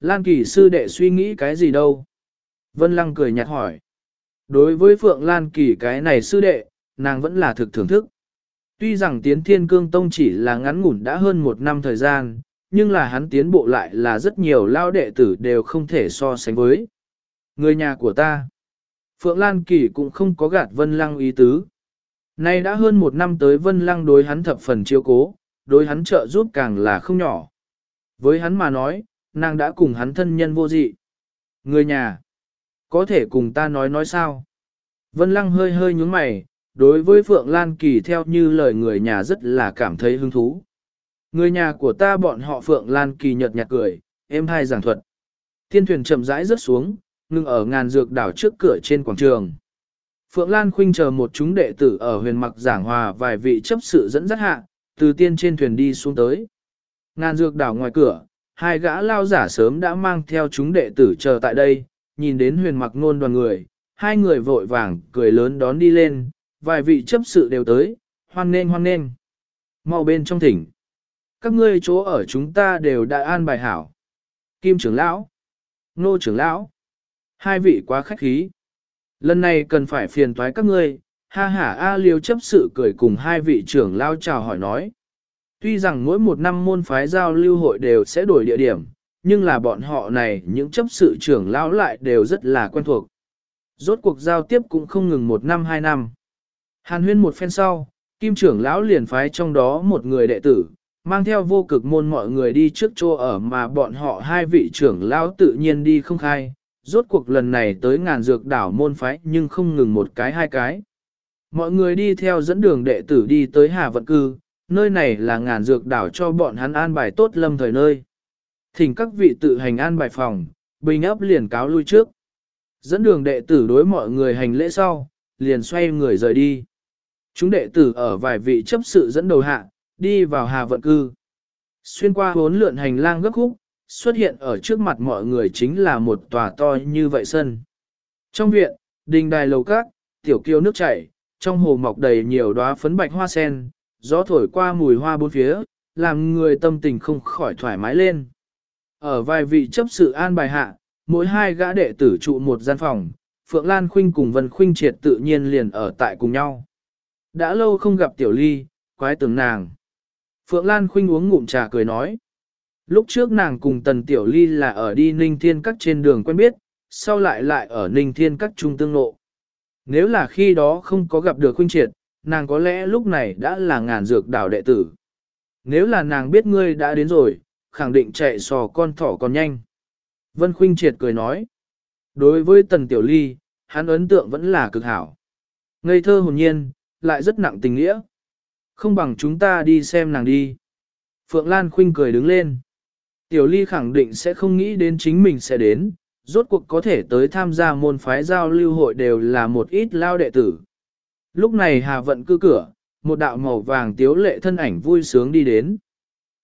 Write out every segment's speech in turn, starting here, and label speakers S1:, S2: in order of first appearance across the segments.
S1: Lan Kỳ sư đệ suy nghĩ cái gì đâu? Vân Lăng cười nhạt hỏi. Đối với Phượng Lan Kỳ cái này sư đệ, nàng vẫn là thực thưởng thức. Tuy rằng tiến thiên cương tông chỉ là ngắn ngủn đã hơn một năm thời gian, nhưng là hắn tiến bộ lại là rất nhiều lao đệ tử đều không thể so sánh với. Người nhà của ta, Phượng Lan Kỳ cũng không có gạt Vân Lăng ý tứ. Nay đã hơn một năm tới Vân Lăng đối hắn thập phần chiếu cố, đối hắn trợ giúp càng là không nhỏ. Với hắn mà nói, nàng đã cùng hắn thân nhân vô dị. Người nhà, có thể cùng ta nói nói sao? Vân Lăng hơi hơi nhúng mày, đối với Phượng Lan Kỳ theo như lời người nhà rất là cảm thấy hứng thú. Người nhà của ta bọn họ Phượng Lan Kỳ nhợt nhạt cười, êm hai giảng thuật. Thiên thuyền chậm rãi rớt xuống, ngưng ở ngàn dược đảo trước cửa trên quảng trường. Phượng Lan Khuynh chờ một chúng đệ tử ở huyền mặc giảng hòa vài vị chấp sự dẫn dắt hạ, từ tiên trên thuyền đi xuống tới. Ngàn dược đảo ngoài cửa, hai gã lao giả sớm đã mang theo chúng đệ tử chờ tại đây, nhìn đến huyền mặc nôn đoàn người, hai người vội vàng cười lớn đón đi lên, vài vị chấp sự đều tới, hoan nên hoan nên. Mau bên trong thỉnh. Các ngươi chỗ ở chúng ta đều đã an bài hảo. Kim trưởng lão, nô trưởng lão, hai vị quá khách khí. Lần này cần phải phiền toái các ngươi, ha ha A liêu chấp sự cười cùng hai vị trưởng lao chào hỏi nói. Tuy rằng mỗi một năm môn phái giao lưu hội đều sẽ đổi địa điểm, nhưng là bọn họ này những chấp sự trưởng lão lại đều rất là quen thuộc. Rốt cuộc giao tiếp cũng không ngừng một năm hai năm. Hàn huyên một phen sau, kim trưởng lão liền phái trong đó một người đệ tử, mang theo vô cực môn mọi người đi trước chỗ ở mà bọn họ hai vị trưởng lão tự nhiên đi không khai. Rốt cuộc lần này tới ngàn dược đảo môn phái nhưng không ngừng một cái hai cái. Mọi người đi theo dẫn đường đệ tử đi tới Hà Vận Cư, nơi này là ngàn dược đảo cho bọn hắn an bài tốt lâm thời nơi. Thỉnh các vị tự hành an bài phòng, bình ấp liền cáo lui trước. Dẫn đường đệ tử đối mọi người hành lễ sau, liền xoay người rời đi. Chúng đệ tử ở vài vị chấp sự dẫn đầu hạ, đi vào Hà Vận Cư. Xuyên qua bốn lượn hành lang gấp khúc, xuất hiện ở trước mặt mọi người chính là một tòa to như vậy sân. Trong viện, đình đài lầu cát, tiểu kiêu nước chảy, trong hồ mọc đầy nhiều đóa phấn bạch hoa sen, gió thổi qua mùi hoa bốn phía, làm người tâm tình không khỏi thoải mái lên. Ở vài vị chấp sự an bài hạ, mỗi hai gã đệ tử trụ một gian phòng, Phượng Lan Khuynh cùng Vân Khuynh triệt tự nhiên liền ở tại cùng nhau. Đã lâu không gặp Tiểu Ly, quái tưởng nàng. Phượng Lan Khuynh uống ngụm trà cười nói. Lúc trước nàng cùng Tần Tiểu Ly là ở đi Ninh Thiên Các trên đường quen biết, sau lại lại ở Ninh Thiên Các trung tương lộ. Nếu là khi đó không có gặp được Khuynh triệt, nàng có lẽ lúc này đã là ngàn dược đảo đệ tử. Nếu là nàng biết ngươi đã đến rồi, khẳng định chạy sò con thỏ còn nhanh. Vân Khuynh triệt cười nói. Đối với Tần Tiểu Ly, hắn ấn tượng vẫn là cực hảo. Ngây thơ hồn nhiên, lại rất nặng tình nghĩa. Không bằng chúng ta đi xem nàng đi. Phượng Lan Khuynh cười đứng lên. Tiểu Ly khẳng định sẽ không nghĩ đến chính mình sẽ đến, rốt cuộc có thể tới tham gia môn phái giao lưu hội đều là một ít lao đệ tử. Lúc này Hà Vận cư cửa, một đạo màu vàng tiếu lệ thân ảnh vui sướng đi đến.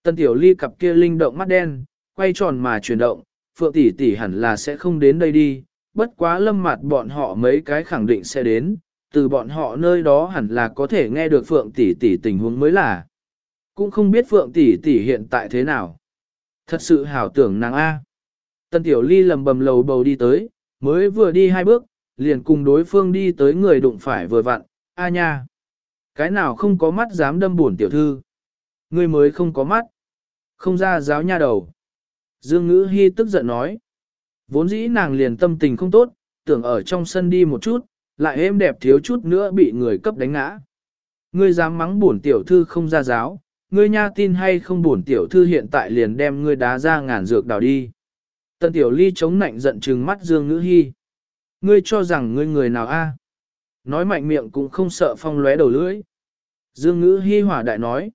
S1: Tân Tiểu Ly cặp kia linh động mắt đen, quay tròn mà chuyển động, Phượng tỷ tỷ hẳn là sẽ không đến đây đi, bất quá lâm mặt bọn họ mấy cái khẳng định sẽ đến, từ bọn họ nơi đó hẳn là có thể nghe được Phượng tỷ tỷ tình huống mới là. Cũng không biết Phượng tỷ tỷ hiện tại thế nào. Thật sự hảo tưởng nàng A. Tân Tiểu Ly lầm bầm lầu bầu đi tới, mới vừa đi hai bước, liền cùng đối phương đi tới người đụng phải vừa vặn, A nha. Cái nào không có mắt dám đâm buồn tiểu thư. Người mới không có mắt. Không ra giáo nha đầu. Dương Ngữ Hi tức giận nói. Vốn dĩ nàng liền tâm tình không tốt, tưởng ở trong sân đi một chút, lại êm đẹp thiếu chút nữa bị người cấp đánh ngã. Ngươi dám mắng bổn tiểu thư không ra giáo, ngươi nha tin hay không bổn tiểu thư hiện tại liền đem ngươi đá ra ngàn dược đào đi. Tần tiểu ly chống nạnh giận trừng mắt Dương Ngữ Hi. Ngươi cho rằng ngươi người nào a? Nói mạnh miệng cũng không sợ phong lóe đầu lưỡi. Dương Ngữ Hi hỏa đại nói.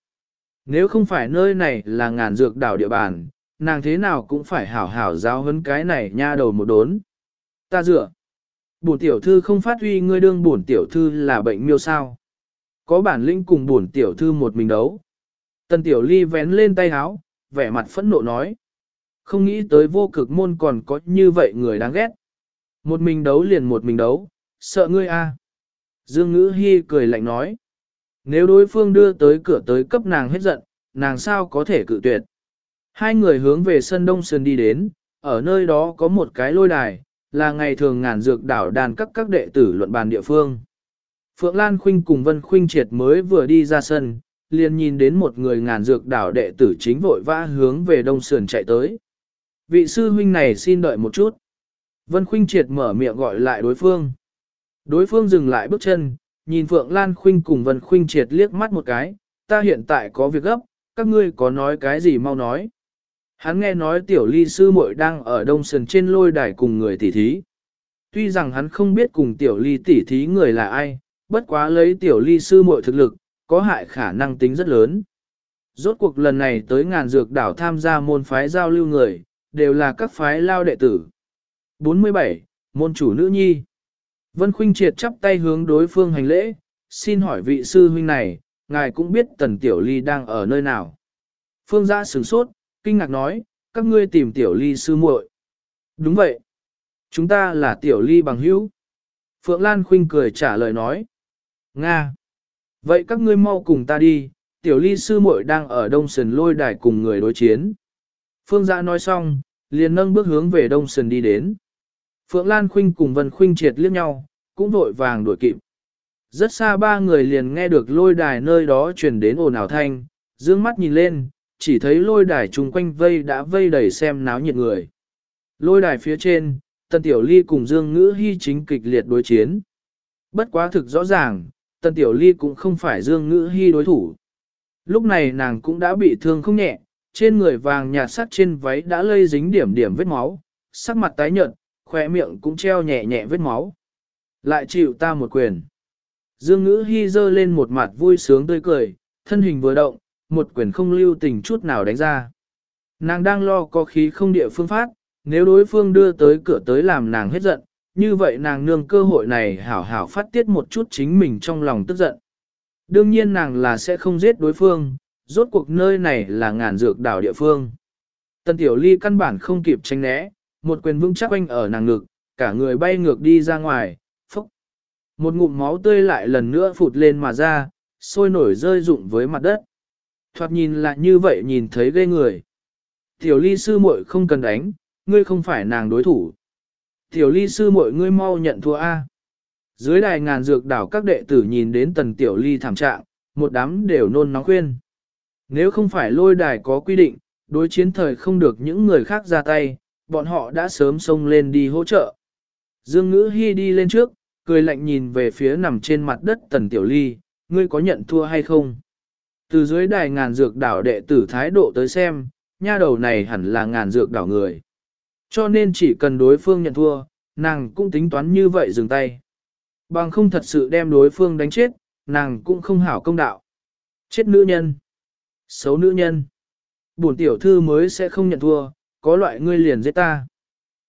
S1: Nếu không phải nơi này là ngàn dược đảo địa bàn, nàng thế nào cũng phải hảo hảo giáo hấn cái này nha đầu một đốn. Ta dựa. Bổn tiểu thư không phát huy ngươi đương bổn tiểu thư là bệnh miêu sao. Có bản lĩnh cùng bổn tiểu thư một mình đấu. Tần tiểu ly vén lên tay háo, vẻ mặt phẫn nộ nói. Không nghĩ tới vô cực môn còn có như vậy người đáng ghét. Một mình đấu liền một mình đấu, sợ ngươi a. À. Dương ngữ Hi cười lạnh nói. Nếu đối phương đưa tới cửa tới cấp nàng hết giận, nàng sao có thể cự tuyệt. Hai người hướng về sân đông Sơn đi đến, ở nơi đó có một cái lôi đài, là ngày thường ngàn dược đảo đàn các các đệ tử luận bàn địa phương. Phượng Lan Khuynh cùng Vân Khuynh Triệt mới vừa đi ra sân, liền nhìn đến một người ngàn dược đảo đệ tử chính vội vã hướng về đông sườn chạy tới. Vị sư huynh này xin đợi một chút. Vân Khuynh Triệt mở miệng gọi lại đối phương. Đối phương dừng lại bước chân, nhìn Phượng Lan Khuynh cùng Vân Khuynh Triệt liếc mắt một cái, ta hiện tại có việc gấp, các ngươi có nói cái gì mau nói. Hắn nghe nói tiểu ly sư muội đang ở đông sườn trên lôi đài cùng người tỉ thí. Tuy rằng hắn không biết cùng tiểu ly tỉ thí người là ai, bất quá lấy tiểu ly sư muội thực lực, có hại khả năng tính rất lớn. Rốt cuộc lần này tới ngàn dược đảo tham gia môn phái giao lưu người, đều là các phái lao đệ tử. 47. Môn chủ nữ nhi Vân Khuynh Triệt chắp tay hướng đối phương hành lễ, xin hỏi vị sư huynh này, ngài cũng biết tần tiểu ly đang ở nơi nào. Phương gia sửng sốt, kinh ngạc nói, các ngươi tìm tiểu ly sư muội. Đúng vậy. Chúng ta là tiểu ly bằng hữu. Phượng Lan Khuynh cười trả lời nói. Nga. Vậy các ngươi mau cùng ta đi, tiểu ly sư muội đang ở đông sườn lôi đài cùng người đối chiến. Phương Gia nói xong, liền nâng bước hướng về đông sườn đi đến. Phượng Lan Khuynh cùng Vân Khuynh triệt liếc nhau, cũng vội vàng đuổi kịp. Rất xa ba người liền nghe được lôi đài nơi đó truyền đến ồn ào thanh, dương mắt nhìn lên, chỉ thấy lôi đài chung quanh vây đã vây đầy xem náo nhiệt người. Lôi đài phía trên, Tần Tiểu Ly cùng Dương Ngữ Hy chính kịch liệt đối chiến. Bất quá thực rõ ràng, Tần Tiểu Ly cũng không phải Dương Ngữ Hy đối thủ. Lúc này nàng cũng đã bị thương không nhẹ, trên người vàng nhạt sắc trên váy đã lây dính điểm điểm vết máu, sắc mặt tái nhợt, khỏe miệng cũng treo nhẹ nhẹ vết máu. Lại chịu ta một quyền. Dương Ngữ Hy dơ lên một mặt vui sướng tươi cười, thân hình vừa động, một quyền không lưu tình chút nào đánh ra. Nàng đang lo có khí không địa phương phát, nếu đối phương đưa tới cửa tới làm nàng hết giận, như vậy nàng nương cơ hội này hảo hảo phát tiết một chút chính mình trong lòng tức giận. Đương nhiên nàng là sẽ không giết đối phương, rốt cuộc nơi này là ngàn dược đảo địa phương. Tần Tiểu Ly căn bản không kịp tranh né, một quyền vững chắc quanh ở nàng ngực, cả người bay ngược đi ra ngoài. Một ngụm máu tươi lại lần nữa phụt lên mà ra, sôi nổi rơi rụng với mặt đất. Thoạt nhìn lại như vậy nhìn thấy ghê người. Tiểu ly sư muội không cần đánh, ngươi không phải nàng đối thủ. Tiểu ly sư muội ngươi mau nhận thua A. Dưới đài ngàn dược đảo các đệ tử nhìn đến tần tiểu ly thảm trạng, một đám đều nôn nóng khuyên. Nếu không phải lôi đài có quy định, đối chiến thời không được những người khác ra tay, bọn họ đã sớm xông lên đi hỗ trợ. Dương ngữ hy đi lên trước, cười lạnh nhìn về phía nằm trên mặt đất tần tiểu ly, ngươi có nhận thua hay không? Từ dưới đài ngàn dược đảo đệ tử thái độ tới xem, nha đầu này hẳn là ngàn dược đảo người. Cho nên chỉ cần đối phương nhận thua, nàng cũng tính toán như vậy dừng tay. Bằng không thật sự đem đối phương đánh chết, nàng cũng không hảo công đạo. Chết nữ nhân. Xấu nữ nhân. Bổn tiểu thư mới sẽ không nhận thua, có loại ngươi liền giết ta.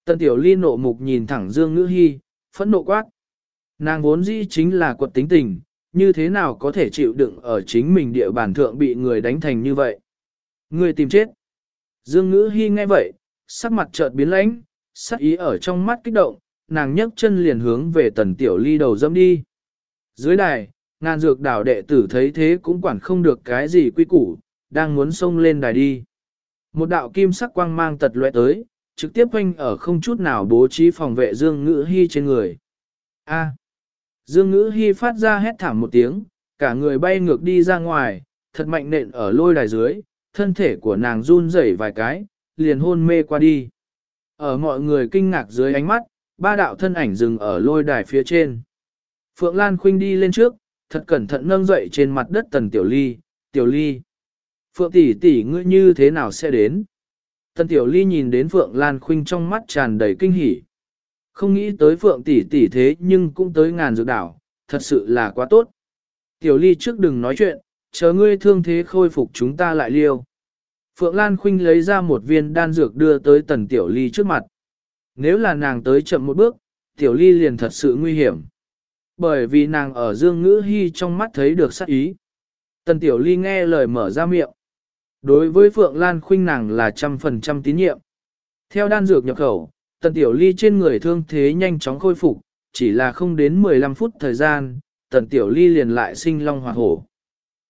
S1: Tần tiểu ly nộ mục nhìn thẳng Dương Ngữ Hy, phẫn nộ quát. Nàng vốn dĩ chính là quật tính tình, như thế nào có thể chịu đựng ở chính mình địa bàn thượng bị người đánh thành như vậy. Người tìm chết. Dương Ngữ Hy nghe vậy, sắc mặt chợt biến lãnh, sắc ý ở trong mắt kích động, nàng nhấc chân liền hướng về tần tiểu ly đầu dâm đi. Dưới đài, ngàn dược đảo đệ tử thấy thế cũng quản không được cái gì quy củ, đang muốn xông lên đài đi. Một đạo kim sắc quang mang tật lệ tới, trực tiếp quanh ở không chút nào bố trí phòng vệ Dương Ngữ Hy trên người. A. Dương Ngữ Hy phát ra hét thảm một tiếng, cả người bay ngược đi ra ngoài, thật mạnh nện ở lôi đài dưới, thân thể của nàng run rẩy vài cái, liền hôn mê qua đi. Ở mọi người kinh ngạc dưới ánh mắt, ba đạo thân ảnh dừng ở lôi đài phía trên. Phượng Lan Khuynh đi lên trước, thật cẩn thận nâng dậy trên mặt đất tần tiểu ly, tiểu ly. Phượng tỷ tỷ ngươi như thế nào sẽ đến? Tần tiểu ly nhìn đến Phượng Lan Khuynh trong mắt tràn đầy kinh hỉ. Không nghĩ tới Phượng tỷ tỷ thế nhưng cũng tới ngàn dược đảo, thật sự là quá tốt. Tiểu ly trước đừng nói chuyện, chờ ngươi thương thế khôi phục chúng ta lại liêu. Phượng Lan Khuynh lấy ra một viên đan dược đưa tới tần tiểu ly trước mặt. Nếu là nàng tới chậm một bước, tiểu ly liền thật sự nguy hiểm. Bởi vì nàng ở dương ngữ hy trong mắt thấy được sát ý. Tần tiểu ly nghe lời mở ra miệng. Đối với Phượng Lan Khuynh nàng là trăm phần trăm tín nhiệm. Theo đan dược nhập khẩu, tần tiểu ly trên người thương thế nhanh chóng khôi phục, chỉ là không đến 15 phút thời gian, tần tiểu ly liền lại sinh long hoạt hổ.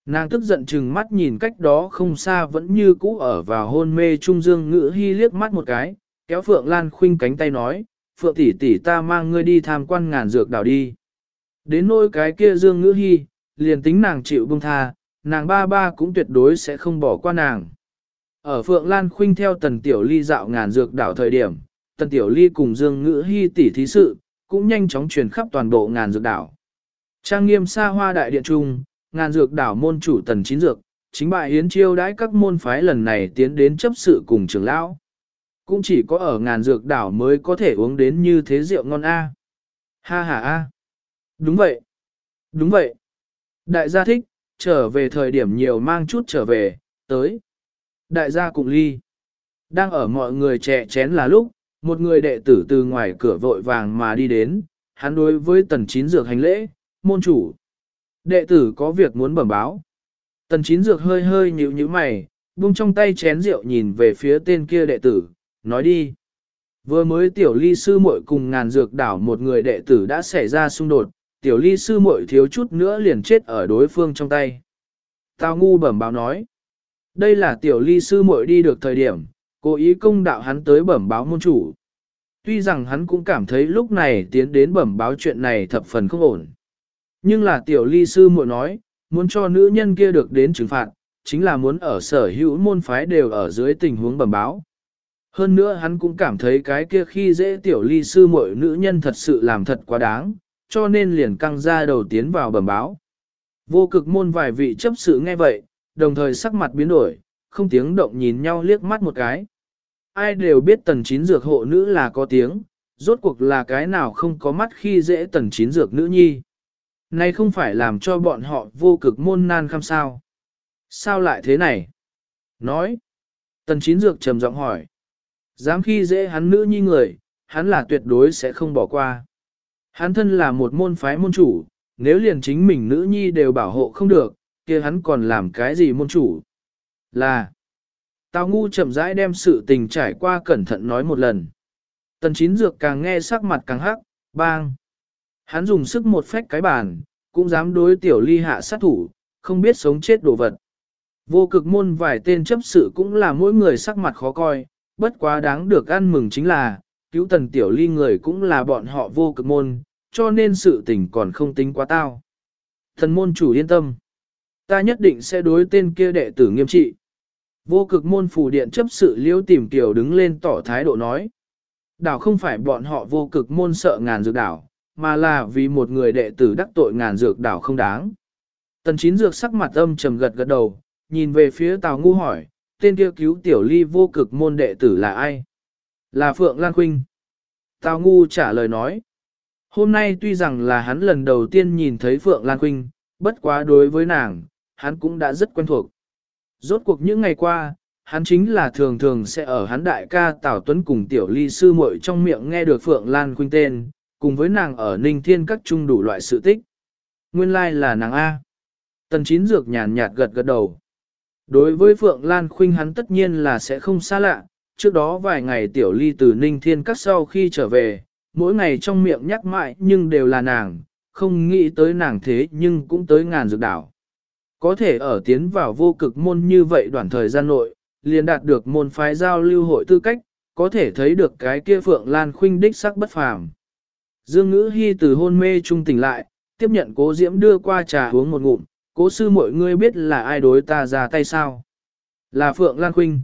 S1: Nàng tức giận chừng mắt nhìn cách đó không xa vẫn như cũ ở vào hôn mê trung dương ngữ hy liếc mắt một cái, Kéo Phượng Lan Khuynh cánh tay nói, Phượng tỷ tỷ ta mang ngươi đi tham quan ngàn dược đảo đi. Đến nỗi cái kia Dương Ngữ Hi, liền tính nàng chịu buông tha, nàng ba ba cũng tuyệt đối sẽ không bỏ qua nàng. Ở Phượng Lan Khuynh theo Tần Tiểu Ly dạo ngàn dược đảo thời điểm, Tần Tiểu Ly cùng Dương Ngữ Hi tỷ thí sự, cũng nhanh chóng truyền khắp toàn bộ ngàn dược đảo. Trang nghiêm xa hoa đại điện trung, ngàn dược đảo môn chủ Tần Chín Dược, chính bại hiến chiêu đãi các môn phái lần này tiến đến chấp sự cùng trưởng lão. Cũng chỉ có ở ngàn dược đảo mới có thể uống đến như thế rượu ngon a. Ha ha a. Đúng vậy. Đúng vậy. Đại gia thích, trở về thời điểm nhiều mang chút trở về, tới. Đại gia cùng ly. Đang ở mọi người trẻ chén là lúc, một người đệ tử từ ngoài cửa vội vàng mà đi đến, hắn đối với tần chín dược hành lễ, môn chủ. Đệ tử có việc muốn bẩm báo. Tần chín dược hơi hơi nhíu nhíu mày, buông trong tay chén rượu nhìn về phía tên kia đệ tử, nói đi. Vừa mới tiểu ly sư muội cùng ngàn dược đảo một người đệ tử đã xảy ra xung đột, tiểu ly sư muội thiếu chút nữa liền chết ở đối phương trong tay. Tào ngu bẩm báo nói. Đây là tiểu ly sư muội đi được thời điểm, cố ý công đạo hắn tới bẩm báo môn chủ. Tuy rằng hắn cũng cảm thấy lúc này tiến đến bẩm báo chuyện này thập phần không ổn. Nhưng là tiểu ly sư muội nói, muốn cho nữ nhân kia được đến trừng phạt, chính là muốn ở sở hữu môn phái đều ở dưới tình huống bẩm báo. Hơn nữa hắn cũng cảm thấy cái kia khi dễ tiểu ly sư muội nữ nhân thật sự làm thật quá đáng, cho nên liền căng ra đầu tiến vào bẩm báo. Vô cực môn vài vị chấp sự nghe vậy, đồng thời sắc mặt biến đổi, không tiếng động nhìn nhau liếc mắt một cái. Ai đều biết tần chín dược hộ nữ là có tiếng, rốt cuộc là cái nào không có mắt khi dễ tần chín dược nữ nhi. Này không phải làm cho bọn họ vô cực môn nan khăm sao. Sao lại thế này? Nói. Tần chín dược trầm giọng hỏi. Dám khi dễ hắn nữ nhi người, hắn là tuyệt đối sẽ không bỏ qua. Hắn thân là một môn phái môn chủ, nếu liền chính mình nữ nhi đều bảo hộ không được, kia hắn còn làm cái gì môn chủ? Là, Tào ngu chậm rãi đem sự tình trải qua cẩn thận nói một lần. Tần chín dược càng nghe sắc mặt càng hắc, bang. Hắn dùng sức một phách cái bàn, cũng dám đối tiểu ly hạ sát thủ, không biết sống chết đồ vật. Vô cực môn vài tên chấp sự cũng là mỗi người sắc mặt khó coi, bất quá đáng được ăn mừng chính là, cứu tần tiểu ly người cũng là bọn họ vô cực môn, cho nên sự tình còn không tính quá tao. Thần môn chủ yên tâm. Ta nhất định sẽ đối tên kia đệ tử nghiêm trị. Vô cực môn phù điện chấp sự liễu tìm tiểu đứng lên tỏ thái độ nói. Đảo không phải bọn họ vô cực môn sợ ngàn dược đảo, mà là vì một người đệ tử đắc tội ngàn dược đảo không đáng. Tần chín dược sắc mặt âm trầm gật gật đầu, nhìn về phía Tào Ngu hỏi, tên kia cứu tiểu ly vô cực môn đệ tử là ai? Là Phượng Lan Khuynh. Tào Ngu trả lời nói. Hôm nay tuy rằng là hắn lần đầu tiên nhìn thấy Phượng Lan Khuynh, bất quá đối với nàng, hắn cũng đã rất quen thuộc. Rốt cuộc những ngày qua, hắn chính là thường thường sẽ ở hắn đại ca Tào Tuấn cùng tiểu ly sư muội trong miệng nghe được Phượng Lan Khuynh tên, cùng với nàng ở Ninh Thiên các trung đủ loại sự tích. Nguyên lai like là nàng A. Tần chín dược nhàn nhạt gật gật đầu. Đối với Phượng Lan Khuynh hắn tất nhiên là sẽ không xa lạ, trước đó vài ngày tiểu ly từ Ninh Thiên các sau khi trở về, mỗi ngày trong miệng nhắc mãi nhưng đều là nàng, không nghĩ tới nàng thế nhưng cũng tới ngàn dược đảo. Có thể ở tiến vào vô cực môn như vậy đoạn thời gian nội, liền đạt được môn phái giao lưu hội tư cách, có thể thấy được cái kia Phượng Lan Khuynh đích sắc bất phàm. Dương Ngữ Hi từ hôn mê trung tỉnh lại, tiếp nhận cố diễm đưa qua trà uống một ngụm, cố sư mọi người biết là ai đối ta ra tay sao? Là Phượng Lan Khuynh.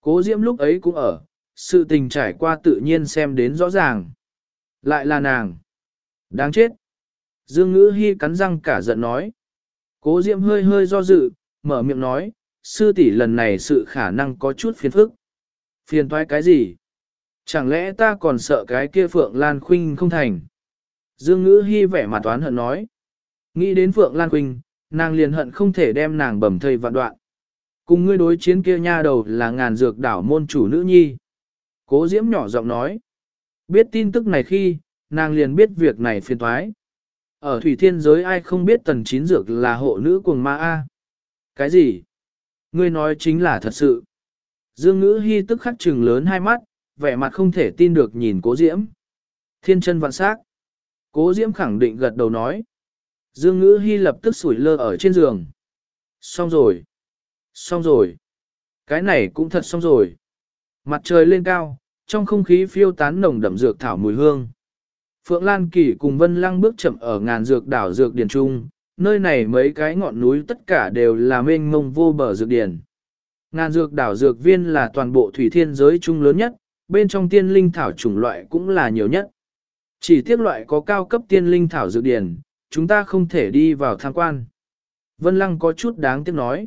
S1: Cố diễm lúc ấy cũng ở, sự tình trải qua tự nhiên xem đến rõ ràng. Lại là nàng. Đáng chết. Dương Ngữ Hi cắn răng cả giận nói. Cố diễm hơi hơi do dự, mở miệng nói, sư tỷ lần này sự khả năng có chút phiền phức. Phiền toái cái gì? Chẳng lẽ ta còn sợ cái kia Phượng Lan Khuynh không thành? Dương Ngữ Hi vẻ mặt toán hận nói. Nghĩ đến Phượng Lan Khuynh, nàng liền hận không thể đem nàng bầm thây vạn đoạn. Cùng ngươi đối chiến kia nha đầu là ngàn dược đảo môn chủ nữ nhi. Cố Diễm nhỏ giọng nói. Biết tin tức này khi, nàng liền biết việc này phiền toái. Ở thủy thiên giới ai không biết tần chín dược là hộ nữ cuồng ma A. Cái gì? Ngươi nói chính là thật sự. Dương ngữ hy tức khắc trừng lớn hai mắt, vẻ mặt không thể tin được nhìn cố diễm. Thiên chân vạn sắc. Cố diễm khẳng định gật đầu nói. Dương ngữ hy lập tức sủi lơ ở trên giường. Xong rồi. Xong rồi. Cái này cũng thật xong rồi. Mặt trời lên cao, trong không khí phiêu tán nồng đậm dược thảo mùi hương. Phượng Lan Kỳ cùng Vân Lăng bước chậm ở ngàn dược đảo dược điển trung, nơi này mấy cái ngọn núi tất cả đều là mênh mông vô bờ dược điển. Ngàn dược đảo dược viên là toàn bộ thủy thiên giới trung lớn nhất, bên trong tiên linh thảo chủng loại cũng là nhiều nhất. Chỉ tiếc loại có cao cấp tiên linh thảo dược điển, chúng ta không thể đi vào tham quan. Vân Lăng có chút đáng tiếc nói.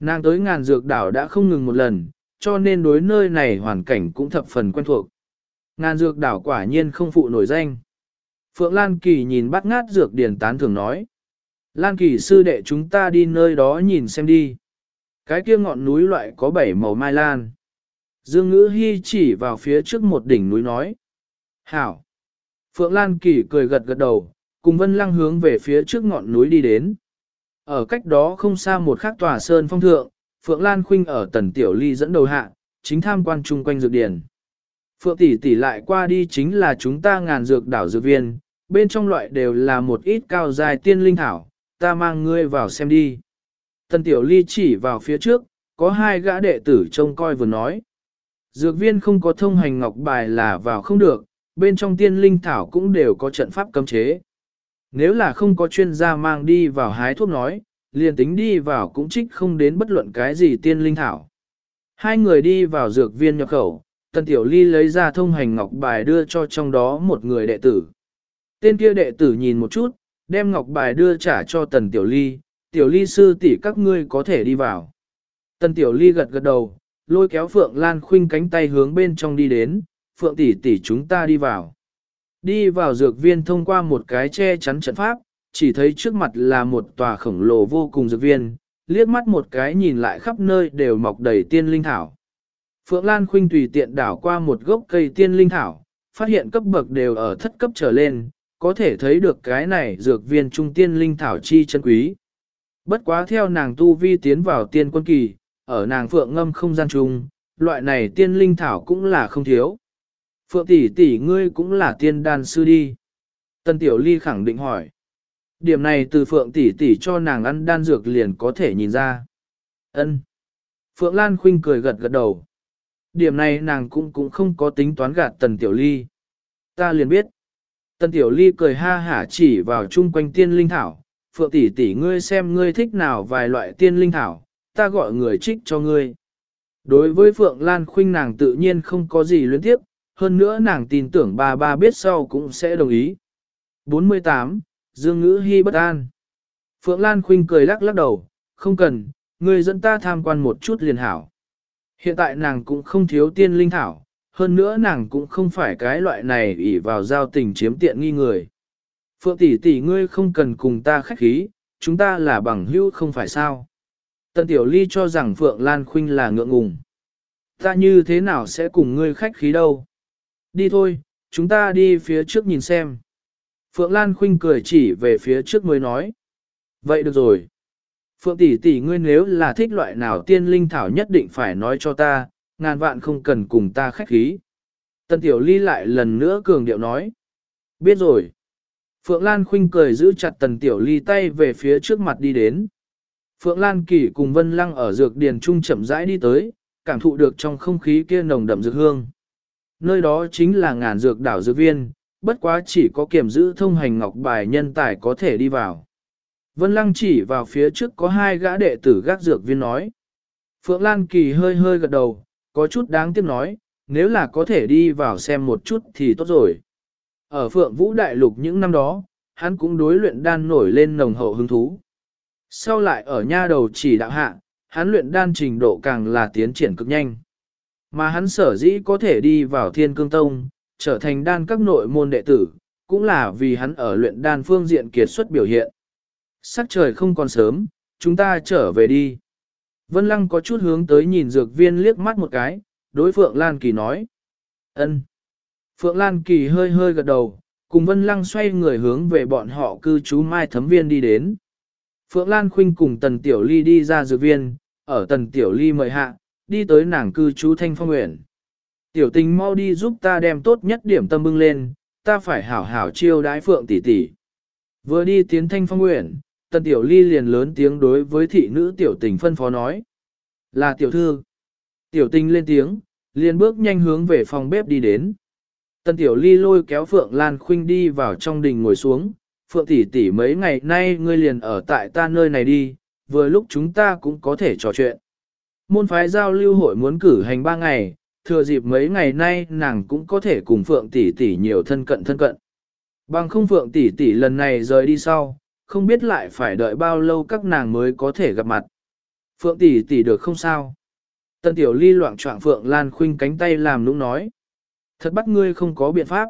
S1: Nàng tới ngàn dược đảo đã không ngừng một lần, cho nên đối nơi này hoàn cảnh cũng thập phần quen thuộc. Ngàn dược đảo quả nhiên không phụ nổi danh. Phượng Lan Kỳ nhìn bắt ngát dược điển tán thường nói. Lan Kỳ sư đệ chúng ta đi nơi đó nhìn xem đi. Cái kia ngọn núi loại có bảy màu mai lan. Dương Ngữ Hy chỉ vào phía trước một đỉnh núi nói. Hảo! Phượng Lan Kỳ cười gật gật đầu, cùng Vân Lăng hướng về phía trước ngọn núi đi đến. Ở cách đó không xa một khắc tòa sơn phong thượng, Phượng Lan Khuynh ở tần tiểu ly dẫn đầu hạ, chính tham quan chung quanh dược điển. Phượng tỷ tỷ lại qua đi chính là chúng ta ngàn dược đảo dược viên, bên trong loại đều là một ít cao dài tiên linh thảo, ta mang ngươi vào xem đi. Tần tiểu ly chỉ vào phía trước, có hai gã đệ tử trông coi vừa nói. Dược viên không có thông hành ngọc bài là vào không được, bên trong tiên linh thảo cũng đều có trận pháp cấm chế. Nếu là không có chuyên gia mang đi vào hái thuốc nói, liền tính đi vào cũng trích không đến bất luận cái gì tiên linh thảo. Hai người đi vào dược viên nhập khẩu, tần tiểu ly lấy ra thông hành ngọc bài đưa cho trong đó một người đệ tử. Tên kia đệ tử nhìn một chút, đem ngọc bài đưa trả cho tần tiểu ly, tiểu ly sư tỷ các ngươi có thể đi vào. Tần tiểu ly gật gật đầu, lôi kéo Phượng Lan khuynh cánh tay hướng bên trong đi đến, Phượng tỷ tỷ chúng ta đi vào. Đi vào dược viên thông qua một cái che chắn trận pháp, chỉ thấy trước mặt là một tòa khổng lồ vô cùng dược viên, liếc mắt một cái nhìn lại khắp nơi đều mọc đầy tiên linh thảo. Phượng Lan Khuynh tùy tiện đảo qua một gốc cây tiên linh thảo, phát hiện cấp bậc đều ở thất cấp trở lên, có thể thấy được cái này dược viên trung tiên linh thảo chi chân quý. Bất quá theo nàng tu vi tiến vào tiên quân kỳ, ở nàng phượng ngâm không gian trung, loại này tiên linh thảo cũng là không thiếu. Phượng tỷ tỷ ngươi cũng là tiên đan sư đi. Tân Tiểu Ly khẳng định hỏi. Điểm này từ Phượng tỷ tỷ cho nàng ăn đan dược liền có thể nhìn ra. Ân. Phượng Lan Khuynh cười gật gật đầu. Điểm này nàng cũng cũng không có tính toán gạt Tần Tiểu Ly. Ta liền biết. Tần Tiểu Ly cười ha hả chỉ vào chung quanh tiên linh thảo. Phượng tỷ tỷ ngươi xem ngươi thích nào vài loại tiên linh thảo, ta gọi người trích cho ngươi. Đối với Phượng Lan Khuynh nàng tự nhiên không có gì luyến tiếp, hơn nữa nàng tin tưởng ba ba biết sau cũng sẽ đồng ý. 48. Dương Ngữ Hy bất an. Phượng Lan Khuynh cười lắc lắc đầu, không cần, ngươi dẫn ta tham quan một chút liền hảo. Hiện tại nàng cũng không thiếu tiên linh thảo, hơn nữa nàng cũng không phải cái loại này ỷ vào giao tình chiếm tiện nghi người. Phượng tỷ tỷ ngươi không cần cùng ta khách khí, chúng ta là bằng hữu không phải sao. Tần Tiểu Ly cho rằng Phượng Lan Khuynh là ngượng ngùng. Ta như thế nào sẽ cùng ngươi khách khí đâu? Đi thôi, chúng ta đi phía trước nhìn xem. Phượng Lan Khuynh cười chỉ về phía trước mới nói. Vậy được rồi. Phượng tỷ tỷ ngươi nếu là thích loại nào tiên linh thảo nhất định phải nói cho ta, ngàn vạn không cần cùng ta khách khí. Tần Tiểu Ly lại lần nữa cường điệu nói. Biết rồi. Phượng Lan Khinh cười giữ chặt Tần Tiểu Ly tay về phía trước mặt đi đến. Phượng Lan Kỳ cùng Vân Lăng ở dược điền trung chậm rãi đi tới, cảm thụ được trong không khí kia nồng đậm dược hương nơi đó chính là ngàn dược đảo dược viên, bất quá chỉ có kiểm giữ thông hành ngọc bài nhân tài có thể đi vào. Vân Lăng chỉ vào phía trước có hai gã đệ tử gác dược viên nói. Phượng Lan Kỳ hơi hơi gật đầu, có chút đáng tiếc nói, nếu là có thể đi vào xem một chút thì tốt rồi. Ở Phượng Vũ Đại Lục những năm đó, hắn cũng đối luyện đan nổi lên nồng hậu hứng thú. Sau lại ở nha đầu chỉ đạo hạ, hắn luyện đan trình độ càng là tiến triển cực nhanh. Mà hắn sở dĩ có thể đi vào thiên cương tông, trở thành đan các nội môn đệ tử, cũng là vì hắn ở luyện đan phương diện kiệt xuất biểu hiện. Sắc trời không còn sớm, chúng ta trở về đi. Vân Lăng có chút hướng tới nhìn dược viên liếc mắt một cái, đối Phượng Lan Kỳ nói. ân. Phượng Lan Kỳ hơi hơi gật đầu, cùng Vân Lăng xoay người hướng về bọn họ cư trú mai thấm viên đi đến. Phượng Lan Khuynh cùng Tần Tiểu Ly đi ra dược viên, ở Tần Tiểu Ly mời hạ, đi tới nàng cư trú thanh phong Uyển. Tiểu tình mau đi giúp ta đem tốt nhất điểm tâm bưng lên, ta phải hảo hảo chiêu đái phượng tỷ tỷ. Vừa đi tiến thanh phong Uyển tần tiểu ly liền lớn tiếng đối với thị nữ tiểu tình phân phó nói. Là tiểu thư. Tiểu tình lên tiếng, liền bước nhanh hướng về phòng bếp đi đến. Tần Tiểu Ly lôi kéo Phượng Lan Khuynh đi vào trong đình ngồi xuống, Phượng tỷ tỷ mấy ngày nay ngươi liền ở tại ta nơi này đi, vừa lúc chúng ta cũng có thể trò chuyện. Môn phái giao lưu hội muốn cử hành ba ngày, thừa dịp mấy ngày nay nàng cũng có thể cùng Phượng tỷ tỷ nhiều thân cận thân cận. Bằng không Phượng tỷ tỷ lần này rời đi sau, không biết lại phải đợi bao lâu các nàng mới có thể gặp mặt. Phượng tỷ tỷ được không sao? Tân tiểu ly loạn trọng Phượng Lan Khuynh cánh tay làm nũng nói. Thật bắt ngươi không có biện pháp.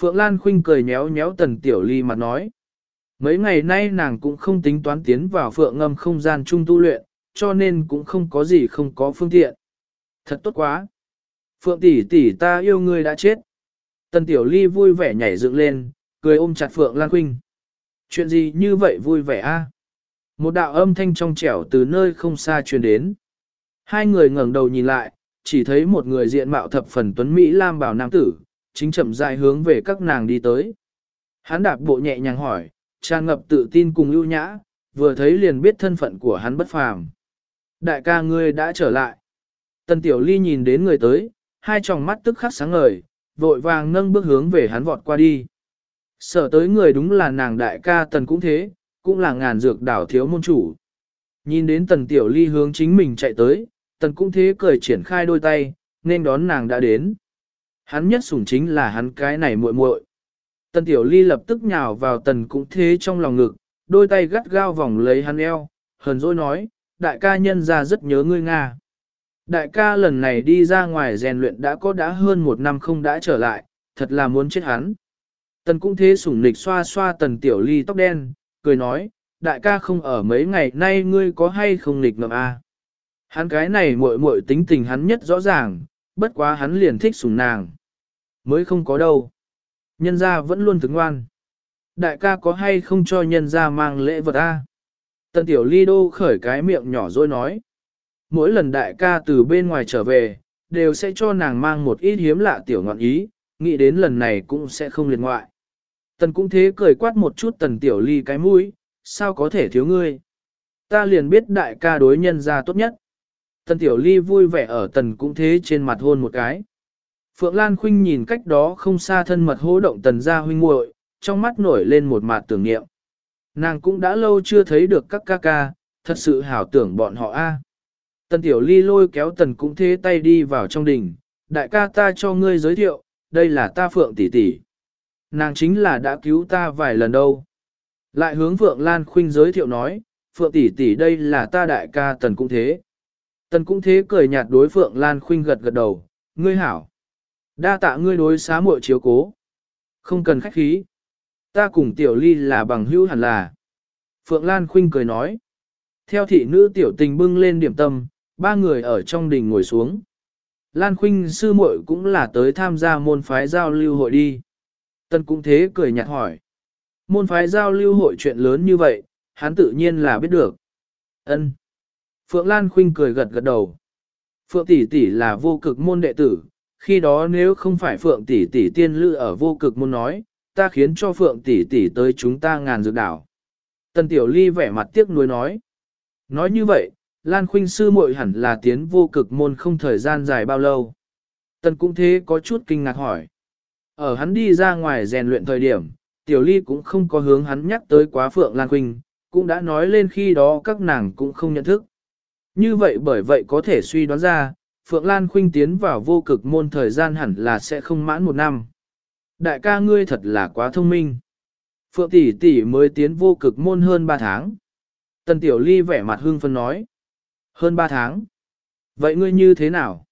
S1: Phượng Lan Khuynh cười nhéo nhéo tần tiểu ly mặt nói. Mấy ngày nay nàng cũng không tính toán tiến vào phượng ngâm không gian chung tu luyện, cho nên cũng không có gì không có phương tiện. Thật tốt quá. Phượng tỷ tỷ ta yêu ngươi đã chết. Tần tiểu ly vui vẻ nhảy dựng lên, cười ôm chặt Phượng Lan Khuynh. Chuyện gì như vậy vui vẻ a? Một đạo âm thanh trong trẻo từ nơi không xa truyền đến. Hai người ngẩng đầu nhìn lại, chỉ thấy một người diện mạo thập phần tuấn Mỹ Lam bảo nam tử, chính chậm rãi hướng về các nàng đi tới. Hắn đạp bộ nhẹ nhàng hỏi, tràn ngập tự tin cùng ưu nhã, vừa thấy liền biết thân phận của hắn bất phàm. Đại ca ngươi đã trở lại. Tần Tiểu Ly nhìn đến người tới, hai tròng mắt tức khắc sáng ngời, vội vàng nâng bước hướng về hắn vọt qua đi. Sở tới người đúng là nàng đại ca Tần cũng thế, cũng là ngàn dược đảo thiếu môn chủ. Nhìn đến Tần Tiểu Ly hướng chính mình chạy tới, Tần cũng thế cười triển khai đôi tay, nên đón nàng đã đến. Hắn nhất sủng chính là hắn cái này muội muội. Tần Tiểu Ly lập tức nhào vào Tần cũng thế trong lòng ngực, đôi tay gắt gao vòng lấy hắn eo, hờn dỗi nói, đại ca nhân ra rất nhớ ngươi Nga. Đại ca lần này đi ra ngoài rèn luyện đã có đã hơn một năm không đã trở lại, thật là muốn chết hắn. Tần cũng thế sủng nịch xoa xoa Tần Tiểu Ly tóc đen, cười nói, đại ca không ở mấy ngày nay ngươi có hay không nịch ngầm a? À? Hắn cái này muội muội tính tình hắn nhất rõ ràng, bất quá hắn liền thích sủng nàng. Mới không có đâu. Nhân gia vẫn luôn thức ngoan. Đại ca có hay không cho nhân gia mang lễ vật a? Tần tiểu ly đô khởi cái miệng nhỏ rồi nói. Mỗi lần đại ca từ bên ngoài trở về, đều sẽ cho nàng mang một ít hiếm lạ tiểu ngọn ý, nghĩ đến lần này cũng sẽ không liên ngoại. Tần cũng thế cười quát một chút tần tiểu ly cái mũi, sao có thể thiếu ngươi. Ta liền biết đại ca đối nhân ra tốt nhất. Tần tiểu ly vui vẻ ở tần cũng thế trên mặt hôn một cái. Phượng Lan Khuynh nhìn cách đó không xa thân mật hô động tần gia huynh muội, trong mắt nổi lên một mặt tưởng niệm. Nàng cũng đã lâu chưa thấy được các ca ca, thật sự hảo tưởng bọn họ a. À. Tần Tiểu Ly lôi kéo tần cũng thế tay đi vào trong đình, đại ca ta cho ngươi giới thiệu, đây là ta Phượng tỷ tỷ. Nàng chính là đã cứu ta vài lần đâu. Lại hướng Phượng Lan Khuynh giới thiệu nói, Phượng tỷ tỷ đây là ta đại ca tần cũng thế. Tần cũng thế cười nhạt đối Phượng Lan Khuynh gật gật đầu, ngươi hảo. Đa tạ ngươi đối xá muội chiếu cố. Không cần khách khí. Ta cùng tiểu ly là bằng hữu hẳn là. Phượng Lan Khuynh cười nói. Theo thị nữ tiểu tình bưng lên điểm tâm, ba người ở trong đình ngồi xuống. Lan Khuynh sư muội cũng là tới tham gia môn phái giao lưu hội đi. Tân cũng thế cười nhạt hỏi. Môn phái giao lưu hội chuyện lớn như vậy, hắn tự nhiên là biết được. Ân. Phượng Lan Khuynh cười gật gật đầu. Phượng tỷ tỷ là vô cực môn đệ tử, khi đó nếu không phải Phượng tỷ tỷ tiên lữ ở vô cực môn nói, ta khiến cho Phượng tỷ tỷ tới chúng ta ngàn dược đảo. Tần Tiểu Ly vẻ mặt tiếc nuối nói. Nói như vậy, Lan Khuynh sư muội hẳn là tiến vô cực môn không thời gian dài bao lâu. Tần cũng thế có chút kinh ngạc hỏi. Ở hắn đi ra ngoài rèn luyện thời điểm, Tiểu Ly cũng không có hướng hắn nhắc tới quá Phượng Lan quỳnh cũng đã nói lên khi đó các nàng cũng không nhận thức. Như vậy bởi vậy có thể suy đoán ra, Phượng Lan Khuynh tiến vào vô cực môn thời gian hẳn là sẽ không mãn một năm. Đại ca ngươi thật là quá thông minh. Phượng tỷ tỷ mới tiến vô cực môn hơn 3 tháng. Tần Tiểu Ly vẻ mặt hưng phân nói. Hơn 3 tháng. Vậy ngươi như thế nào?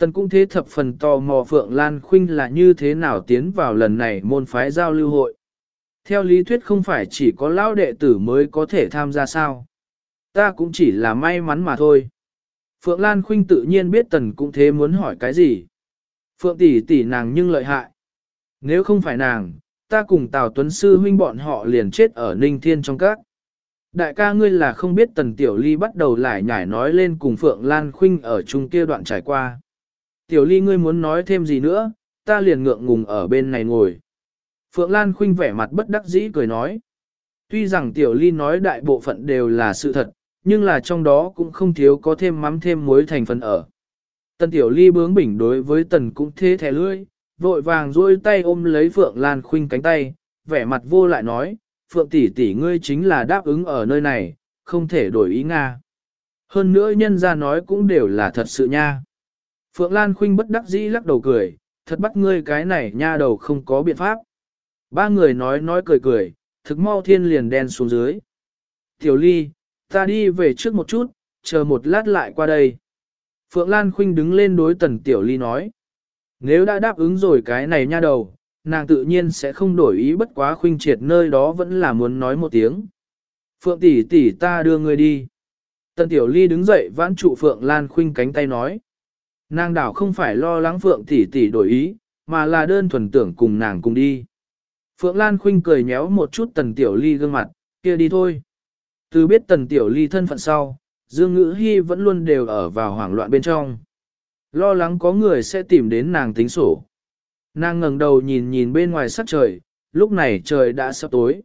S1: Tần cũng thế thập phần tò mò Phượng Lan Khuynh là như thế nào tiến vào lần này môn phái giao lưu hội. Theo lý thuyết không phải chỉ có lão đệ tử mới có thể tham gia sao. Ta cũng chỉ là may mắn mà thôi. Phượng Lan Khuynh tự nhiên biết tần cũng thế muốn hỏi cái gì. Phượng tỷ tỷ nàng nhưng lợi hại. Nếu không phải nàng, ta cùng Tào Tuấn Sư huynh bọn họ liền chết ở Ninh Thiên trong các. Đại ca ngươi là không biết tần tiểu ly bắt đầu lại nhảy nói lên cùng Phượng Lan Khuynh ở chung kia đoạn trải qua. Tiểu ly ngươi muốn nói thêm gì nữa, ta liền ngượng ngùng ở bên này ngồi. Phượng Lan Khuynh vẻ mặt bất đắc dĩ cười nói. Tuy rằng tiểu ly nói đại bộ phận đều là sự thật, nhưng là trong đó cũng không thiếu có thêm mắm thêm muối thành phần ở. Tần Tiểu Ly bướng bỉnh đối với Tần cũng thế thẻ lưỡi, vội vàng duỗi tay ôm lấy Phượng Lan Khuynh cánh tay, vẻ mặt vô lại nói, Phượng tỷ tỷ ngươi chính là đáp ứng ở nơi này, không thể đổi ý Nga. Hơn nữa nhân ra nói cũng đều là thật sự nha. Phượng Lan Khuynh bất đắc dĩ lắc đầu cười, thật bắt ngươi cái này nha đầu không có biện pháp. Ba người nói nói cười cười, thực mau thiên liền đen xuống dưới. Tiểu Ly, ta đi về trước một chút, chờ một lát lại qua đây. Phượng Lan Khuynh đứng lên đối tần Tiểu Ly nói. Nếu đã đáp ứng rồi cái này nha đầu, nàng tự nhiên sẽ không đổi ý bất quá Khuynh triệt nơi đó vẫn là muốn nói một tiếng. Phượng tỷ tỷ ta đưa người đi. Tần Tiểu Ly đứng dậy vãn trụ Phượng Lan Khuynh cánh tay nói. Nàng đảo không phải lo lắng Phượng tỷ tỷ đổi ý, mà là đơn thuần tưởng cùng nàng cùng đi. Phượng Lan Khuynh cười nhéo một chút Tần Tiểu Ly gương mặt, kia đi thôi. Từ biết Tần Tiểu Ly thân phận sau, Dương Ngữ Hy vẫn luôn đều ở vào hoảng loạn bên trong. Lo lắng có người sẽ tìm đến nàng tính sổ. Nàng ngẩng đầu nhìn nhìn bên ngoài sắc trời, lúc này trời đã sắp tối.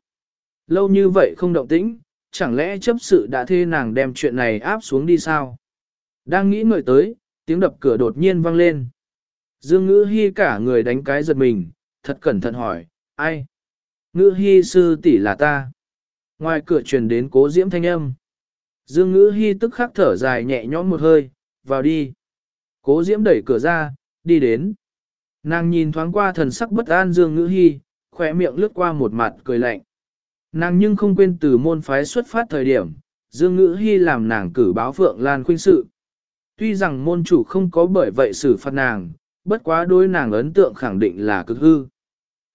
S1: Lâu như vậy không động tĩnh, chẳng lẽ chấp sự đã thê nàng đem chuyện này áp xuống đi sao? Đang nghĩ ngợi tới, tiếng đập cửa đột nhiên vang lên. Dương Ngữ Hy cả người đánh cái giật mình, thật cẩn thận hỏi, ai? Ngữ Hy sư tỷ là ta. Ngoài cửa truyền đến cố diễm thanh âm. Dương ngữ hy tức khắc thở dài nhẹ nhõm một hơi, vào đi. Cố diễm đẩy cửa ra, đi đến. Nàng nhìn thoáng qua thần sắc bất an Dương ngữ hy, khỏe miệng lướt qua một mặt cười lạnh. Nàng nhưng không quên từ môn phái xuất phát thời điểm, Dương ngữ hy làm nàng cử báo Phượng Lan khuyên sự. Tuy rằng môn chủ không có bởi vậy xử phạt nàng, bất quá đối nàng ấn tượng khẳng định là cực hư.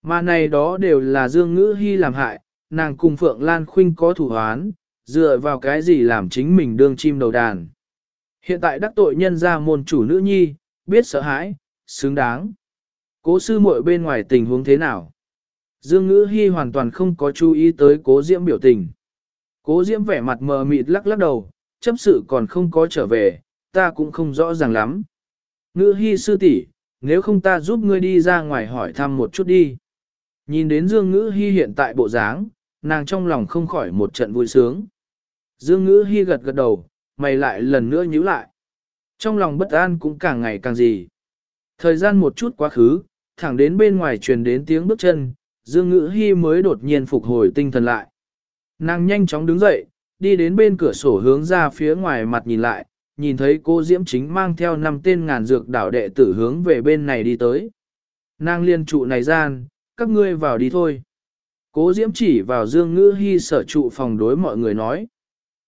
S1: Mà này đó đều là Dương ngữ hy làm hại, nàng cùng Phượng Lan khuynh có thủ hoán, dựa vào cái gì làm chính mình đương chim đầu đàn. Hiện tại đắc tội nhân ra môn chủ nữ nhi, biết sợ hãi, xứng đáng. Cố sư muội bên ngoài tình huống thế nào? Dương ngữ hy hoàn toàn không có chú ý tới cố diễm biểu tình. Cố diễm vẻ mặt mờ mịt lắc lắc đầu, chấp sự còn không có trở về, ta cũng không rõ ràng lắm. Ngữ hy sư tỷ, nếu không ta giúp ngươi đi ra ngoài hỏi thăm một chút đi. Nhìn đến Dương ngữ hy hiện tại bộ dáng, nàng trong lòng không khỏi một trận vui sướng. Dương ngữ hy gật gật đầu, mày lại lần nữa nhíu lại. Trong lòng bất an cũng càng ngày càng gì. Thời gian một chút quá khứ, thẳng đến bên ngoài truyền đến tiếng bước chân, Dương ngữ hy mới đột nhiên phục hồi tinh thần lại. Nàng nhanh chóng đứng dậy, đi đến bên cửa sổ hướng ra phía ngoài mặt nhìn lại, nhìn thấy cô Diễm chính mang theo năm tên ngàn dược đảo đệ tử hướng về bên này đi tới. Nàng liên trụ này gian, các ngươi vào đi thôi. Cố Diễm chỉ vào Dương Ngữ Hy sở trụ phòng đối mọi người nói.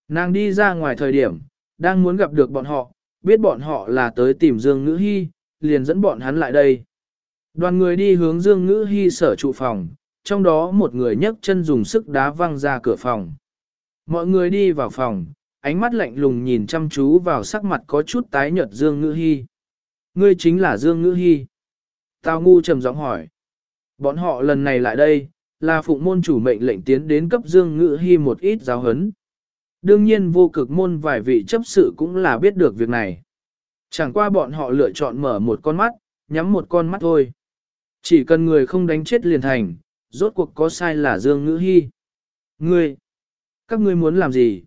S1: Nàng đi ra ngoài thời điểm, đang muốn gặp được bọn họ, biết bọn họ là tới tìm Dương Ngữ Hy, liền dẫn bọn hắn lại đây. Đoàn người đi hướng Dương Ngữ Hy sở trụ phòng, trong đó một người nhấc chân dùng sức đá văng ra cửa phòng. Mọi người đi vào phòng, ánh mắt lạnh lùng nhìn chăm chú vào sắc mặt có chút tái nhợt Dương Ngữ Hy. Ngươi chính là Dương Ngữ Hy. Tào ngu trầm giọng hỏi. Bọn họ lần này lại đây, là phụng môn chủ mệnh lệnh tiến đến cấp Dương Ngữ Hy một ít giáo hấn. Đương nhiên vô cực môn vài vị chấp sự cũng là biết được việc này. Chẳng qua bọn họ lựa chọn mở một con mắt, nhắm một con mắt thôi. Chỉ cần người không đánh chết liền thành, rốt cuộc có sai là Dương Ngữ Hy. Ngươi, các ngươi muốn làm gì?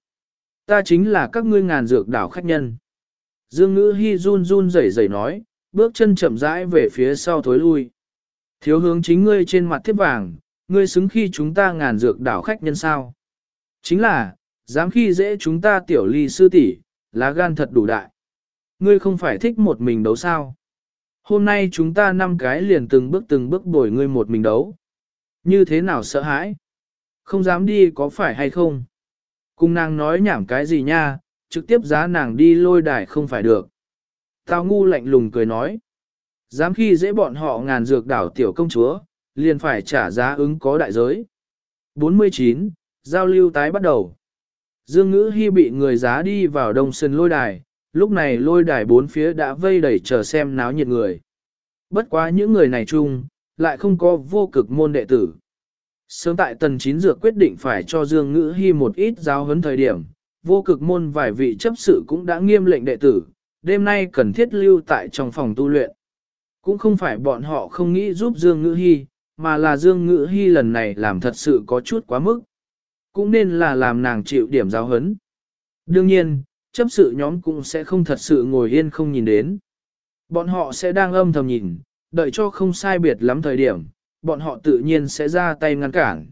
S1: Ta chính là các ngươi ngàn dược đảo khách nhân. Dương Ngữ Hy run run rẩy rẩy nói, bước chân chậm rãi về phía sau thối lui. Thiếu hướng chính ngươi trên mặt thiếp vàng, ngươi xứng khi chúng ta ngàn dược đảo khách nhân sao. Chính là, dám khi dễ chúng ta tiểu ly sư tỷ, lá gan thật đủ đại. Ngươi không phải thích một mình đấu sao. Hôm nay chúng ta năm cái liền từng bước từng bước bồi ngươi một mình đấu. Như thế nào sợ hãi? Không dám đi có phải hay không? Cùng nàng nói nhảm cái gì nha, trực tiếp giá nàng đi lôi đài không phải được. Tào ngu lạnh lùng cười nói. Dám khi dễ bọn họ ngàn dược đảo tiểu công chúa, liền phải trả giá ứng có đại giới. 49. Giao lưu tái bắt đầu. Dương Ngữ Hy bị người giá đi vào đông sân lôi đài, lúc này lôi đài bốn phía đã vây đầy chờ xem náo nhiệt người. Bất quá những người này chung, lại không có vô cực môn đệ tử. Sớm tại tần chín dược quyết định phải cho Dương Ngữ Hy một ít giáo huấn thời điểm, vô cực môn vài vị chấp sự cũng đã nghiêm lệnh đệ tử, đêm nay cần thiết lưu tại trong phòng tu luyện. Cũng không phải bọn họ không nghĩ giúp Dương Ngữ Hy, mà là Dương Ngữ Hy lần này làm thật sự có chút quá mức. Cũng nên là làm nàng chịu điểm giáo huấn. Đương nhiên, chấp sự nhóm cũng sẽ không thật sự ngồi yên không nhìn đến. Bọn họ sẽ đang âm thầm nhìn, đợi cho không sai biệt lắm thời điểm, bọn họ tự nhiên sẽ ra tay ngăn cản.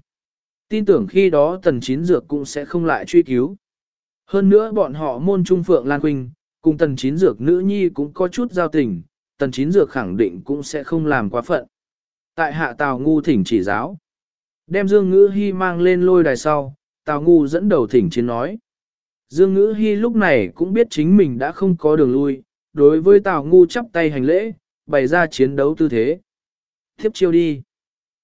S1: Tin tưởng khi đó tần chín dược cũng sẽ không lại truy cứu. Hơn nữa bọn họ môn trung phượng Lan Quỳnh, cùng tần chín dược nữ nhi cũng có chút giao tình, tần chín dược khẳng định cũng sẽ không làm quá phận. Tại hạ Tào Ngu thỉnh chỉ giáo. Đem Dương Ngữ Hy mang lên lôi đài sau, Tào Ngu dẫn đầu thỉnh chiến nói. Dương Ngữ Hy lúc này cũng biết chính mình đã không có đường lui, đối với Tào Ngu chắp tay hành lễ, bày ra chiến đấu tư thế. Tiếp chiêu đi.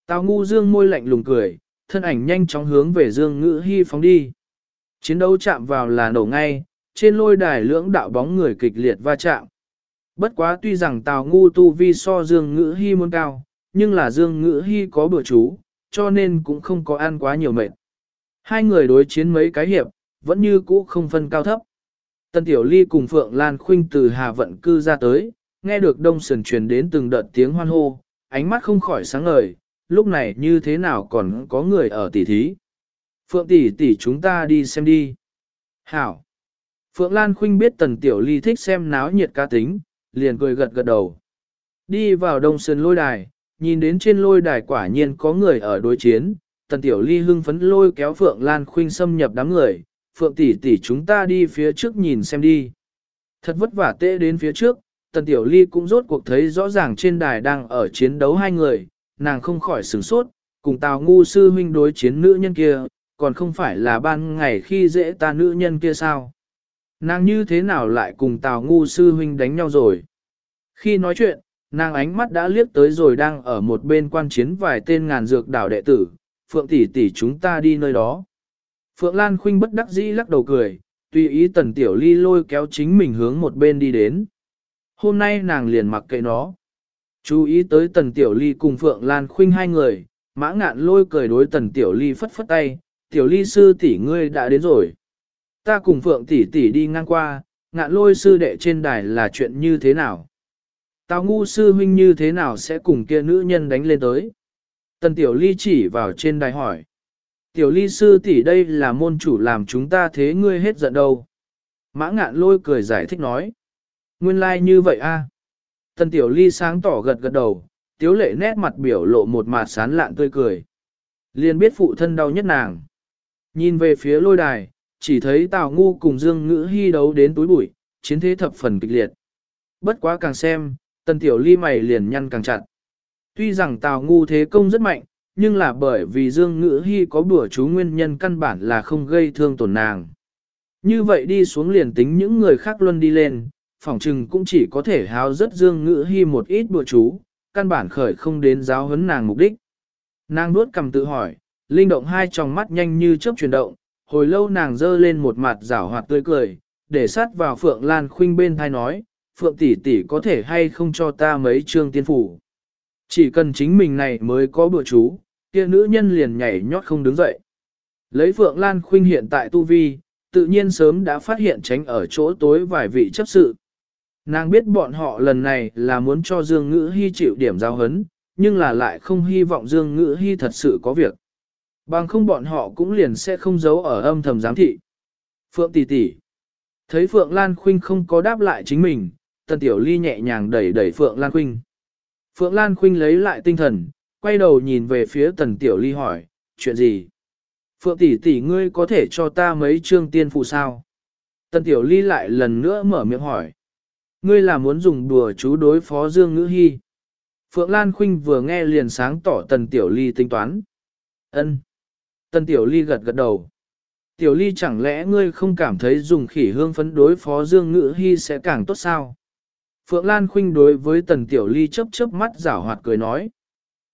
S1: Tào Ngu Dương môi lạnh lùng cười, thân ảnh nhanh chóng hướng về Dương Ngữ Hy phóng đi. Chiến đấu chạm vào là nổ ngay, trên lôi đài lưỡng đạo bóng người kịch liệt va chạm. Bất quá tuy rằng Tào Ngu tu vi so Dương Ngữ Hy muốn cao, nhưng là Dương Ngữ Hy có bữa chú, cho nên cũng không có ăn quá nhiều mệt. Hai người đối chiến mấy cái hiệp, vẫn như cũ không phân cao thấp. Tân Tiểu Ly cùng Phượng Lan Khuynh từ Hà Vận cư ra tới, nghe được đông sườn truyền đến từng đợt tiếng hoan hô, ánh mắt không khỏi sáng ngời, lúc này như thế nào còn có người ở tỷ thí. Phượng tỷ tỷ chúng ta đi xem đi. Hảo. Phượng Lan Khuynh biết Tần Tiểu Ly thích xem náo nhiệt ca tính, liền cười gật gật đầu. Đi vào đông sườn lôi đài, nhìn đến trên lôi đài quả nhiên có người ở đối chiến, Tần Tiểu Ly hưng phấn lôi kéo Phượng Lan Khuynh xâm nhập đám người, Phượng tỷ tỷ chúng ta đi phía trước nhìn xem đi. Thật vất vả tệ đến phía trước, Tần Tiểu Ly cũng rốt cuộc thấy rõ ràng trên đài đang ở chiến đấu hai người, nàng không khỏi sửng sốt, cùng Tào Ngu sư huynh đối chiến nữ nhân kia, còn không phải là ban ngày khi dễ ta nữ nhân kia sao. Nàng như thế nào lại cùng Tào Ngu sư huynh đánh nhau rồi? Khi nói chuyện, nàng ánh mắt đã liếc tới rồi đang ở một bên quan chiến vài tên ngàn dược đảo đệ tử, Phượng tỷ tỷ chúng ta đi nơi đó. Phượng Lan Khuynh bất đắc dĩ lắc đầu cười, tùy ý tần tiểu ly lôi kéo chính mình hướng một bên đi đến. Hôm nay nàng liền mặc kệ nó. Chú ý tới tần tiểu ly cùng Phượng Lan Khuynh hai người, mã ngạn lôi cười đối tần tiểu ly phất phất tay, tiểu ly sư tỷ ngươi đã đến rồi. Ta cùng Phượng tỷ tỷ đi ngang qua, ngạn lôi sư đệ trên đài là chuyện như thế nào? Tào ngu sư huynh như thế nào sẽ cùng kia nữ nhân đánh lên tới? Tần tiểu ly chỉ vào trên đài hỏi. Tiểu ly sư tỷ đây là môn chủ làm chúng ta thế ngươi hết giận đâu. Mã ngạn lôi cười giải thích nói. Nguyên lai like như vậy a. Tần tiểu ly sáng tỏ gật gật đầu, tiếu lệ nét mặt biểu lộ một mặt sán lạn tươi cười. Liền biết phụ thân đau nhất nàng. Nhìn về phía lôi đài, chỉ thấy Tào Ngu cùng Dương Ngữ Hy đấu đến túi bụi, chiến thế thập phần kịch liệt. Bất quá càng xem, tần tiểu ly mày liền nhăn càng chặt. Tuy rằng Tào Ngu thế công rất mạnh, nhưng là bởi vì Dương Ngữ Hy có bữa chú nguyên nhân căn bản là không gây thương tổn nàng. Như vậy đi xuống liền tính những người khác luôn đi lên, phỏng trừng cũng chỉ có thể háo rất Dương Ngữ Hy một ít bữa chú, căn bản khởi không đến giáo huấn nàng mục đích. Nàng nuốt cầm tự hỏi, linh động hai tròng mắt nhanh như chớp chuyển động, hồi lâu nàng dơ lên một mặt rảo hoạt tươi cười, để sát vào Phượng Lan Khuynh bên thai nói, Phượng tỷ tỷ có thể hay không cho ta mấy chương tiên phủ. Chỉ cần chính mình này mới có bữa chú, kia nữ nhân liền nhảy nhót không đứng dậy. Lấy Phượng Lan Khuynh hiện tại tu vi, tự nhiên sớm đã phát hiện tránh ở chỗ tối vài vị chấp sự. Nàng biết bọn họ lần này là muốn cho Dương Ngữ Hy chịu điểm giao hấn, nhưng là lại không hy vọng Dương Ngữ Hy thật sự có việc. Bằng không bọn họ cũng liền sẽ không giấu ở âm thầm giám thị. Phượng tỷ tỷ Thấy Phượng Lan Khuynh không có đáp lại chính mình, Tần Tiểu Ly nhẹ nhàng đẩy đẩy Phượng Lan Khuynh. Phượng Lan Khuynh lấy lại tinh thần, quay đầu nhìn về phía Tần Tiểu Ly hỏi, chuyện gì? Phượng tỷ tỷ ngươi có thể cho ta mấy chương tiên phụ sao? Tần Tiểu Ly lại lần nữa mở miệng hỏi. Ngươi là muốn dùng đùa chú đối phó Dương Ngữ Hy. Phượng Lan Khuynh vừa nghe liền sáng tỏ Tần Tiểu Ly tính toán. Ân. Tần Tiểu Ly gật gật đầu. Tiểu Ly chẳng lẽ ngươi không cảm thấy dùng khỉ hương phấn đối phó Dương Ngữ Hy sẽ càng tốt sao? Phượng Lan Khuynh đối với Tần Tiểu Ly chớp chớp mắt giả hoạt cười nói.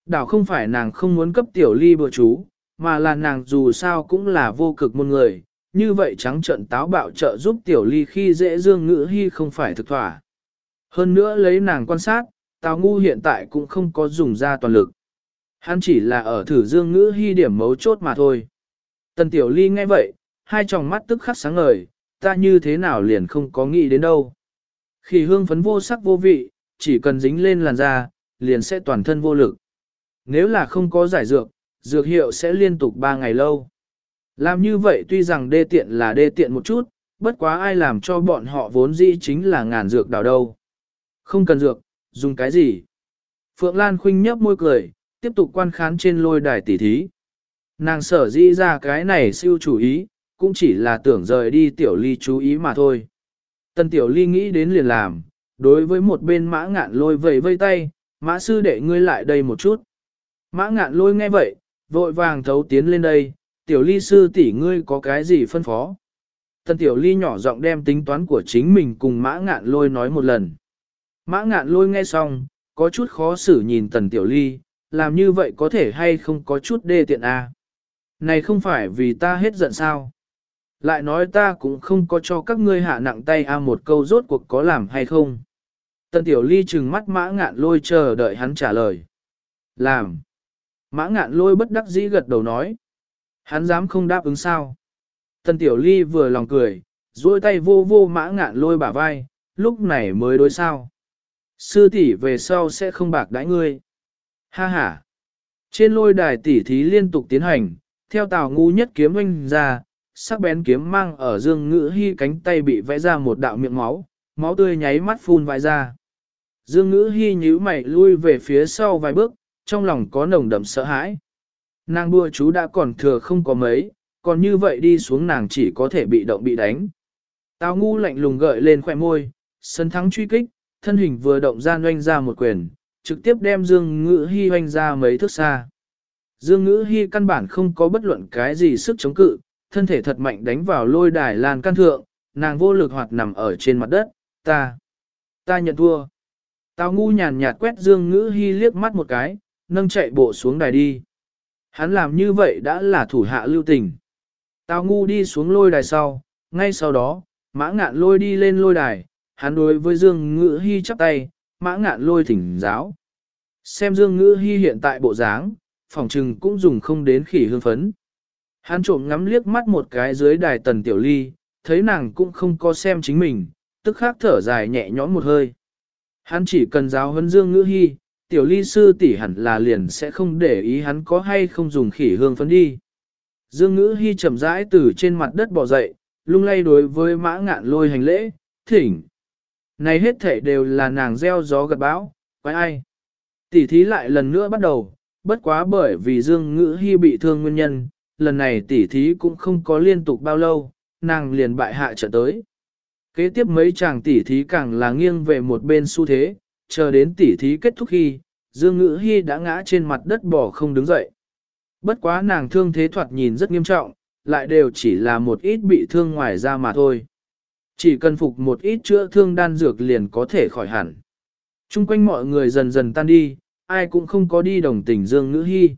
S1: Đảo không phải nàng không muốn cấp Tiểu Ly bừa chú, mà là nàng dù sao cũng là vô cực môn người, như vậy trắng trận táo bạo trợ giúp Tiểu Ly khi dễ Dương Ngữ Hy không phải thực thỏa. Hơn nữa lấy nàng quan sát, Tào Ngu hiện tại cũng không có dùng ra toàn lực. Hắn chỉ là ở thử Dương Ngữ Hy điểm mấu chốt mà thôi. Tần Tiểu Ly nghe vậy, hai tròng mắt tức khắc sáng ngời, ta như thế nào liền không có nghĩ đến đâu. Khi hương phấn vô sắc vô vị, chỉ cần dính lên làn da, liền sẽ toàn thân vô lực. Nếu là không có giải dược, dược hiệu sẽ liên tục 3 ngày lâu. Làm như vậy tuy rằng đê tiện là đê tiện một chút, bất quá ai làm cho bọn họ vốn dĩ chính là ngàn dược đào đâu. Không cần dược, dùng cái gì? Phượng Lan khinh nhấp môi cười, tiếp tục quan khán trên lôi đài tỉ thí. Nàng sở dĩ ra cái này siêu chủ ý, cũng chỉ là tưởng rời đi tiểu ly chú ý mà thôi. Tần tiểu ly nghĩ đến liền làm, đối với một bên mã ngạn lôi vầy vây tay, mã sư đệ ngươi lại đây một chút. Mã ngạn lôi nghe vậy, vội vàng thấu tiến lên đây, tiểu ly sư tỷ ngươi có cái gì phân phó. Tần tiểu ly nhỏ giọng đem tính toán của chính mình cùng mã ngạn lôi nói một lần. Mã ngạn lôi nghe xong, có chút khó xử nhìn tần tiểu ly, làm như vậy có thể hay không có chút đê tiện à. Này không phải vì ta hết giận sao. Lại nói ta cũng không có cho các ngươi hạ nặng tay a một câu rốt cuộc có làm hay không. Tần tiểu ly trừng mắt mã ngạn lôi chờ đợi hắn trả lời. Làm. Mã ngạn lôi bất đắc dĩ gật đầu nói. Hắn dám không đáp ứng sao. Tần tiểu ly vừa lòng cười, duỗi tay vô vô mã ngạn lôi bả vai, lúc này mới đối sao. Sư tỷ về sau sẽ không bạc đãi ngươi. Ha ha. Trên lôi đài tỷ thí liên tục tiến hành, theo tào ngu nhất kiếm oanh ra, sắc bén kiếm mang ở dương ngữ hy cánh tay bị vẽ ra một đạo miệng máu, máu tươi nháy mắt phun vãi ra. Dương ngữ hy nhíu mày lui về phía sau vài bước, trong lòng có nồng đậm sợ hãi. Nàng đua chú đã còn thừa không có mấy, còn như vậy đi xuống nàng chỉ có thể bị động bị đánh. Tào ngu lạnh lùng gợi lên khỏe môi, sân thắng truy kích, thân hình vừa động ra oanh ra một quyền, trực tiếp đem Dương Ngữ Hi oanh ra mấy thước xa. Dương Ngữ Hi căn bản không có bất luận cái gì sức chống cự, thân thể thật mạnh đánh vào lôi đài lan can thượng, nàng vô lực hoạt nằm ở trên mặt đất, ta, ta nhận thua. Tào ngu nhàn nhạt quét Dương Ngữ Hi liếc mắt một cái, nâng chạy bộ xuống đài đi. Hắn làm như vậy đã là thủ hạ lưu tình. Tào ngu đi xuống lôi đài sau, ngay sau đó, mã ngạn lôi đi lên lôi đài, hắn đối với Dương Ngữ Hi chắp tay, mã ngạn lôi thỉnh giáo. Xem Dương Ngữ Hi hiện tại bộ dáng, phòng trừng cũng dùng không đến khỉ hương phấn. Hắn trộm ngắm liếc mắt một cái dưới đài tần tiểu ly, thấy nàng cũng không có xem chính mình, tức khắc thở dài nhẹ nhõm một hơi. Hắn chỉ cần giáo huấn Dương Ngữ Hi, tiểu ly sư tỷ hẳn là liền sẽ không để ý hắn có hay không dùng khỉ hương phấn đi. Dương Ngữ Hi chậm rãi từ trên mặt đất bò dậy, lung lay đối với mã ngạn lôi hành lễ, thỉnh. Này hết thể đều là nàng gieo gió gật bão, quái ai. Tỷ thí lại lần nữa bắt đầu, bất quá bởi vì Dương Ngữ Hi bị thương nguyên nhân, lần này tỷ thí cũng không có liên tục bao lâu, nàng liền bại hạ trở tới. Kế tiếp mấy chàng tỷ thí càng là nghiêng về một bên xu thế, chờ đến tỷ thí kết thúc khi, Dương Ngữ hy đã ngã trên mặt đất bỏ không đứng dậy. Bất quá nàng thương thế thoạt nhìn rất nghiêm trọng, lại đều chỉ là một ít bị thương ngoài da mà thôi. Chỉ cần phục một ít chữa thương đan dược liền có thể khỏi hẳn. Trung quanh mọi người dần dần tan đi, ai cũng không có đi đồng tình Dương Ngữ hy.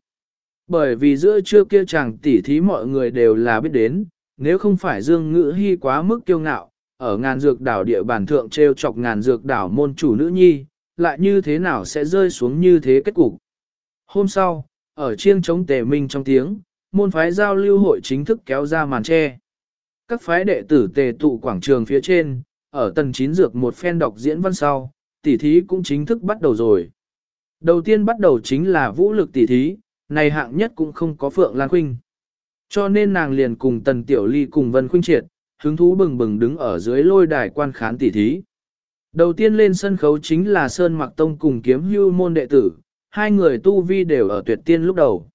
S1: Bởi vì giữa trưa kia chàng tỉ thí mọi người đều là biết đến, nếu không phải Dương Ngữ hy quá mức kiêu ngạo, ở ngàn dược đảo địa bàn thượng treo chọc ngàn dược đảo môn chủ nữ nhi, lại như thế nào sẽ rơi xuống như thế kết cục. Hôm sau, ở chiêng chống tề minh trong tiếng, môn phái giao lưu hội chính thức kéo ra màn che các phái đệ tử tề tụ quảng trường phía trên, ở tầng chín dược một phen đọc diễn văn sau, tỉ thí cũng chính thức bắt đầu rồi. Đầu tiên bắt đầu chính là vũ lực tỉ thí, này hạng nhất cũng không có Phượng Lan Khuynh. Cho nên nàng liền cùng Tần Tiểu Ly cùng Vân Khuynh Triệt, hứng thú bừng bừng đứng ở dưới lôi đài quan khán tỉ thí. Đầu tiên lên sân khấu chính là Sơn Mặc Tông cùng kiếm hưu môn đệ tử, hai người tu vi đều ở tuyệt tiên lúc đầu.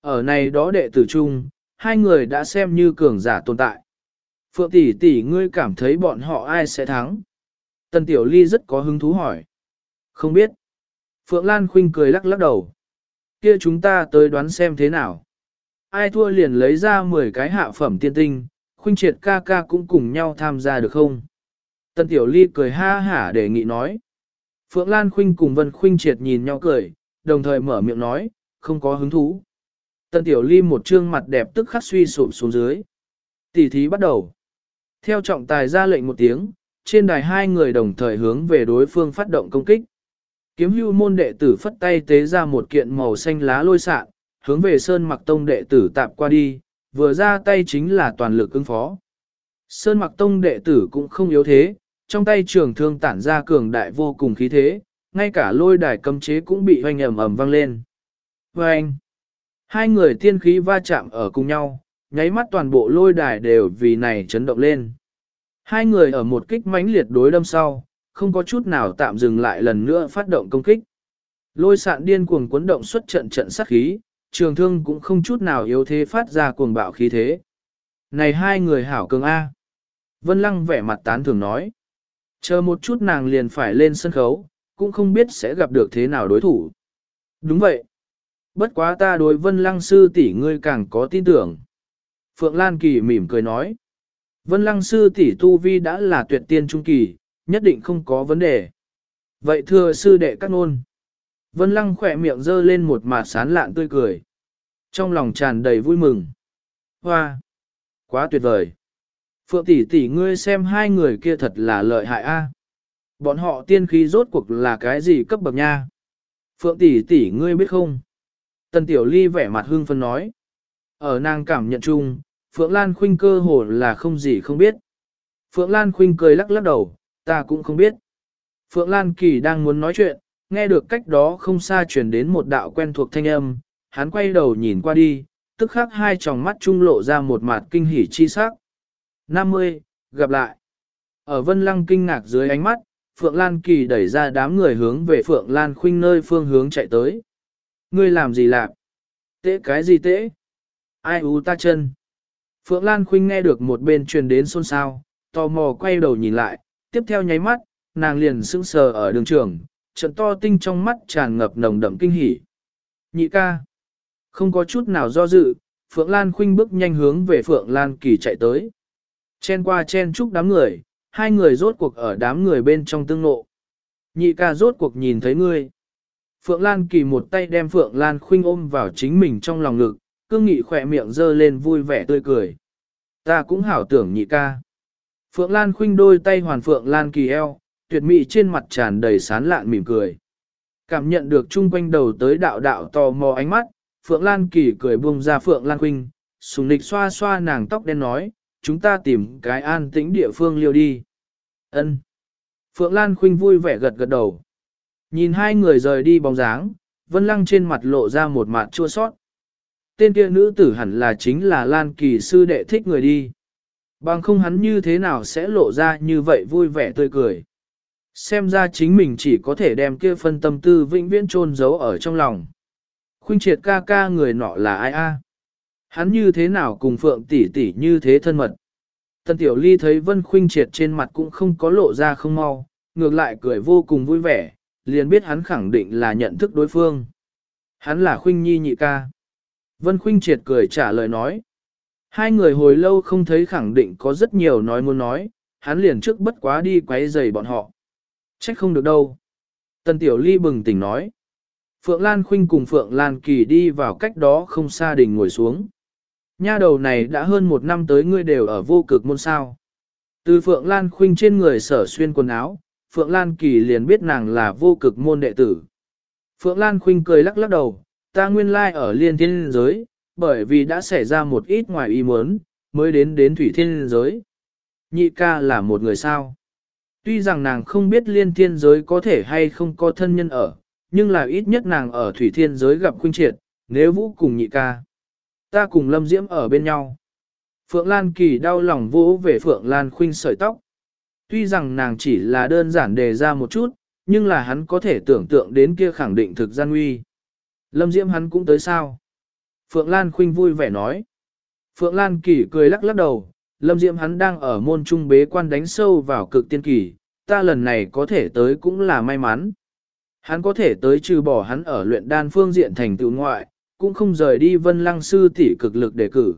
S1: Ở này đó đệ tử chung, hai người đã xem như cường giả tồn tại. Phượng tỷ tỷ ngươi cảm thấy bọn họ ai sẽ thắng? Tần Tiểu Ly rất có hứng thú hỏi. Không biết. Phượng Lan Khuynh cười lắc lắc đầu. Kia chúng ta tới đoán xem thế nào. Ai thua liền lấy ra 10 cái hạ phẩm tiên tinh, Khuynh triệt ca ca cũng cùng nhau tham gia được không? Tần Tiểu Ly cười ha hả đề nghị nói. Phượng Lan Khuynh cùng Vân Khuynh triệt nhìn nhau cười, đồng thời mở miệng nói, không có hứng thú. Tần Tiểu Ly một trương mặt đẹp tức khắc suy sụp xuống dưới. Tỷ thí bắt đầu. Theo trọng tài ra lệnh một tiếng, trên đài hai người đồng thời hướng về đối phương phát động công kích. Kiếm hưu môn đệ tử phất tay tế ra một kiện màu xanh lá lôi xạ, hướng về Sơn Mặc Tông đệ tử tạp qua đi, vừa ra tay chính là toàn lực ứng phó. Sơn Mặc Tông đệ tử cũng không yếu thế, trong tay trường thương tản ra cường đại vô cùng khí thế, ngay cả lôi đài cấm chế cũng bị hoành ầm ầm vang lên. Vâng! Hai người tiên khí va chạm ở cùng nhau, nháy mắt toàn bộ lôi đài đều vì này chấn động lên. Hai người ở một kích mãnh liệt đối đâm sau, không có chút nào tạm dừng lại lần nữa phát động công kích. Lôi sạn điên cuồng cuốn động xuất trận trận sát khí, trường thương cũng không chút nào yếu thế phát ra cuồng bạo khí thế. Này hai người hảo cường A. Vân Lăng vẻ mặt tán thường nói. Chờ một chút nàng liền phải lên sân khấu, cũng không biết sẽ gặp được thế nào đối thủ. Đúng vậy. Bất quá ta đối Vân Lăng sư tỷ ngươi càng có tin tưởng. Phượng Lan Kỳ mỉm cười nói. Vân Lăng sư tỷ tu vi đã là tuyệt tiên trung kỳ, nhất định không có vấn đề. Vậy thưa sư đệ các nôn. Vân Lăng khỏe miệng dơ lên một mặt sán lạn tươi cười. Trong lòng tràn đầy vui mừng. Hoa! Quá tuyệt vời! Phượng tỷ tỷ ngươi xem hai người kia thật là lợi hại a. Bọn họ tiên khí rốt cuộc là cái gì cấp bậc nha? Phượng tỷ tỷ ngươi biết không? Tần Tiểu Ly vẻ mặt hưng phấn nói. Ở nàng cảm nhận chung, Phượng Lan Khuynh cơ hồ là không gì không biết. Phượng Lan Khuynh cười lắc lắc đầu, ta cũng không biết. Phượng Lan Kỳ đang muốn nói chuyện, nghe được cách đó không xa truyền đến một đạo quen thuộc thanh âm, hắn quay đầu nhìn qua đi, tức khắc hai tròng mắt trung lộ ra một mặt kinh hỉ chi sắc. 50, gặp lại. Ở Vân Lăng kinh ngạc dưới ánh mắt, Phượng Lan Kỳ đẩy ra đám người hướng về Phượng Lan Khuynh nơi phương hướng chạy tới. Ngươi làm gì lạc? Tế cái gì tế? Ai u ta chân? Phượng Lan Khuynh nghe được một bên truyền đến xôn xao, tò mò quay đầu nhìn lại, tiếp theo nháy mắt, nàng liền sững sờ ở đường trường, trận to tinh trong mắt tràn ngập nồng đậm kinh hỉ. Nhị ca. Không có chút nào do dự, Phượng Lan Khuynh bước nhanh hướng về Phượng Lan Kỳ chạy tới. Chen qua chen chúc đám người, hai người rốt cuộc ở đám người bên trong tương ngộ. Nhị ca rốt cuộc nhìn thấy ngươi. Phượng Lan Kỳ một tay đem Phượng Lan Khuynh ôm vào chính mình trong lòng ngực, cương nghị khỏe miệng dơ lên vui vẻ tươi cười. Ta cũng hảo tưởng nhị ca. Phượng Lan Khuynh đôi tay hoàn Phượng Lan Kỳ eo, tuyệt mỹ trên mặt tràn đầy sán lạn mỉm cười. Cảm nhận được chung quanh đầu tới đạo đạo tò mò ánh mắt, Phượng Lan Kỳ cười buông ra Phượng Lan Khuynh, sùng lịch xoa xoa nàng tóc đen nói, chúng ta tìm cái an tĩnh địa phương liêu đi. Ân. Phượng Lan Khuynh vui vẻ gật gật đầu. Nhìn hai người rời đi bóng dáng, Vân Lăng trên mặt lộ ra một mặt chua sót. Tên kia nữ tử hẳn là chính là Lan Kỳ sư đệ thích người đi. Bằng không hắn như thế nào sẽ lộ ra như vậy vui vẻ tươi cười. Xem ra chính mình chỉ có thể đem kia phân tâm tư vĩnh viễn chôn giấu ở trong lòng. Khuynh triệt ca ca người nọ là ai a? Hắn như thế nào cùng Phượng tỷ tỷ như thế thân mật. Tần Tiểu Ly thấy Vân Khuynh triệt trên mặt cũng không có lộ ra không mau, ngược lại cười vô cùng vui vẻ, liền biết hắn khẳng định là nhận thức đối phương. Hắn là Khuynh Nhi nhị ca. Vân Khuynh triệt cười trả lời nói. Hai người hồi lâu không thấy khẳng định có rất nhiều nói muốn nói, hắn liền trước bất quá đi quấy rầy bọn họ. Trách không được đâu. Tần Tiểu Ly bừng tỉnh nói. Phượng Lan Khuynh cùng Phượng Lan Kỳ đi vào cách đó không xa đình ngồi xuống. Nha đầu này đã hơn một năm tới ngươi đều ở vô cực môn sao. Từ Phượng Lan Khuynh trên người sở xuyên quần áo, Phượng Lan Kỳ liền biết nàng là vô cực môn đệ tử. Phượng Lan Khuynh cười lắc lắc đầu, ta nguyên lai ở liên thiên giới, bởi vì đã xảy ra một ít ngoài ý muốn, mới đến đến thủy thiên giới. Nhị ca là một người sao. Tuy rằng nàng không biết liên thiên giới có thể hay không có thân nhân ở, nhưng là ít nhất nàng ở thủy thiên giới gặp khuynh triệt, nếu vũ cùng nhị ca. Ta cùng Lâm Diễm ở bên nhau. Phượng Lan Kỳ đau lòng vỗ về Phượng Lan Khuynh sợi tóc. Tuy rằng nàng chỉ là đơn giản đề ra một chút, nhưng là hắn có thể tưởng tượng đến kia khẳng định thực gian nguy. Lâm Diễm hắn cũng tới sao? Phượng Lan Khuynh vui vẻ nói. Phượng Lan Kỳ cười lắc lắc đầu, Lâm Diễm hắn đang ở môn trung bế quan đánh sâu vào cực tiên kỳ, ta lần này có thể tới cũng là may mắn. Hắn có thể tới trừ bỏ hắn ở luyện đan phương diện thành tựu ngoại, cũng không rời đi vân lăng sư tỷ cực lực đề cử.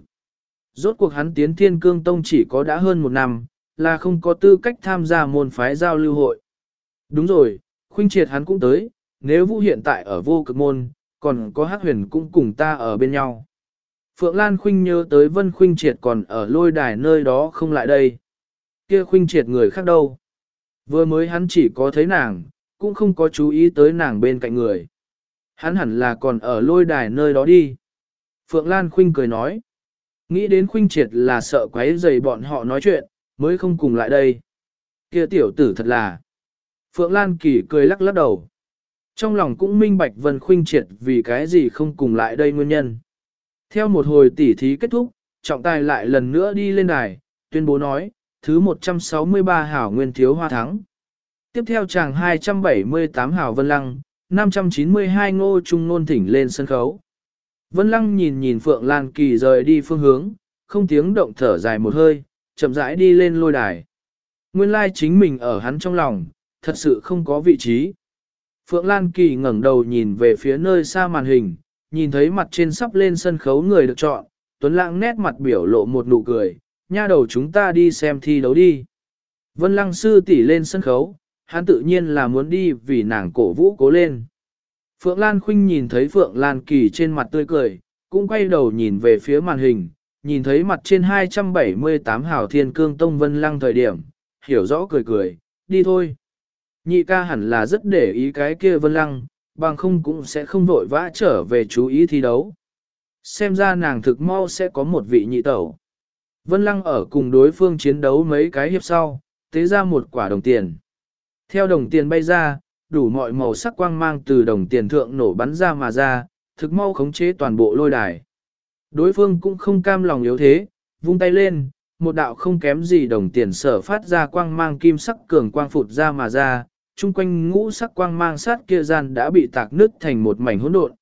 S1: Rốt cuộc hắn tiến thiên cương tông chỉ có đã hơn một năm, là không có tư cách tham gia môn phái giao lưu hội. Đúng rồi, khuynh triệt hắn cũng tới, nếu vũ hiện tại ở vô cực môn, còn có hắc huyền cũng cùng ta ở bên nhau. Phượng Lan khuynh nhớ tới vân khuynh triệt còn ở lôi đài nơi đó không lại đây. Kia khuynh triệt người khác đâu. Vừa mới hắn chỉ có thấy nàng, cũng không có chú ý tới nàng bên cạnh người. Hắn hẳn là còn ở lôi đài nơi đó đi. Phượng Lan Khuynh cười nói. Nghĩ đến Khuynh triệt là sợ quấy rầy bọn họ nói chuyện, mới không cùng lại đây. Kia tiểu tử thật là. Phượng Lan Kỳ cười lắc lắc đầu. Trong lòng cũng minh bạch Vân Khuynh triệt vì cái gì không cùng lại đây nguyên nhân. Theo một hồi tỉ thí kết thúc, trọng tài lại lần nữa đi lên đài, tuyên bố nói, thứ 163 hảo nguyên thiếu hoa thắng. Tiếp theo chàng 278 hảo Vân Lăng, 592 ngô trung nôn thỉnh lên sân khấu. Vân Lăng nhìn nhìn Phượng Lan Kỳ rời đi phương hướng, không tiếng động thở dài một hơi, chậm rãi đi lên lôi đài. Nguyên lai chính mình ở hắn trong lòng, thật sự không có vị trí. Phượng Lan Kỳ ngẩng đầu nhìn về phía nơi xa màn hình, nhìn thấy mặt trên sắp lên sân khấu người được chọn, Tuấn Lãng nét mặt biểu lộ một nụ cười, nha đầu chúng ta đi xem thi đấu đi. Vân Lăng sư tỷ lên sân khấu, hắn tự nhiên là muốn đi vì nàng cổ vũ cố lên. Phượng Lan Khuynh nhìn thấy Phượng Lan Kỳ trên mặt tươi cười, cũng quay đầu nhìn về phía màn hình, nhìn thấy mặt trên 278 hảo thiên cương tông Vân Lăng thời điểm, hiểu rõ cười cười, đi thôi. Nhị ca hẳn là rất để ý cái kia Vân Lăng, bằng không cũng sẽ không vội vã trở về chú ý thi đấu. Xem ra nàng thực mau sẽ có một vị nhị tẩu. Vân Lăng ở cùng đối phương chiến đấu mấy cái hiệp sau, tế ra một quả đồng tiền. Theo đồng tiền bay ra, đủ mọi màu sắc quang mang từ đồng tiền thượng nổ bắn ra mà ra, thực mau khống chế toàn bộ lôi đài. Đối phương cũng không cam lòng yếu thế, vung tay lên, một đạo không kém gì đồng tiền sở phát ra quang mang kim sắc cường quang phụt ra mà ra, chung quanh ngũ sắc quang mang sát kia gian đã bị tạc nứt thành một mảnh hỗn độn.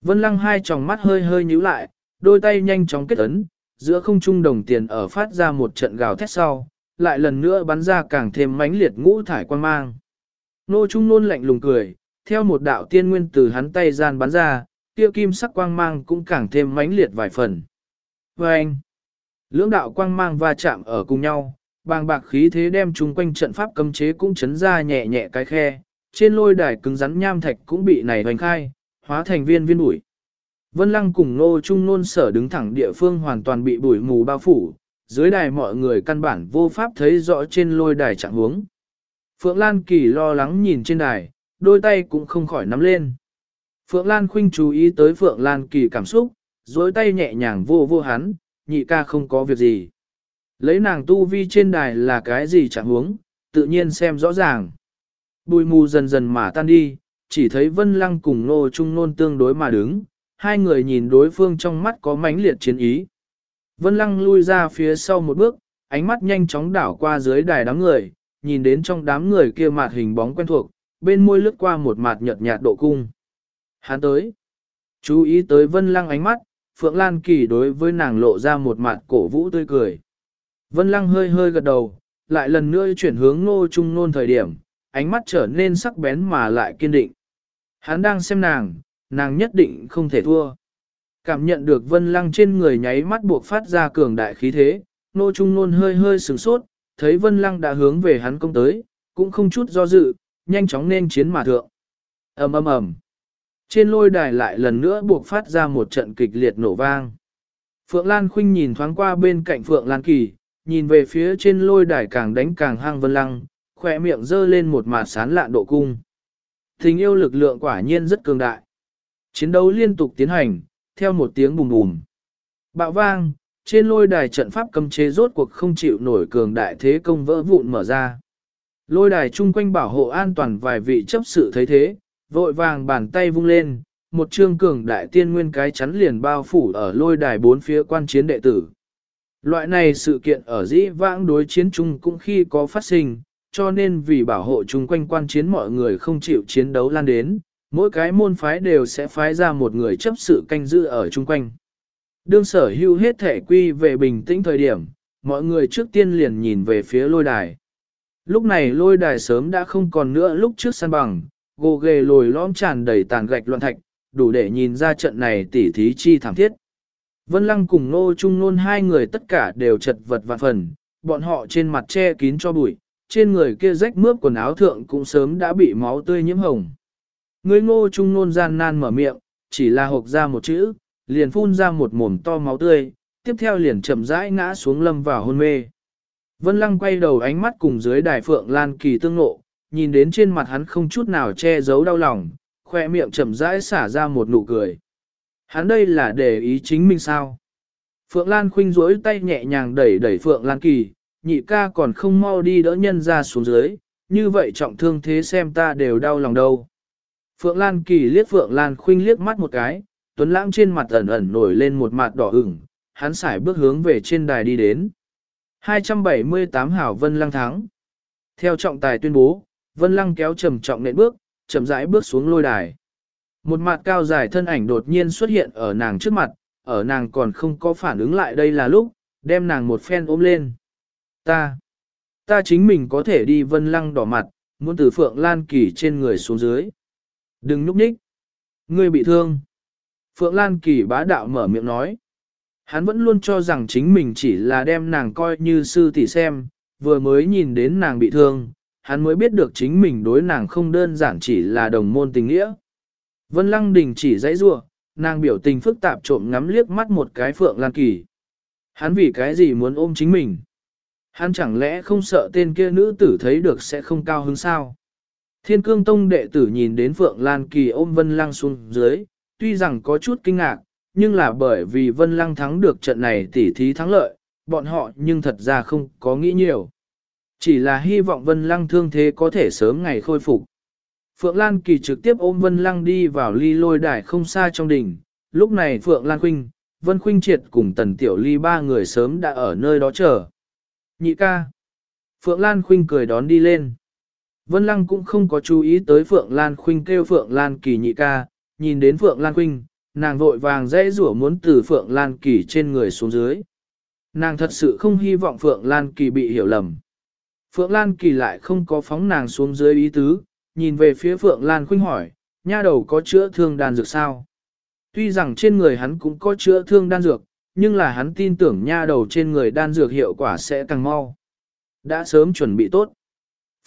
S1: Vân lăng hai tròng mắt hơi hơi nhíu lại, đôi tay nhanh chóng kết ấn, giữa không trung đồng tiền ở phát ra một trận gào thét sau, lại lần nữa bắn ra càng thêm mãnh liệt ngũ thải quang mang. Nô Trung Nôn lạnh lùng cười, theo một đạo tiên nguyên từ hắn tay gian bắn ra, kia kim sắc quang mang cũng càng thêm mãnh liệt vài phần. Và anh, lưỡng đạo quang mang va chạm ở cùng nhau, bàng bạc khí thế đem chung quanh trận pháp cấm chế cũng chấn ra nhẹ nhẹ cái khe, trên lôi đài cứng rắn nham thạch cũng bị này hoành khai, hóa thành viên viên bụi. Vân Lăng cùng Nô Trung Nôn sở đứng thẳng địa phương hoàn toàn bị bụi mù bao phủ, dưới đài mọi người căn bản vô pháp thấy rõ trên lôi đài trạng huống. Phượng Lan Kỳ lo lắng nhìn trên đài, đôi tay cũng không khỏi nắm lên. Phượng Lan Khuynh chú ý tới Phượng Lan Kỳ cảm xúc, dối tay nhẹ nhàng vô vô hắn, nhị ca không có việc gì. Lấy nàng tu vi trên đài là cái gì chẳng huống, tự nhiên xem rõ ràng. Bùi mù dần dần mà tan đi, chỉ thấy Vân Lăng cùng Nô Trung Nôn tương đối mà đứng, hai người nhìn đối phương trong mắt có mãnh liệt chiến ý. Vân Lăng lui ra phía sau một bước, ánh mắt nhanh chóng đảo qua dưới đài đám người, nhìn đến trong đám người kia mặt hình bóng quen thuộc, bên môi lướt qua một mặt nhợt nhạt độ cung. Hắn tới. Chú ý tới Vân Lăng ánh mắt, Phượng Lan Kỳ đối với nàng lộ ra một mặt cổ vũ tươi cười. Vân Lăng hơi hơi gật đầu, lại lần nữa chuyển hướng Nô Trung Nôn thời điểm, ánh mắt trở nên sắc bén mà lại kiên định. Hắn đang xem nàng, nàng nhất định không thể thua. Cảm nhận được Vân Lăng trên người nháy mắt buộc phát ra cường đại khí thế, Nô Trung Nôn hơi hơi sửng sốt, thấy Vân Lăng đã hướng về hắn công tới, cũng không chút do dự, nhanh chóng nên chiến mà thượng. ầm ầm ầm. Trên lôi đài lại lần nữa buộc phát ra một trận kịch liệt nổ vang. Phượng Lan Khuynh nhìn thoáng qua bên cạnh Phượng Lan Kỳ, nhìn về phía trên lôi đài càng đánh càng hang Vân Lăng, khỏe miệng dơ lên một mặt sán lạn độ cung. Tình yêu lực lượng quả nhiên rất cường đại. Chiến đấu liên tục tiến hành, theo một tiếng bùm bùm. Bạo vang, trên lôi đài trận pháp cấm chế rốt cuộc không chịu nổi cường đại thế công vỡ vụn mở ra. Lôi đài chung quanh bảo hộ an toàn vài vị chấp sự thấy thế, vội vàng bàn tay vung lên, một trương cường đại tiên nguyên cái chắn liền bao phủ ở lôi đài bốn phía quan chiến đệ tử. Loại này sự kiện ở dĩ vãng đối chiến chung cũng khi có phát sinh, cho nên vì bảo hộ chung quanh quan chiến mọi người không chịu chiến đấu lan đến, mỗi cái môn phái đều sẽ phái ra một người chấp sự canh giữ ở chung quanh. Đương sở hưu hết thể quy về bình tĩnh thời điểm, mọi người trước tiên liền nhìn về phía lôi đài. Lúc này lôi đài sớm đã không còn nữa lúc trước săn bằng, gồ ghề lồi lõm tràn đầy tàn gạch loạn thạch, đủ để nhìn ra trận này tỉ thí chi thảm thiết. Vân Lăng cùng Nô Trung Nôn hai người tất cả đều chật vật vạn phần, bọn họ trên mặt che kín cho bụi, trên người kia rách mướp quần áo thượng cũng sớm đã bị máu tươi nhiễm hồng. Người Ngô Trung Nôn gian nan mở miệng, chỉ là hộc ra một chữ, liền phun ra một mồm to máu tươi, tiếp theo liền chậm rãi ngã xuống lâm vào hôn mê. Vân Lăng quay đầu ánh mắt cùng dưới đài phượng lan kỳ tương ngộ, nhìn đến trên mặt hắn không chút nào che giấu đau lòng, khoe miệng chậm rãi xả ra một nụ cười. Hắn đây là để ý chính mình sao? Phượng Lan khinh rỗi tay nhẹ nhàng đẩy đẩy Phượng Lan kỳ, nhị ca còn không mau đi đỡ nhân ra xuống dưới, như vậy trọng thương thế xem ta đều đau lòng đâu. Phượng Lan kỳ liếc Phượng Lan khinh liếc mắt một cái, Tuấn Lãng trên mặt ẩn ẩn nổi lên một mặt đỏ ửng, hắn xài bước hướng về trên đài đi đến. 278 Hảo Vân Lăng thắng. Theo trọng tài tuyên bố, Vân Lăng kéo trầm trọng nện bước, chậm rãi bước xuống lôi đài. Một mặt cao dài thân ảnh đột nhiên xuất hiện ở nàng trước mặt, ở nàng còn không có phản ứng lại đây là lúc, đem nàng một phen ôm lên. Ta, ta chính mình có thể đi Vân Lăng đỏ mặt, muốn từ Phượng Lan Kỳ trên người xuống dưới. Đừng núp nhích. Ngươi bị thương. Phượng Lan Kỳ bá đạo mở miệng nói. Hắn vẫn luôn cho rằng chính mình chỉ là đem nàng coi như sư tỷ xem, vừa mới nhìn đến nàng bị thương, hắn mới biết được chính mình đối nàng không đơn giản chỉ là đồng môn tình nghĩa. Vân Lăng Đình chỉ dãy rua, nàng biểu tình phức tạp trộm ngắm liếc mắt một cái Phượng Lan Kỳ. Hắn vì cái gì muốn ôm chính mình? Hắn chẳng lẽ không sợ tên kia nữ tử thấy được sẽ không cao hứng sao? Thiên cương tông đệ tử nhìn đến Phượng Lan Kỳ ôm Vân Lăng xuống dưới, tuy rằng có chút kinh ngạc, nhưng là bởi vì Vân Lăng thắng được trận này tỉ thí thắng lợi, bọn họ nhưng thật ra không có nghĩ nhiều. Chỉ là hy vọng Vân Lăng thương thế có thể sớm ngày khôi phục. Phượng Lan Kỳ trực tiếp ôm Vân Lăng đi vào ly lôi đài không xa trong đỉnh. Lúc này Phượng Lan Khuynh, Vân Khuynh Triệt cùng Tần Tiểu Ly ba người sớm đã ở nơi đó chờ. Nhị ca. Phượng Lan Khuynh cười đón đi lên. Vân Lăng cũng không có chú ý tới Phượng Lan Khuynh kêu Phượng Lan Kỳ nhị ca, nhìn đến Phượng Lan Khuynh, nàng vội vàng dãy rủa muốn từ Phượng Lan Kỳ trên người xuống dưới. Nàng thật sự không hy vọng Phượng Lan Kỳ bị hiểu lầm. Phượng Lan Kỳ lại không có phóng nàng xuống dưới ý tứ, nhìn về phía Phượng Lan Khuynh hỏi, nha đầu có chữa thương đan dược sao? Tuy rằng trên người hắn cũng có chữa thương đan dược, nhưng là hắn tin tưởng nha đầu trên người đan dược hiệu quả sẽ càng mau. Đã sớm chuẩn bị tốt.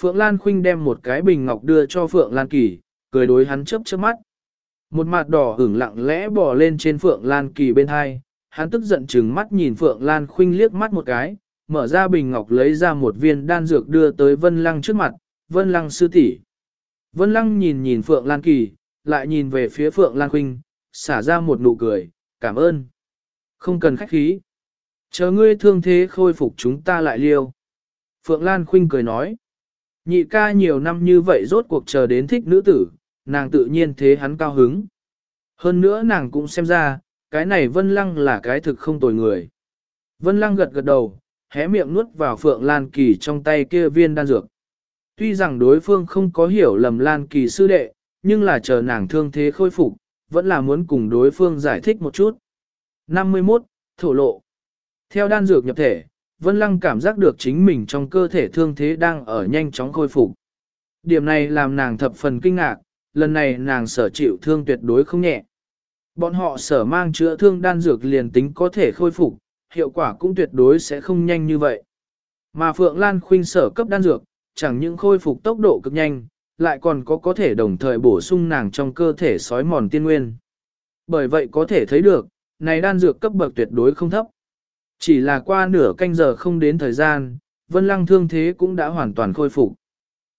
S1: Phượng Lan Khuynh đem một cái bình ngọc đưa cho Phượng Lan Kỳ, cười đối hắn chớp chớp mắt. Một mặt đỏ hửng lặng lẽ bò lên trên Phượng Lan Kỳ bên hai, hắn tức giận trừng mắt nhìn Phượng Lan Khuynh liếc mắt một cái, mở ra bình ngọc lấy ra một viên đan dược đưa tới Vân Lăng trước mặt, Vân Lăng sư tỷ. Vân Lăng nhìn nhìn Phượng Lan Kỳ, lại nhìn về phía Phượng Lan Khuynh, xả ra một nụ cười, cảm ơn. Không cần khách khí. Chờ ngươi thương thế khôi phục chúng ta lại liêu. Phượng Lan Khuynh cười nói. Nhị ca nhiều năm như vậy rốt cuộc chờ đến thích nữ tử, nàng tự nhiên thế hắn cao hứng. Hơn nữa nàng cũng xem ra, cái này Vân Lăng là cái thực không tồi người. Vân Lăng gật gật đầu, hé miệng nuốt vào Phượng Lan Kỳ trong tay kia viên đan dược. Tuy rằng đối phương không có hiểu lầm Lan Kỳ sư đệ, nhưng là chờ nàng thương thế khôi phục, vẫn là muốn cùng đối phương giải thích một chút. 51. Thổ lộ Theo đan dược nhập thể, Vân Lăng cảm giác được chính mình trong cơ thể thương thế đang ở nhanh chóng khôi phục. Điểm này làm nàng thập phần kinh ngạc, lần này nàng sở chịu thương tuyệt đối không nhẹ. Bọn họ sở mang chữa thương đan dược liền tính có thể khôi phục, hiệu quả cũng tuyệt đối sẽ không nhanh như vậy. Mà Phượng Lan Khuynh sở cấp đan dược, chẳng những khôi phục tốc độ cực nhanh, lại còn có có thể đồng thời bổ sung nàng trong cơ thể sói mòn tiên nguyên. Bởi vậy có thể thấy được, này đan dược cấp bậc tuyệt đối không thấp. Chỉ là qua nửa canh giờ không đến thời gian, Vân Lăng thương thế cũng đã hoàn toàn khôi phục.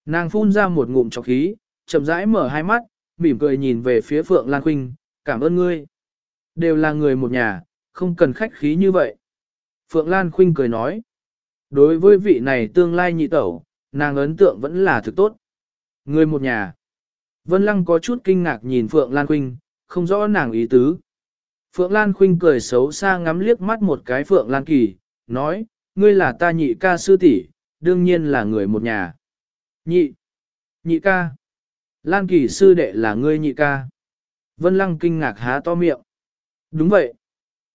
S1: Nàng phun ra một ngụm trọc khí, chậm rãi mở hai mắt, mỉm cười nhìn về phía Phượng Lan Khuynh, cảm ơn ngươi. Đều là người một nhà, không cần khách khí như vậy. Phượng Lan Khuynh cười nói, đối với vị này tương lai nhị tẩu, nàng ấn tượng vẫn là thực tốt. Người một nhà. Vân Lăng có chút kinh ngạc nhìn Phượng Lan Khuynh, không rõ nàng ý tứ. Phượng Lan Khuynh cười xấu xa ngắm liếc mắt một cái Phượng Lan Kỳ, nói, ngươi là ta nhị ca sư tỷ, đương nhiên là người một nhà. Nhị, nhị ca. Lan Kỳ sư đệ là ngươi nhị ca. Vân Lăng kinh ngạc há to miệng. Đúng vậy.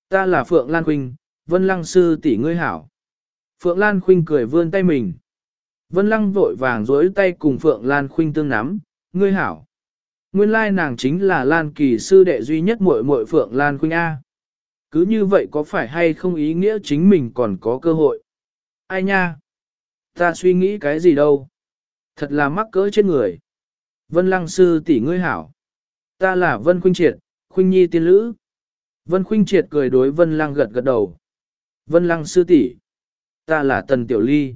S1: Ta là Phượng Lan Khuynh, Vân Lăng sư tỷ ngươi hảo. Phượng Lan Khuynh cười vươn tay mình. Vân Lăng vội vàng dối tay cùng Phượng Lan Khuynh tương nắm, ngươi hảo. Nguyên lai nàng chính là Lan Kỳ sư đệ duy nhất muội muội Phượng Lan Khuynh A. Cứ như vậy có phải hay không ý nghĩa chính mình còn có cơ hội? Ai nha? Ta suy nghĩ cái gì đâu? Thật là mắc cỡ trên người. Vân Lăng sư tỷ ngươi hảo. Ta là Vân Khuynh Triệt, Khuynh Nhi tiên lữ. Vân Khuynh Triệt cười đối Vân Lăng gật gật đầu. Vân Lăng sư tỷ, ta là Tần Tiểu Ly.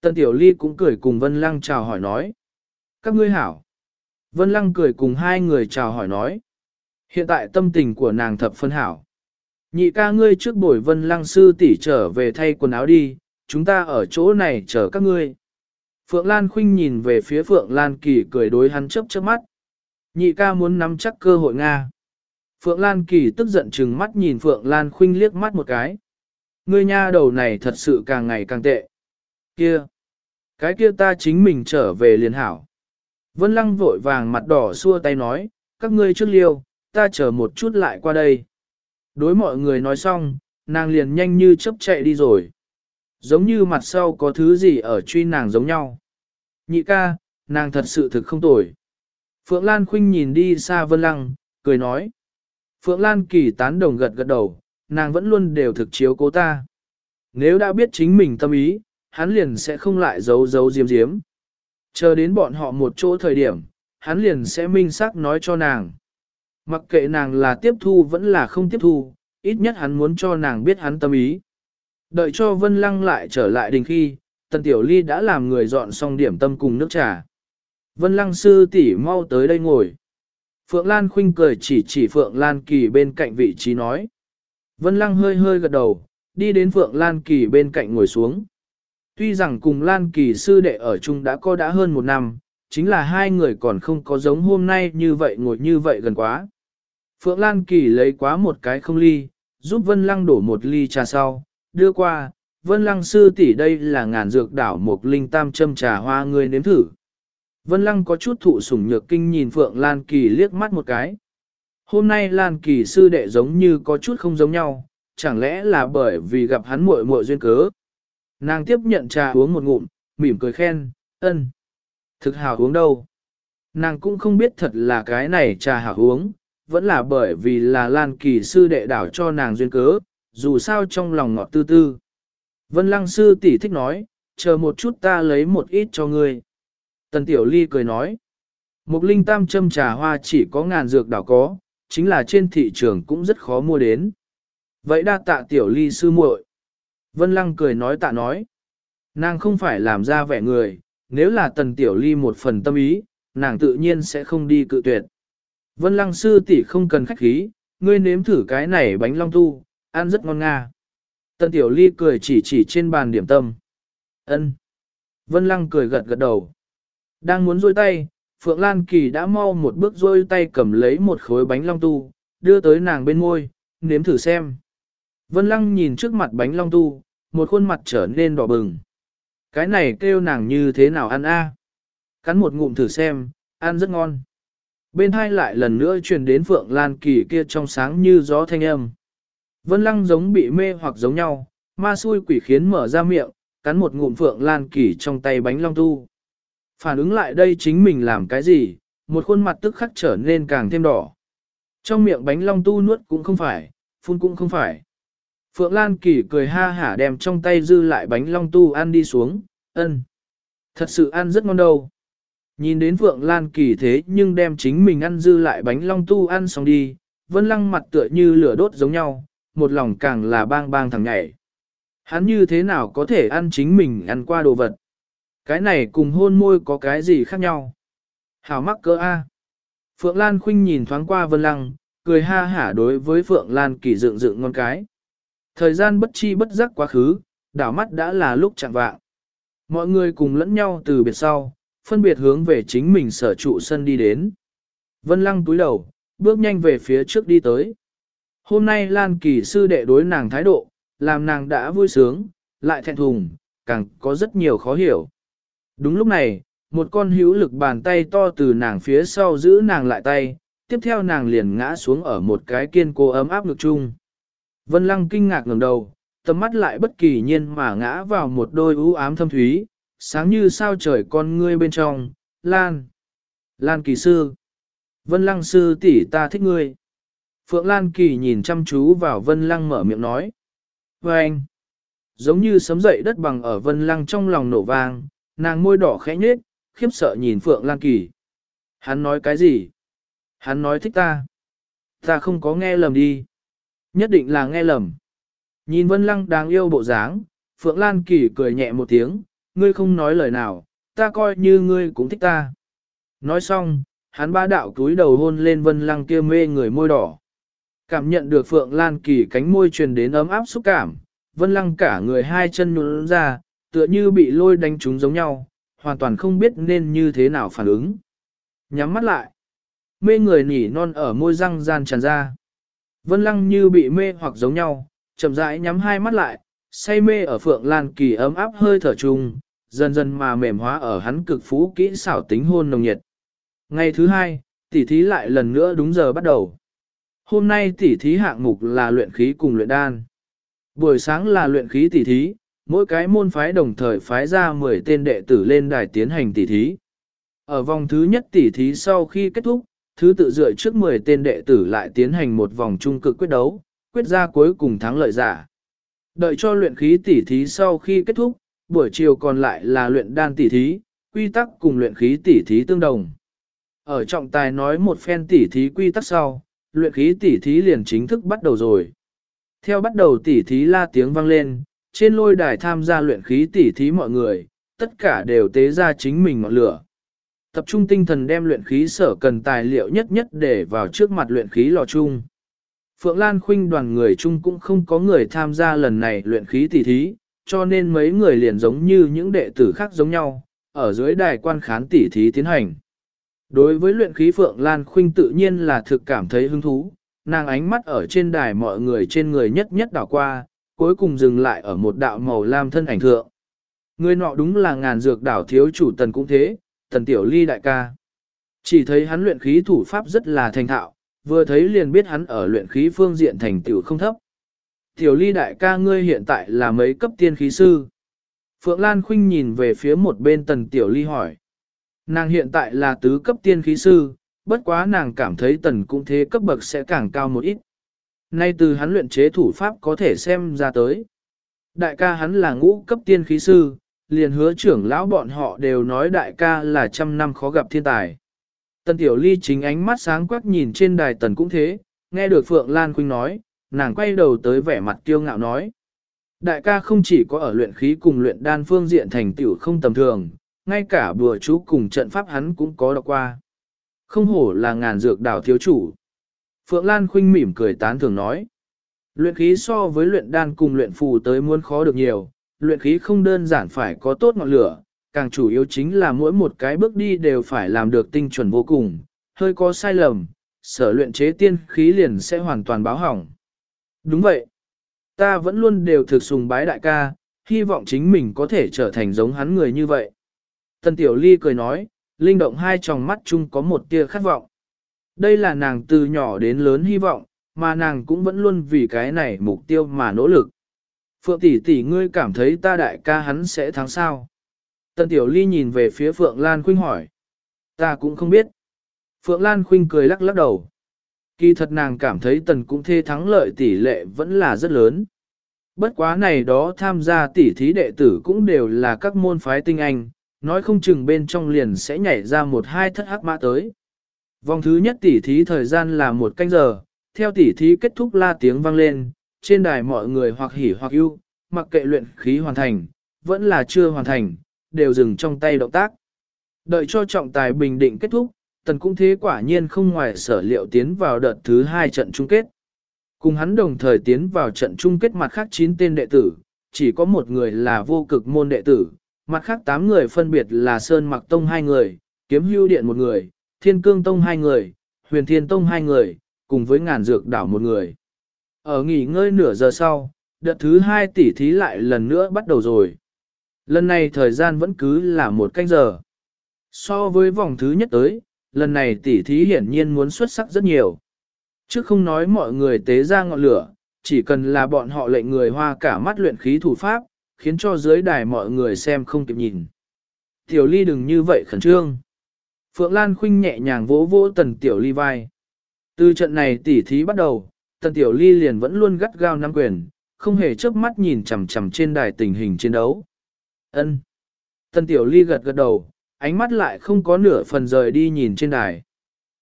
S1: Tần Tiểu Ly cũng cười cùng Vân Lăng chào hỏi nói. Các ngươi hảo. Vân Lăng cười cùng hai người chào hỏi nói. Hiện tại tâm tình của nàng thập phân hảo. Nhị ca ngươi trước buổi Vân Lăng sư tỷ trở về thay quần áo đi, chúng ta ở chỗ này chờ các ngươi. Phượng Lan Khuynh nhìn về phía Phượng Lan Kỳ cười đối hắn chớp chớp mắt. Nhị ca muốn nắm chắc cơ hội Nga. Phượng Lan Kỳ tức giận chừng mắt nhìn Phượng Lan Khuynh liếc mắt một cái. Ngươi nha đầu này thật sự càng ngày càng tệ. Kia! Cái kia ta chính mình trở về liền hảo. Vân Lăng vội vàng mặt đỏ xua tay nói, các ngươi trước liêu, ta chờ một chút lại qua đây. Đối mọi người nói xong, nàng liền nhanh như chớp chạy đi rồi. Giống như mặt sau có thứ gì ở truy nàng giống nhau. Nhị ca, nàng thật sự thực không tồi. Phượng Lan Khuynh nhìn đi xa Vân Lăng, cười nói. Phượng Lan Kỳ tán đồng gật gật đầu, nàng vẫn luôn đều thực chiếu cố ta. Nếu đã biết chính mình tâm ý, hắn liền sẽ không lại giấu giấu diếm diếm. Chờ đến bọn họ một chỗ thời điểm, hắn liền sẽ minh xác nói cho nàng. Mặc kệ nàng là tiếp thu vẫn là không tiếp thu, ít nhất hắn muốn cho nàng biết hắn tâm ý. Đợi cho Vân Lăng lại trở lại đình khi, Tần Tiểu Ly đã làm người dọn xong điểm tâm cùng nước trà. Vân Lăng sư tỷ mau tới đây ngồi. Phượng Lan Khinh cười chỉ chỉ Phượng Lan Kỳ bên cạnh vị trí nói. Vân Lăng hơi hơi gật đầu, đi đến Phượng Lan Kỳ bên cạnh ngồi xuống. Tuy rằng cùng Lan Kỳ sư đệ ở chung đã có đã hơn một năm, chính là hai người còn không có giống hôm nay như vậy ngồi như vậy gần quá. Phượng Lan Kỳ lấy quá một cái không ly, giúp Vân Lăng đổ một ly trà sau, đưa qua, Vân Lăng sư tỷ đây là ngàn dược đảo một linh tam châm trà hoa người nếm thử. Vân Lăng có chút thụ sủng nhược kinh nhìn Phượng Lan Kỳ liếc mắt một cái. Hôm nay Lan Kỳ sư đệ giống như có chút không giống nhau, chẳng lẽ là bởi vì gặp hắn muội muội duyên cớ. Nàng tiếp nhận trà uống một ngụm, mỉm cười khen, ân. Thực hào uống đâu. Nàng cũng không biết thật là cái này trà hào uống, vẫn là bởi vì là Lan Kỳ sư đệ đảo cho nàng duyên cớ, dù sao trong lòng ngọt tư tư. Vân Lăng sư tỷ thích nói, chờ một chút ta lấy một ít cho ngươi. Tần Tiểu Ly cười nói, một linh tam châm trà hoa chỉ có ngàn dược đảo có, chính là trên thị trường cũng rất khó mua đến. Vậy đa tạ Tiểu Ly sư muội. Vân Lăng cười nói tạ nói, nàng không phải làm ra vẻ người, nếu là Tần Tiểu Ly một phần tâm ý, nàng tự nhiên sẽ không đi cự tuyệt. Vân Lăng sư tỷ không cần khách khí, ngươi nếm thử cái này bánh long tu, ăn rất ngon nga. Tần Tiểu Ly cười chỉ chỉ trên bàn điểm tâm. Ân. Vân Lăng cười gật gật đầu. Đang muốn rôi tay, Phượng Lan Kỳ đã mau một bước rôi tay cầm lấy một khối bánh long tu, đưa tới nàng bên môi, nếm thử xem. Vân Lăng nhìn trước mặt bánh long tu, một khuôn mặt trở nên đỏ bừng. Cái này kêu nàng như thế nào ăn a? Cắn một ngụm thử xem, ăn rất ngon. Bên hai lại lần nữa truyền đến Phượng Lan Kỳ kia trong sáng như gió thanh âm. Vân Lăng giống bị mê hoặc giống nhau, ma xui quỷ khiến mở ra miệng, cắn một ngụm Phượng Lan Kỳ trong tay bánh long tu. Phản ứng lại đây chính mình làm cái gì, một khuôn mặt tức khắc trở nên càng thêm đỏ. Trong miệng bánh long tu nuốt cũng không phải, phun cũng không phải. Phượng Lan Kỳ cười ha hả đem trong tay dư lại bánh long tu ăn đi xuống, ân. Thật sự ăn rất ngon đâu. Nhìn đến Phượng Lan Kỳ thế nhưng đem chính mình ăn dư lại bánh long tu ăn xong đi, vân lăng mặt tựa như lửa đốt giống nhau, một lòng càng là bang bang thằng nhảy. Hắn như thế nào có thể ăn chính mình ăn qua đồ vật? Cái này cùng hôn môi có cái gì khác nhau? Hảo mắc cỡ A. Phượng Lan Khuynh nhìn thoáng qua Vân Lăng, cười ha hả đối với Phượng Lan Kỳ dựng dựng ngon cái. Thời gian bất chi bất giác quá khứ, đảo mắt đã là lúc chẳng vạng. Mọi người cùng lẫn nhau từ biệt sau, phân biệt hướng về chính mình sở trụ sân đi đến. Vân Lăng túi đầu, bước nhanh về phía trước đi tới. Hôm nay Lan Kỳ sư đệ đối nàng thái độ, làm nàng đã vui sướng, lại thẹn thùng, càng có rất nhiều khó hiểu. Đúng lúc này, một con hữu lực bàn tay to từ nàng phía sau giữ nàng lại tay, tiếp theo nàng liền ngã xuống ở một cái kiên cố ấm áp ngực chung. Vân Lăng kinh ngạc ngẩng đầu, tầm mắt lại bất kỳ nhiên mà ngã vào một đôi u ám thâm thúy, sáng như sao trời con ngươi bên trong, Lan. Lan kỳ sư. Vân Lăng sư tỷ ta thích ngươi. Phượng Lan kỳ nhìn chăm chú vào Vân Lăng mở miệng nói. Và anh. Giống như sấm dậy đất bằng ở Vân Lăng trong lòng nổ vang, nàng môi đỏ khẽ nhếch, khiếp sợ nhìn Phượng Lan Kỳ. Hắn nói cái gì? Hắn nói thích ta. Ta không có nghe lầm đi. Nhất định là nghe lầm. Nhìn Vân Lăng đáng yêu bộ dáng, Phượng Lan Kỳ cười nhẹ một tiếng, ngươi không nói lời nào, ta coi như ngươi cũng thích ta. Nói xong, hắn ba đạo cúi đầu hôn lên Vân Lăng kia mê người môi đỏ. Cảm nhận được Phượng Lan Kỳ cánh môi truyền đến ấm áp xúc cảm, Vân Lăng cả người hai chân nhún ra, tựa như bị lôi đánh trúng giống nhau, hoàn toàn không biết nên như thế nào phản ứng. Nhắm mắt lại, mê người nỉ non ở môi răng gian tràn ra. Vân lăng như bị mê hoặc giống nhau, chậm rãi nhắm hai mắt lại, say mê ở phượng lan kỳ ấm áp hơi thở chung, dần dần mà mềm hóa ở hắn cực phú kỹ xảo tính hôn nồng nhiệt. Ngày thứ hai, tỉ thí lại lần nữa đúng giờ bắt đầu. Hôm nay tỉ thí hạng mục là luyện khí cùng luyện đan. Buổi sáng là luyện khí tỉ thí, mỗi cái môn phái đồng thời phái ra 10 tên đệ tử lên đài tiến hành tỉ thí. Ở vòng thứ nhất tỉ thí sau khi kết thúc, thứ tự dựa trước 10 tên đệ tử lại tiến hành một vòng trung cực quyết đấu, quyết ra cuối cùng thắng lợi giả. Đợi cho luyện khí tỉ thí sau khi kết thúc, buổi chiều còn lại là luyện đan tỉ thí, quy tắc cùng luyện khí tỉ thí tương đồng. Ở trọng tài nói một phen tỉ thí quy tắc sau, luyện khí tỉ thí liền chính thức bắt đầu rồi. Theo bắt đầu tỉ thí la tiếng vang lên, trên lôi đài tham gia luyện khí tỉ thí mọi người, tất cả đều tế ra chính mình ngọn lửa. Tập trung tinh thần đem luyện khí sở cần tài liệu nhất nhất để vào trước mặt luyện khí lò chung. Phượng Lan Khuynh đoàn người chung cũng không có người tham gia lần này luyện khí tỉ thí, cho nên mấy người liền giống như những đệ tử khác giống nhau, ở dưới đài quan khán tỉ thí tiến hành. Đối với luyện khí Phượng Lan Khuynh tự nhiên là thực cảm thấy hứng thú, nàng ánh mắt ở trên đài mọi người trên người nhất nhất đảo qua, cuối cùng dừng lại ở một đạo màu lam thân ảnh thượng. Người nọ đúng là ngàn dược đảo thiếu chủ tần cũng thế, tần tiểu ly đại ca. Chỉ thấy hắn luyện khí thủ pháp rất là thành thạo, vừa thấy liền biết hắn ở luyện khí phương diện thành tiểu không thấp. Tiểu ly đại ca ngươi hiện tại là mấy cấp tiên khí sư? Phượng Lan Khuynh nhìn về phía một bên tần tiểu ly hỏi. Nàng hiện tại là tứ cấp tiên khí sư, bất quá nàng cảm thấy tần cũng thế cấp bậc sẽ càng cao một ít. Nay từ hắn luyện chế thủ pháp có thể xem ra tới. Đại ca hắn là ngũ cấp tiên khí sư, liền hứa trưởng lão bọn họ đều nói đại ca là trăm năm khó gặp thiên tài. Tần Tiểu Ly chính ánh mắt sáng quắc nhìn trên đài tần cũng thế, nghe được Phượng Lan Khuynh nói, nàng quay đầu tới vẻ mặt kiêu ngạo nói. Đại ca không chỉ có ở luyện khí cùng luyện đan phương diện thành tiểu không tầm thường, ngay cả bùa chú cùng trận pháp hắn cũng có đọc qua. Không hổ là ngàn dược đảo thiếu chủ. Phượng Lan Khuynh mỉm cười tán thường nói. Luyện khí so với luyện đan cùng luyện phù tới muốn khó được nhiều, luyện khí không đơn giản phải có tốt ngọn lửa, càng chủ yếu chính là mỗi một cái bước đi đều phải làm được tinh chuẩn vô cùng, hơi có sai lầm, sở luyện chế tiên khí liền sẽ hoàn toàn báo hỏng. Đúng vậy. Ta vẫn luôn đều thực sùng bái đại ca, hy vọng chính mình có thể trở thành giống hắn người như vậy. Tần Tiểu Ly cười nói, linh động hai tròng mắt chung có một tia khát vọng. Đây là nàng từ nhỏ đến lớn hy vọng, mà nàng cũng vẫn luôn vì cái này mục tiêu mà nỗ lực. Phượng tỷ tỷ ngươi cảm thấy ta đại ca hắn sẽ thắng sao? Tần Tiểu Ly nhìn về phía Phượng Lan Khuynh hỏi. Ta cũng không biết. Phượng Lan Khuynh cười lắc lắc đầu. Kỳ thật nàng cảm thấy tần cũng thê thắng lợi tỷ lệ vẫn là rất lớn. Bất quá này đó tham gia tỷ thí đệ tử cũng đều là các môn phái tinh anh, nói không chừng bên trong liền sẽ nhảy ra một hai thất hắc mã tới. Vòng thứ nhất tỷ thí thời gian là một canh giờ, theo tỷ thí kết thúc la tiếng vang lên, trên đài mọi người hoặc hỉ hoặc ưu, mặc kệ luyện khí hoàn thành, vẫn là chưa hoàn thành, đều dừng trong tay động tác. Đợi cho trọng tài bình định kết thúc, tần cũng thế quả nhiên không ngoài sở liệu tiến vào đợt thứ hai trận chung kết. Cùng hắn đồng thời tiến vào trận chung kết mặt khác 9 tên đệ tử, chỉ có một người là vô cực môn đệ tử, mặt khác 8 người phân biệt là Sơn Mặc Tông hai người, Kiếm Hưu Điện một người, Thiên Cương Tông hai người, Huyền Thiên Tông hai người, cùng với ngàn dược đảo một người. Ở nghỉ ngơi nửa giờ sau, đợt thứ hai tỷ thí lại lần nữa bắt đầu rồi. Lần này thời gian vẫn cứ là một canh giờ. So với vòng thứ nhất tới, lần này tỷ thí hiển nhiên muốn xuất sắc rất nhiều. Chứ không nói mọi người tế ra ngọn lửa, chỉ cần là bọn họ lệnh người hoa cả mắt luyện khí thủ pháp, khiến cho dưới đài mọi người xem không kịp nhìn. Tiểu ly đừng như vậy khẩn trương. Phượng Lan Khuynh nhẹ nhàng vỗ vỗ tần tiểu ly vai. Từ trận này tỉ thí bắt đầu, tần tiểu ly liền vẫn luôn gắt gao nắm quyền, không hề chớp mắt nhìn chằm chằm trên đài tình hình chiến đấu. Ân. Tần tiểu ly gật gật đầu, ánh mắt lại không có nửa phần rời đi nhìn trên đài.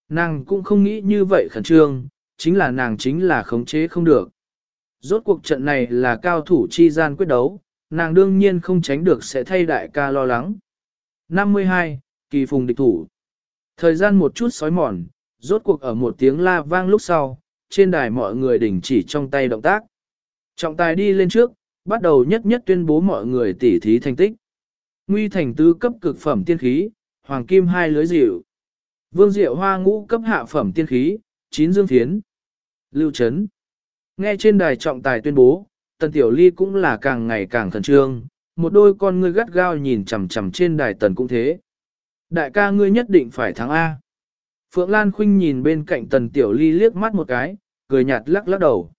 S1: Nàng cũng không nghĩ như vậy khẩn trương, chính là nàng chính là khống chế không được. Rốt cuộc trận này là cao thủ chi gian quyết đấu, nàng đương nhiên không tránh được sẽ thay đại ca lo lắng. 52. Kỳ phùng địch thủ Thời gian một chút sói mòn, rốt cuộc ở một tiếng la vang lúc sau, trên đài mọi người đình chỉ trong tay động tác. Trọng tài đi lên trước, bắt đầu nhất nhất tuyên bố mọi người tỉ thí thành tích. Nguy thành tứ cấp cực phẩm tiên khí, hoàng kim hai lưới dịu. Vương diệu hoa ngũ cấp hạ phẩm tiên khí, chín dương thiến Lưu Trấn. Nghe trên đài trọng tài tuyên bố, Tần Tiểu Ly cũng là càng ngày càng khẩn trương, một đôi con ngươi gắt gao nhìn chằm chằm trên đài tần cũng thế. Đại ca ngươi nhất định phải thắng A. Phượng Lan Khuynh nhìn bên cạnh tần tiểu ly liếc mắt một cái, cười nhạt lắc lắc đầu.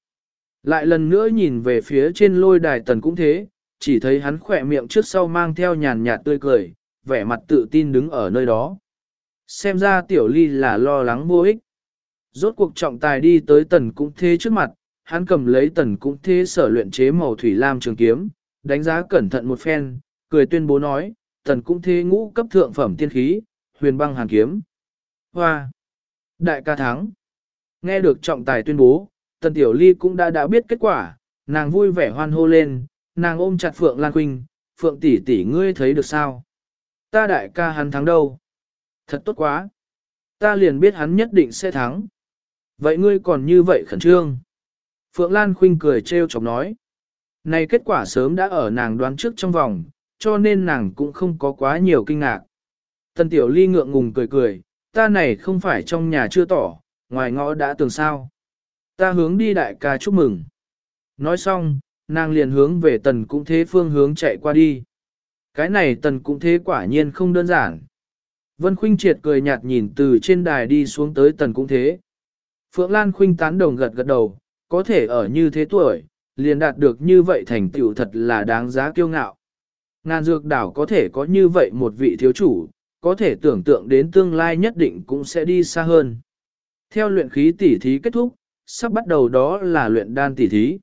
S1: Lại lần nữa nhìn về phía trên lôi đài tần cũng thế, chỉ thấy hắn khỏe miệng trước sau mang theo nhàn nhạt tươi cười, vẻ mặt tự tin đứng ở nơi đó. Xem ra tiểu ly là lo lắng vô ích. Rốt cuộc trọng tài đi tới tần cũng thế trước mặt, hắn cầm lấy tần cũng thế sở luyện chế màu thủy lam trường kiếm, đánh giá cẩn thận một phen, cười tuyên bố nói, tần cũng thế ngũ cấp thượng phẩm tiên khí, huyền băng hàn kiếm. Hoa! Đại ca thắng! Nghe được trọng tài tuyên bố, tần tiểu ly cũng đã đã biết kết quả, nàng vui vẻ hoan hô lên, nàng ôm chặt Phượng Lan Quynh, Phượng tỷ tỷ ngươi thấy được sao? Ta đại ca hắn thắng đâu? Thật tốt quá! Ta liền biết hắn nhất định sẽ thắng. Vậy ngươi còn như vậy khẩn trương? Phượng Lan Khuynh cười trêu chọc nói. Này kết quả sớm đã ở nàng đoán trước trong vòng, cho nên nàng cũng không có quá nhiều kinh ngạc. Tần Tiểu Ly ngượng ngùng cười cười, ta này không phải trong nhà chưa tỏ, ngoài ngõ đã tường sao. Ta hướng đi đại ca chúc mừng. Nói xong, nàng liền hướng về tần cũng thế phương hướng chạy qua đi. Cái này tần cũng thế quả nhiên không đơn giản. Vân Khuynh triệt cười nhạt nhìn từ trên đài đi xuống tới tần cũng thế. Phượng Lan Khuynh tán đồng gật gật đầu, có thể ở như thế tuổi, liền đạt được như vậy thành tựu thật là đáng giá kiêu ngạo. Ngàn dược đảo có thể có như vậy một vị thiếu chủ, có thể tưởng tượng đến tương lai nhất định cũng sẽ đi xa hơn. Theo luyện khí tỉ thí kết thúc, sắp bắt đầu đó là luyện đan tỉ thí.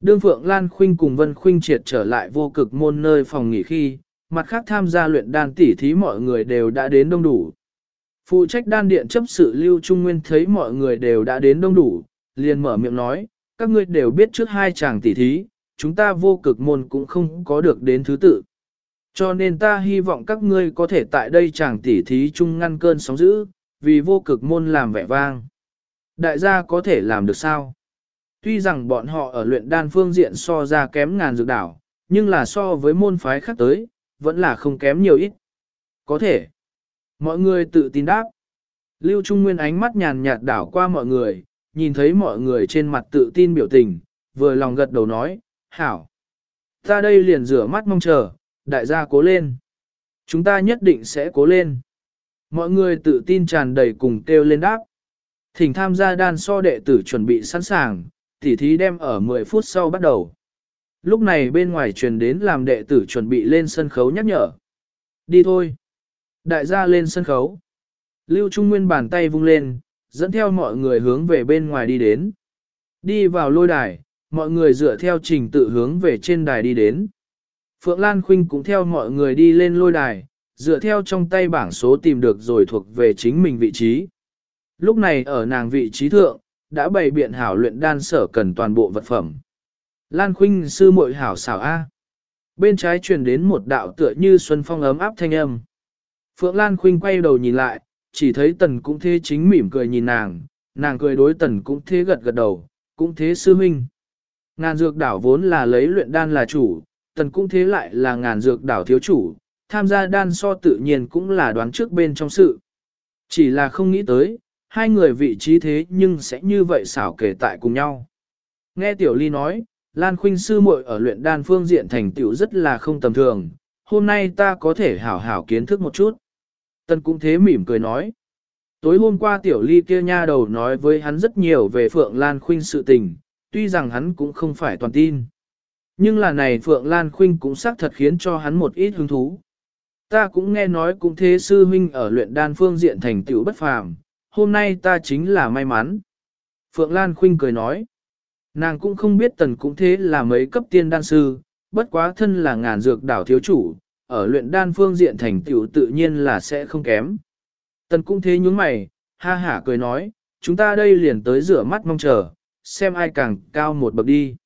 S1: Đương Phượng Lan Khuynh cùng Vân Khuynh triệt trở lại vô cực môn nơi phòng nghỉ khi, mặt khác tham gia luyện đan tỉ thí mọi người đều đã đến đông đủ. Phụ trách đan điện chấp sự Lưu Trung Nguyên thấy mọi người đều đã đến đông đủ, liền mở miệng nói, các ngươi đều biết trước hai chàng tỉ thí, chúng ta vô cực môn cũng không có được đến thứ tự. Cho nên ta hy vọng các ngươi có thể tại đây chàng tỉ thí chung ngăn cơn sóng dữ, vì vô cực môn làm vẻ vang. Đại gia có thể làm được sao? Tuy rằng bọn họ ở luyện đan phương diện so ra kém ngàn dược đảo, nhưng là so với môn phái khác tới, vẫn là không kém nhiều ít. Có thể. Mọi người tự tin đáp. Lưu Trung Nguyên ánh mắt nhàn nhạt đảo qua mọi người, nhìn thấy mọi người trên mặt tự tin biểu tình, vừa lòng gật đầu nói, hảo. Ta đây liền rửa mắt mong chờ, đại gia cố lên. Chúng ta nhất định sẽ cố lên. Mọi người tự tin tràn đầy cùng kêu lên đáp. Thỉnh tham gia đan so đệ tử chuẩn bị sẵn sàng, tỉ thí đem ở 10 phút sau bắt đầu. Lúc này bên ngoài truyền đến làm đệ tử chuẩn bị lên sân khấu nhắc nhở. Đi thôi. Đại gia lên sân khấu. Lưu Trung Nguyên bàn tay vung lên, dẫn theo mọi người hướng về bên ngoài đi đến. Đi vào lôi đài, mọi người dựa theo trình tự hướng về trên đài đi đến. Phượng Lan Khuynh cũng theo mọi người đi lên lôi đài, dựa theo trong tay bảng số tìm được rồi thuộc về chính mình vị trí. Lúc này ở nàng vị trí thượng, đã bày biện hảo luyện đan sở cần toàn bộ vật phẩm. Lan Khuynh sư muội hảo xảo A. Bên trái truyền đến một đạo tựa như xuân phong ấm áp thanh âm. Phượng Lan Khuynh quay đầu nhìn lại, chỉ thấy tần cũng thế chính mỉm cười nhìn nàng, nàng cười đối tần cũng thế gật gật đầu, cũng thế sư minh. Ngàn dược đảo vốn là lấy luyện đan là chủ, tần cũng thế lại là ngàn dược đảo thiếu chủ, tham gia đan so tự nhiên cũng là đoán trước bên trong sự. Chỉ là không nghĩ tới, hai người vị trí thế nhưng sẽ như vậy xảo kể tại cùng nhau. Nghe Tiểu Ly nói, Lan Khuynh sư muội ở luyện đan phương diện thành tựu rất là không tầm thường, hôm nay ta có thể hảo hảo kiến thức một chút. Tân cũng thế mỉm cười nói. Tối hôm qua tiểu ly kia nha đầu nói với hắn rất nhiều về Phượng Lan Khuynh sự tình, tuy rằng hắn cũng không phải toàn tin. Nhưng là này Phượng Lan Khuynh cũng xác thật khiến cho hắn một ít hứng thú. Ta cũng nghe nói cũng thế sư huynh ở luyện đan phương diện thành tựu bất phàm, hôm nay ta chính là may mắn. Phượng Lan Khuynh cười nói, nàng cũng không biết tần cũng thế là mấy cấp tiên đan sư, bất quá thân là ngàn dược đảo thiếu chủ, ở luyện đan phương diện thành tựu tự nhiên là sẽ không kém. Tần cũng thế nhướng mày, ha hả cười nói, chúng ta đây liền tới rửa mắt mong chờ, xem ai càng cao một bậc đi.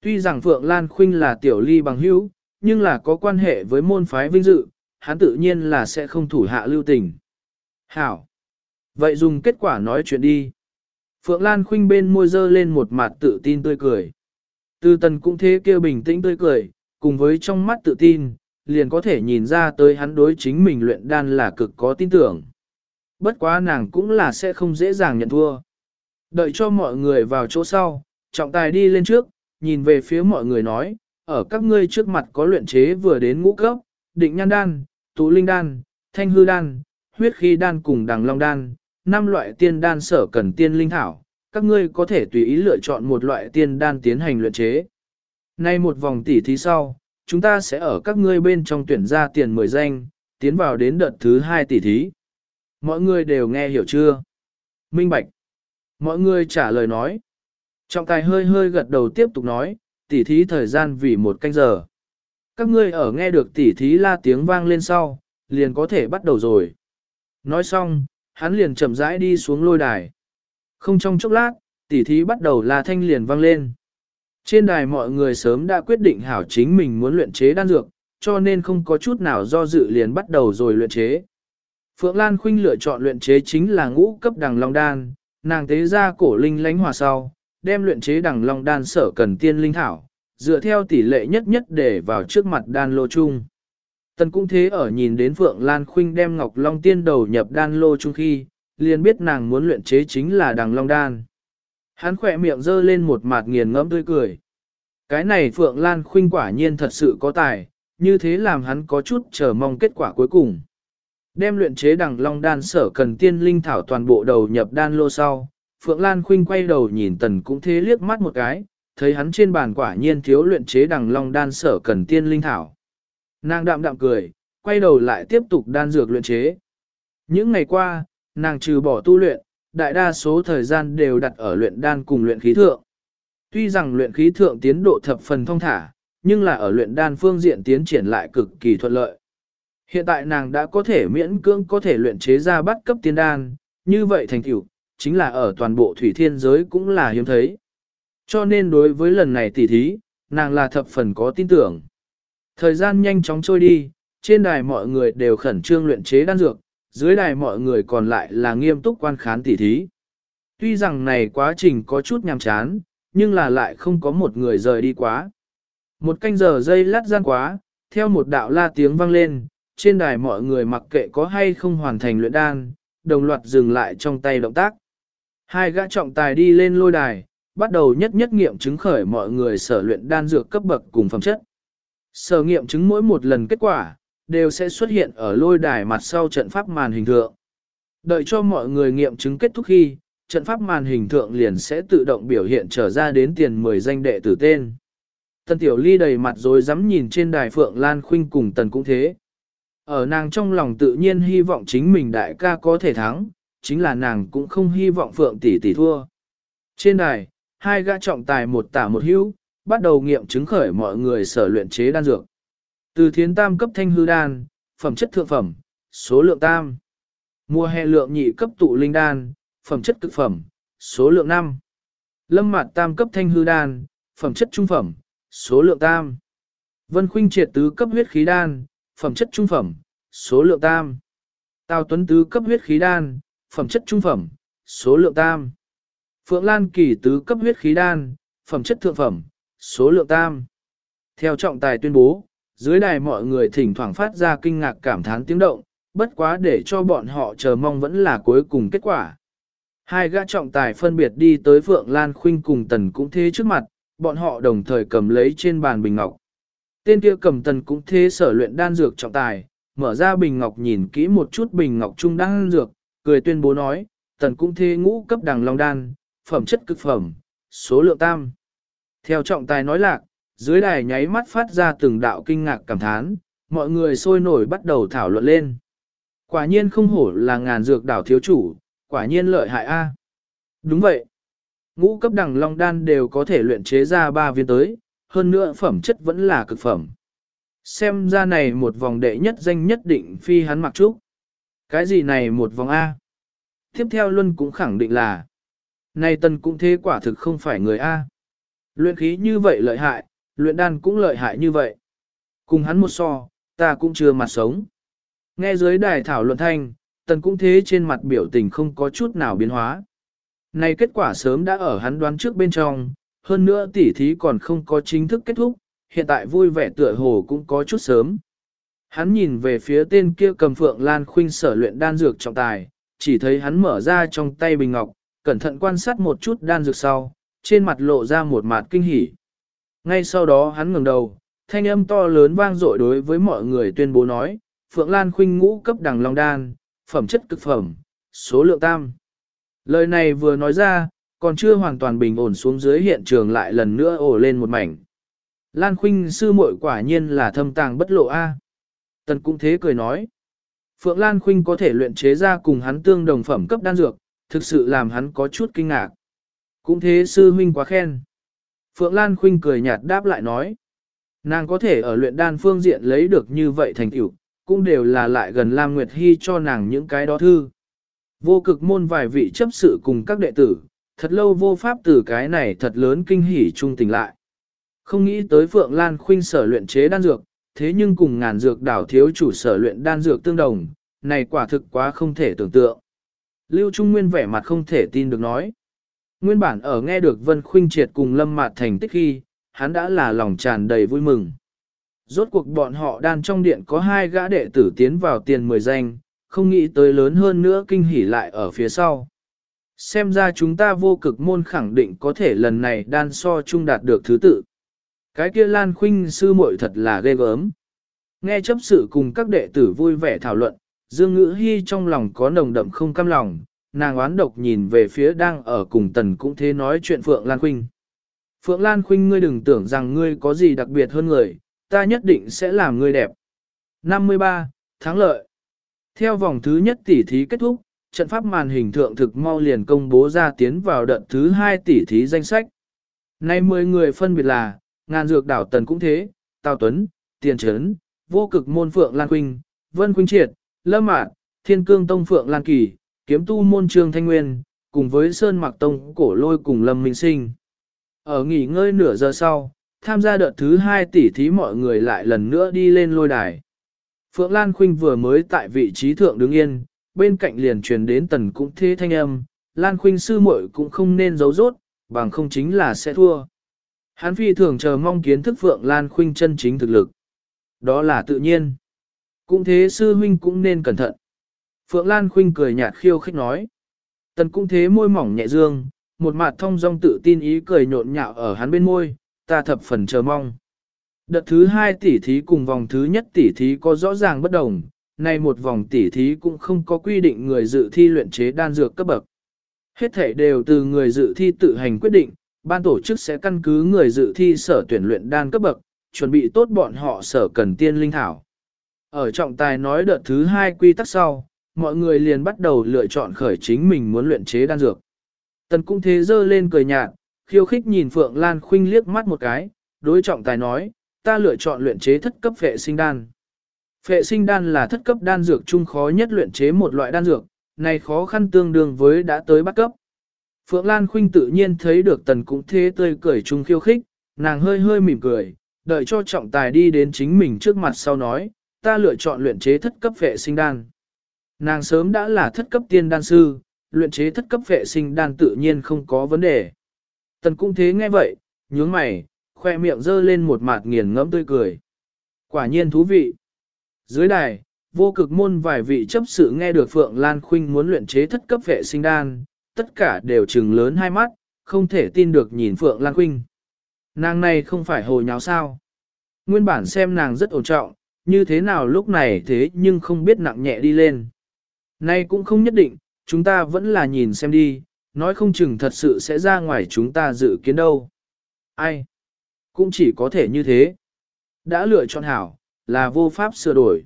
S1: Tuy rằng Phượng Lan Khuynh là tiểu ly bằng hữu, nhưng là có quan hệ với môn phái vinh dự, hắn tự nhiên là sẽ không thủ hạ lưu tình. Hảo! Vậy dùng kết quả nói chuyện đi. Phượng Lan khinh bên môi dơ lên một mặt tự tin tươi cười. tư tần cũng thế kêu bình tĩnh tươi cười, cùng với trong mắt tự tin, liền có thể nhìn ra tới hắn đối chính mình luyện đan là cực có tin tưởng. Bất quá nàng cũng là sẽ không dễ dàng nhận thua. Đợi cho mọi người vào chỗ sau, trọng tài đi lên trước, nhìn về phía mọi người nói, ở các ngươi trước mặt có luyện chế vừa đến ngũ cấp, định nhan đan, tụ linh đan, thanh hư đan, huyết khí đan cùng đằng long đan, năm loại tiên đan sở cần tiên linh thảo, các ngươi có thể tùy ý lựa chọn một loại tiên đan tiến hành luyện chế. Nay một vòng tỉ thí sau, chúng ta sẽ ở các ngươi bên trong tuyển ra tiền 10 danh, tiến vào đến đợt thứ 2 tỉ thí. Mọi người đều nghe hiểu chưa? Minh Bạch. Mọi người trả lời nói. Trọng tài hơi hơi gật đầu tiếp tục nói, tỉ thí thời gian vì một canh giờ. Các ngươi ở nghe được tỉ thí la tiếng vang lên sau, liền có thể bắt đầu rồi. Nói xong, hắn liền chậm rãi đi xuống lôi đài. Không trong chốc lát, tỉ thí bắt đầu la thanh liền vang lên. Trên đài mọi người sớm đã quyết định hảo chính mình muốn luyện chế đan dược, cho nên không có chút nào do dự liền bắt đầu rồi luyện chế. Phượng Lan Khuynh lựa chọn luyện chế chính là ngũ cấp đằng long đan, nàng tế ra cổ linh lánh hòa sau, đem luyện chế đằng long đan sở cần tiên linh thảo, dựa theo tỷ lệ nhất nhất để vào trước mặt đan lô chung. Tần cũng thế ở nhìn đến Phượng Lan Khuynh đem Ngọc Long tiên đầu nhập đan lô chung khi, liền biết nàng muốn luyện chế chính là đằng long đan. Hắn khỏe miệng dơ lên một mặt nghiền ngẫm tươi cười. Cái này Phượng Lan Khuynh quả nhiên thật sự có tài, như thế làm hắn có chút chờ mong kết quả cuối cùng. Đem luyện chế đằng long đan sở cần tiên linh thảo toàn bộ đầu nhập đan lô sau, Phượng Lan Khuynh quay đầu nhìn tần cũng thế liếc mắt một cái, thấy hắn trên bàn quả nhiên thiếu luyện chế đằng long đan sở cần tiên linh thảo. Nàng đạm đạm cười, quay đầu lại tiếp tục đan dược luyện chế. Những ngày qua, nàng trừ bỏ tu luyện, đại đa số thời gian đều đặt ở luyện đan cùng luyện khí thượng. Tuy rằng luyện khí thượng tiến độ thập phần thông thả, nhưng là ở luyện đan phương diện tiến triển lại cực kỳ thuận lợi. Hiện tại nàng đã có thể miễn cưỡng có thể luyện chế ra bắt cấp tiên đan, như vậy thành tựu chính là ở toàn bộ thủy thiên giới cũng là hiếm thấy. Cho nên đối với lần này tỉ thí, nàng là thập phần có tin tưởng. Thời gian nhanh chóng trôi đi, trên đài mọi người đều khẩn trương luyện chế đan dược, dưới đài mọi người còn lại là nghiêm túc quan khán tỉ thí. Tuy rằng này quá trình có chút nhàm chán, nhưng là lại không có một người rời đi quá. Một canh giờ dây lát gian quá, theo một đạo la tiếng vang lên, trên đài mọi người mặc kệ có hay không hoàn thành luyện đan, đồng loạt dừng lại trong tay động tác. Hai gã trọng tài đi lên lôi đài, bắt đầu nhất nhất nghiệm chứng khởi mọi người sở luyện đan dược cấp bậc cùng phẩm chất. Sở nghiệm chứng mỗi một lần kết quả, đều sẽ xuất hiện ở lôi đài mặt sau trận pháp màn hình thượng. Đợi cho mọi người nghiệm chứng kết thúc khi, trận pháp màn hình thượng liền sẽ tự động biểu hiện trở ra đến tiền 10 danh đệ tử tên. Tần Tiểu Ly đầy mặt rồi dám nhìn trên đài Phượng Lan Khuynh cùng Tần cũng thế. Ở nàng trong lòng tự nhiên hy vọng chính mình đại ca có thể thắng, chính là nàng cũng không hy vọng Phượng tỷ tỷ thua. Trên đài, hai gã trọng tài một tả một hữu, bắt đầu nghiệm chứng khởi mọi người sở luyện chế đan dược. Từ thiến tam cấp thanh hư đan, phẩm chất thượng phẩm, số lượng tam. Mùa hè lượng nhị cấp tụ linh đan, phẩm chất cực phẩm, số lượng 5. Lâm mạt tam cấp thanh hư đan, phẩm chất trung phẩm, số lượng tam. Vân khuynh triệt tứ cấp huyết khí đan, phẩm chất trung phẩm, số lượng tam. Tào tuấn tứ cấp huyết khí đan, phẩm chất trung phẩm, số lượng tam. Phượng Lan kỳ tứ cấp huyết khí đan, phẩm chất thượng phẩm, số lượng tam. Theo trọng tài tuyên bố, dưới đài mọi người thỉnh thoảng phát ra kinh ngạc cảm thán tiếng động, bất quá để cho bọn họ chờ mong vẫn là cuối cùng kết quả. Hai gã trọng tài phân biệt đi tới Phượng Lan Khuynh cùng Tần cũng thế trước mặt, bọn họ đồng thời cầm lấy trên bàn bình ngọc. Tên kia cầm Tần cũng thế sở luyện đan dược trọng tài, mở ra bình ngọc nhìn kỹ một chút bình ngọc trung đan dược, cười tuyên bố nói, Tần cũng thế ngũ cấp đằng long đan, phẩm chất cực phẩm, số lượng tam. Theo trọng tài nói lạc, dưới đài nháy mắt phát ra từng đạo kinh ngạc cảm thán, mọi người sôi nổi bắt đầu thảo luận lên. Quả nhiên không hổ là ngàn dược đảo thiếu chủ, quả nhiên lợi hại a. Đúng vậy. Ngũ cấp đẳng long đan đều có thể luyện chế ra ba viên tới, hơn nữa phẩm chất vẫn là cực phẩm. Xem ra này một vòng đệ nhất danh nhất định phi hắn mặc trúc. Cái gì này một vòng A? Tiếp theo Luân cũng khẳng định là này tần cũng thế quả thực không phải người A. Luyện khí như vậy lợi hại, luyện đan cũng lợi hại như vậy. Cùng hắn một so, ta cũng chưa mặt sống. Nghe dưới đài thảo luận thanh, tần cũng thế trên mặt biểu tình không có chút nào biến hóa. Này kết quả sớm đã ở hắn đoán trước bên trong, hơn nữa tỉ thí còn không có chính thức kết thúc, hiện tại vui vẻ tựa hồ cũng có chút sớm. Hắn nhìn về phía tên kia cầm phượng lan khuynh sở luyện đan dược trọng tài, chỉ thấy hắn mở ra trong tay bình ngọc, cẩn thận quan sát một chút đan dược sau, trên mặt lộ ra một mặt kinh hỉ. Ngay sau đó hắn ngẩng đầu, thanh âm to lớn vang dội đối với mọi người tuyên bố nói, Phượng Lan Khuynh ngũ cấp đằng long đan, phẩm chất cực phẩm, số lượng tam. Lời này vừa nói ra, còn chưa hoàn toàn bình ổn xuống dưới hiện trường lại lần nữa ổ lên một mảnh. Lan Khuynh sư muội quả nhiên là thâm tàng bất lộ a. Tần cũng thế cười nói. Phượng Lan Khuynh có thể luyện chế ra cùng hắn tương đồng phẩm cấp đan dược, thực sự làm hắn có chút kinh ngạc. Cũng thế sư huynh quá khen. Phượng Lan Khuynh cười nhạt đáp lại nói. Nàng có thể ở luyện đan phương diện lấy được như vậy thành tựu, cũng đều là lại gần Lam Nguyệt Hy cho nàng những cái đó thư. Vô cực môn vài vị chấp sự cùng các đệ tử, thật lâu vô pháp từ cái này thật lớn kinh hỉ trung tình lại. Không nghĩ tới Phượng Lan Khuynh sở luyện chế đan dược, thế nhưng cùng ngàn dược đảo thiếu chủ sở luyện đan dược tương đồng, này quả thực quá không thể tưởng tượng. Lưu Trung Nguyên vẻ mặt không thể tin được nói. Nguyên bản ở nghe được Vân Khuynh Triệt cùng Lâm Mạt thành tích khi, hắn đã là lòng tràn đầy vui mừng. Rốt cuộc bọn họ đan trong điện có hai gã đệ tử tiến vào tiền mười danh, không nghĩ tới lớn hơn nữa kinh hỉ lại ở phía sau. Xem ra chúng ta vô cực môn khẳng định có thể lần này đan so chung đạt được thứ tự. Cái kia Lan Khuynh sư muội thật là ghê gớm. Nghe chấp sự cùng các đệ tử vui vẻ thảo luận, Dương Ngữ Hy trong lòng có nồng đậm không cam lòng, nàng oán độc nhìn về phía đang ở cùng tần cũng thế nói chuyện Phượng Lan Khuynh. Phượng Lan Khuynh ngươi đừng tưởng rằng ngươi có gì đặc biệt hơn người, ta nhất định sẽ làm ngươi đẹp. 53. Thắng lợi Theo vòng thứ nhất tỷ thí kết thúc, trận pháp màn hình thượng thực mau liền công bố ra tiến vào đợt thứ hai tỷ thí danh sách. Nay 10 người phân biệt là, ngàn dược đảo tần cũng thế, Tào Tuấn, Tiền Trấn, vô cực môn Phượng Lan Khuynh, Vân Khuynh Triệt, Lâm Mạn, Thiên Cương Tông Phượng Lan Kỳ, kiếm tu môn Trương Thanh Nguyên, cùng với Sơn Mạc Tông cổ lôi cùng Lâm Minh Sinh. Ở nghỉ ngơi nửa giờ sau, tham gia đợt thứ hai tỷ thí mọi người lại lần nữa đi lên lôi đài. Phượng Lan Khuynh vừa mới tại vị trí thượng đứng yên, bên cạnh liền truyền đến tần cũng thế thanh âm, Lan Khuynh sư muội cũng không nên giấu rốt, bằng không chính là sẽ thua. Hán phi thường chờ mong kiến thức Phượng Lan Khuynh chân chính thực lực. Đó là tự nhiên. Cũng thế sư huynh cũng nên cẩn thận. Phượng Lan Khuynh cười nhạt khiêu khích nói. Tần cũng thế môi mỏng nhẹ dương, một mặt thông dong tự tin ý cười nhộn nhạo ở hắn bên môi, ta thập phần chờ mong. Đợt thứ hai tỷ thí cùng vòng thứ nhất tỷ thí có rõ ràng bất đồng, nay một vòng tỷ thí cũng không có quy định người dự thi luyện chế đan dược cấp bậc. Hết thể đều từ người dự thi tự hành quyết định, ban tổ chức sẽ căn cứ người dự thi sở tuyển luyện đan cấp bậc, chuẩn bị tốt bọn họ sở cần tiên linh thảo. Ở trọng tài nói đợt thứ hai quy tắc sau, mọi người liền bắt đầu lựa chọn khởi chính mình muốn luyện chế đan dược. Tần cung thế dơ lên cười nhạt, khiêu khích nhìn Phượng Lan Khuynh liếc mắt một cái, đối trọng tài nói, ta lựa chọn luyện chế thất cấp phệ sinh đan. Phệ sinh đan là thất cấp đan dược chung khó nhất luyện chế một loại đan dược, này khó khăn tương đương với đã tới bắt cấp. Phượng Lan Khuynh tự nhiên thấy được tần cũng thế tươi cười chung khiêu khích, nàng hơi hơi mỉm cười, đợi cho trọng tài đi đến chính mình trước mặt sau nói, ta lựa chọn luyện chế thất cấp vệ sinh đan. Nàng sớm đã là thất cấp tiên đan sư, luyện chế thất cấp vệ sinh đan tự nhiên không có vấn đề. Tần cũng thế nghe vậy, nhướng mày, khoe miệng dơ lên một mạt nghiền ngẫm tươi cười. Quả nhiên thú vị. Dưới đài, vô cực môn vài vị chấp sự nghe được Phượng Lan Khuynh muốn luyện chế thất cấp vệ sinh đan, tất cả đều trừng lớn hai mắt, không thể tin được nhìn Phượng Lan Khuynh. Nàng này không phải hồ nháo sao. Nguyên bản xem nàng rất ổn trọng, như thế nào lúc này thế nhưng không biết nặng nhẹ đi lên. Nay cũng không nhất định, chúng ta vẫn là nhìn xem đi, nói không chừng thật sự sẽ ra ngoài chúng ta dự kiến đâu. Ai? Cũng chỉ có thể như thế. Đã lựa chọn hảo, là vô pháp sửa đổi.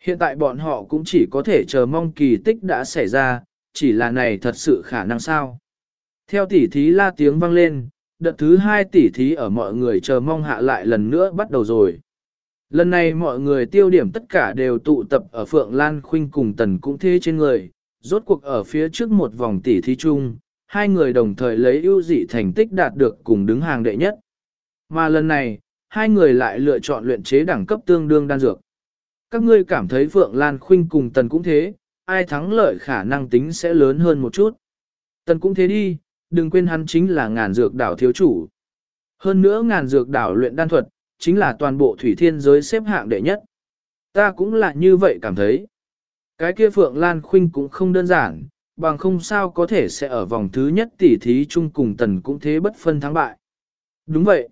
S1: Hiện tại bọn họ cũng chỉ có thể chờ mong kỳ tích đã xảy ra, chỉ là này thật sự khả năng sao. Theo tỷ thí la tiếng vang lên, đợt thứ hai tỷ thí ở mọi người chờ mong hạ lại lần nữa bắt đầu rồi. Lần này mọi người tiêu điểm tất cả đều tụ tập ở Phượng Lan Khuynh cùng Tần Cũng Thế trên người, rốt cuộc ở phía trước một vòng tỷ thí chung, hai người đồng thời lấy ưu dị thành tích đạt được cùng đứng hàng đệ nhất. Mà lần này, hai người lại lựa chọn luyện chế đẳng cấp tương đương đan dược. Các ngươi cảm thấy Phượng Lan Khuynh cùng Tần cũng thế, ai thắng lợi khả năng tính sẽ lớn hơn một chút. Tần cũng thế đi, đừng quên hắn chính là ngàn dược đảo thiếu chủ. Hơn nữa ngàn dược đảo luyện đan thuật, chính là toàn bộ thủy thiên giới xếp hạng đệ nhất. Ta cũng là như vậy cảm thấy. Cái kia Phượng Lan Khuynh cũng không đơn giản, bằng không sao có thể sẽ ở vòng thứ nhất tỷ thí chung cùng tần cũng thế bất phân thắng bại. Đúng vậy.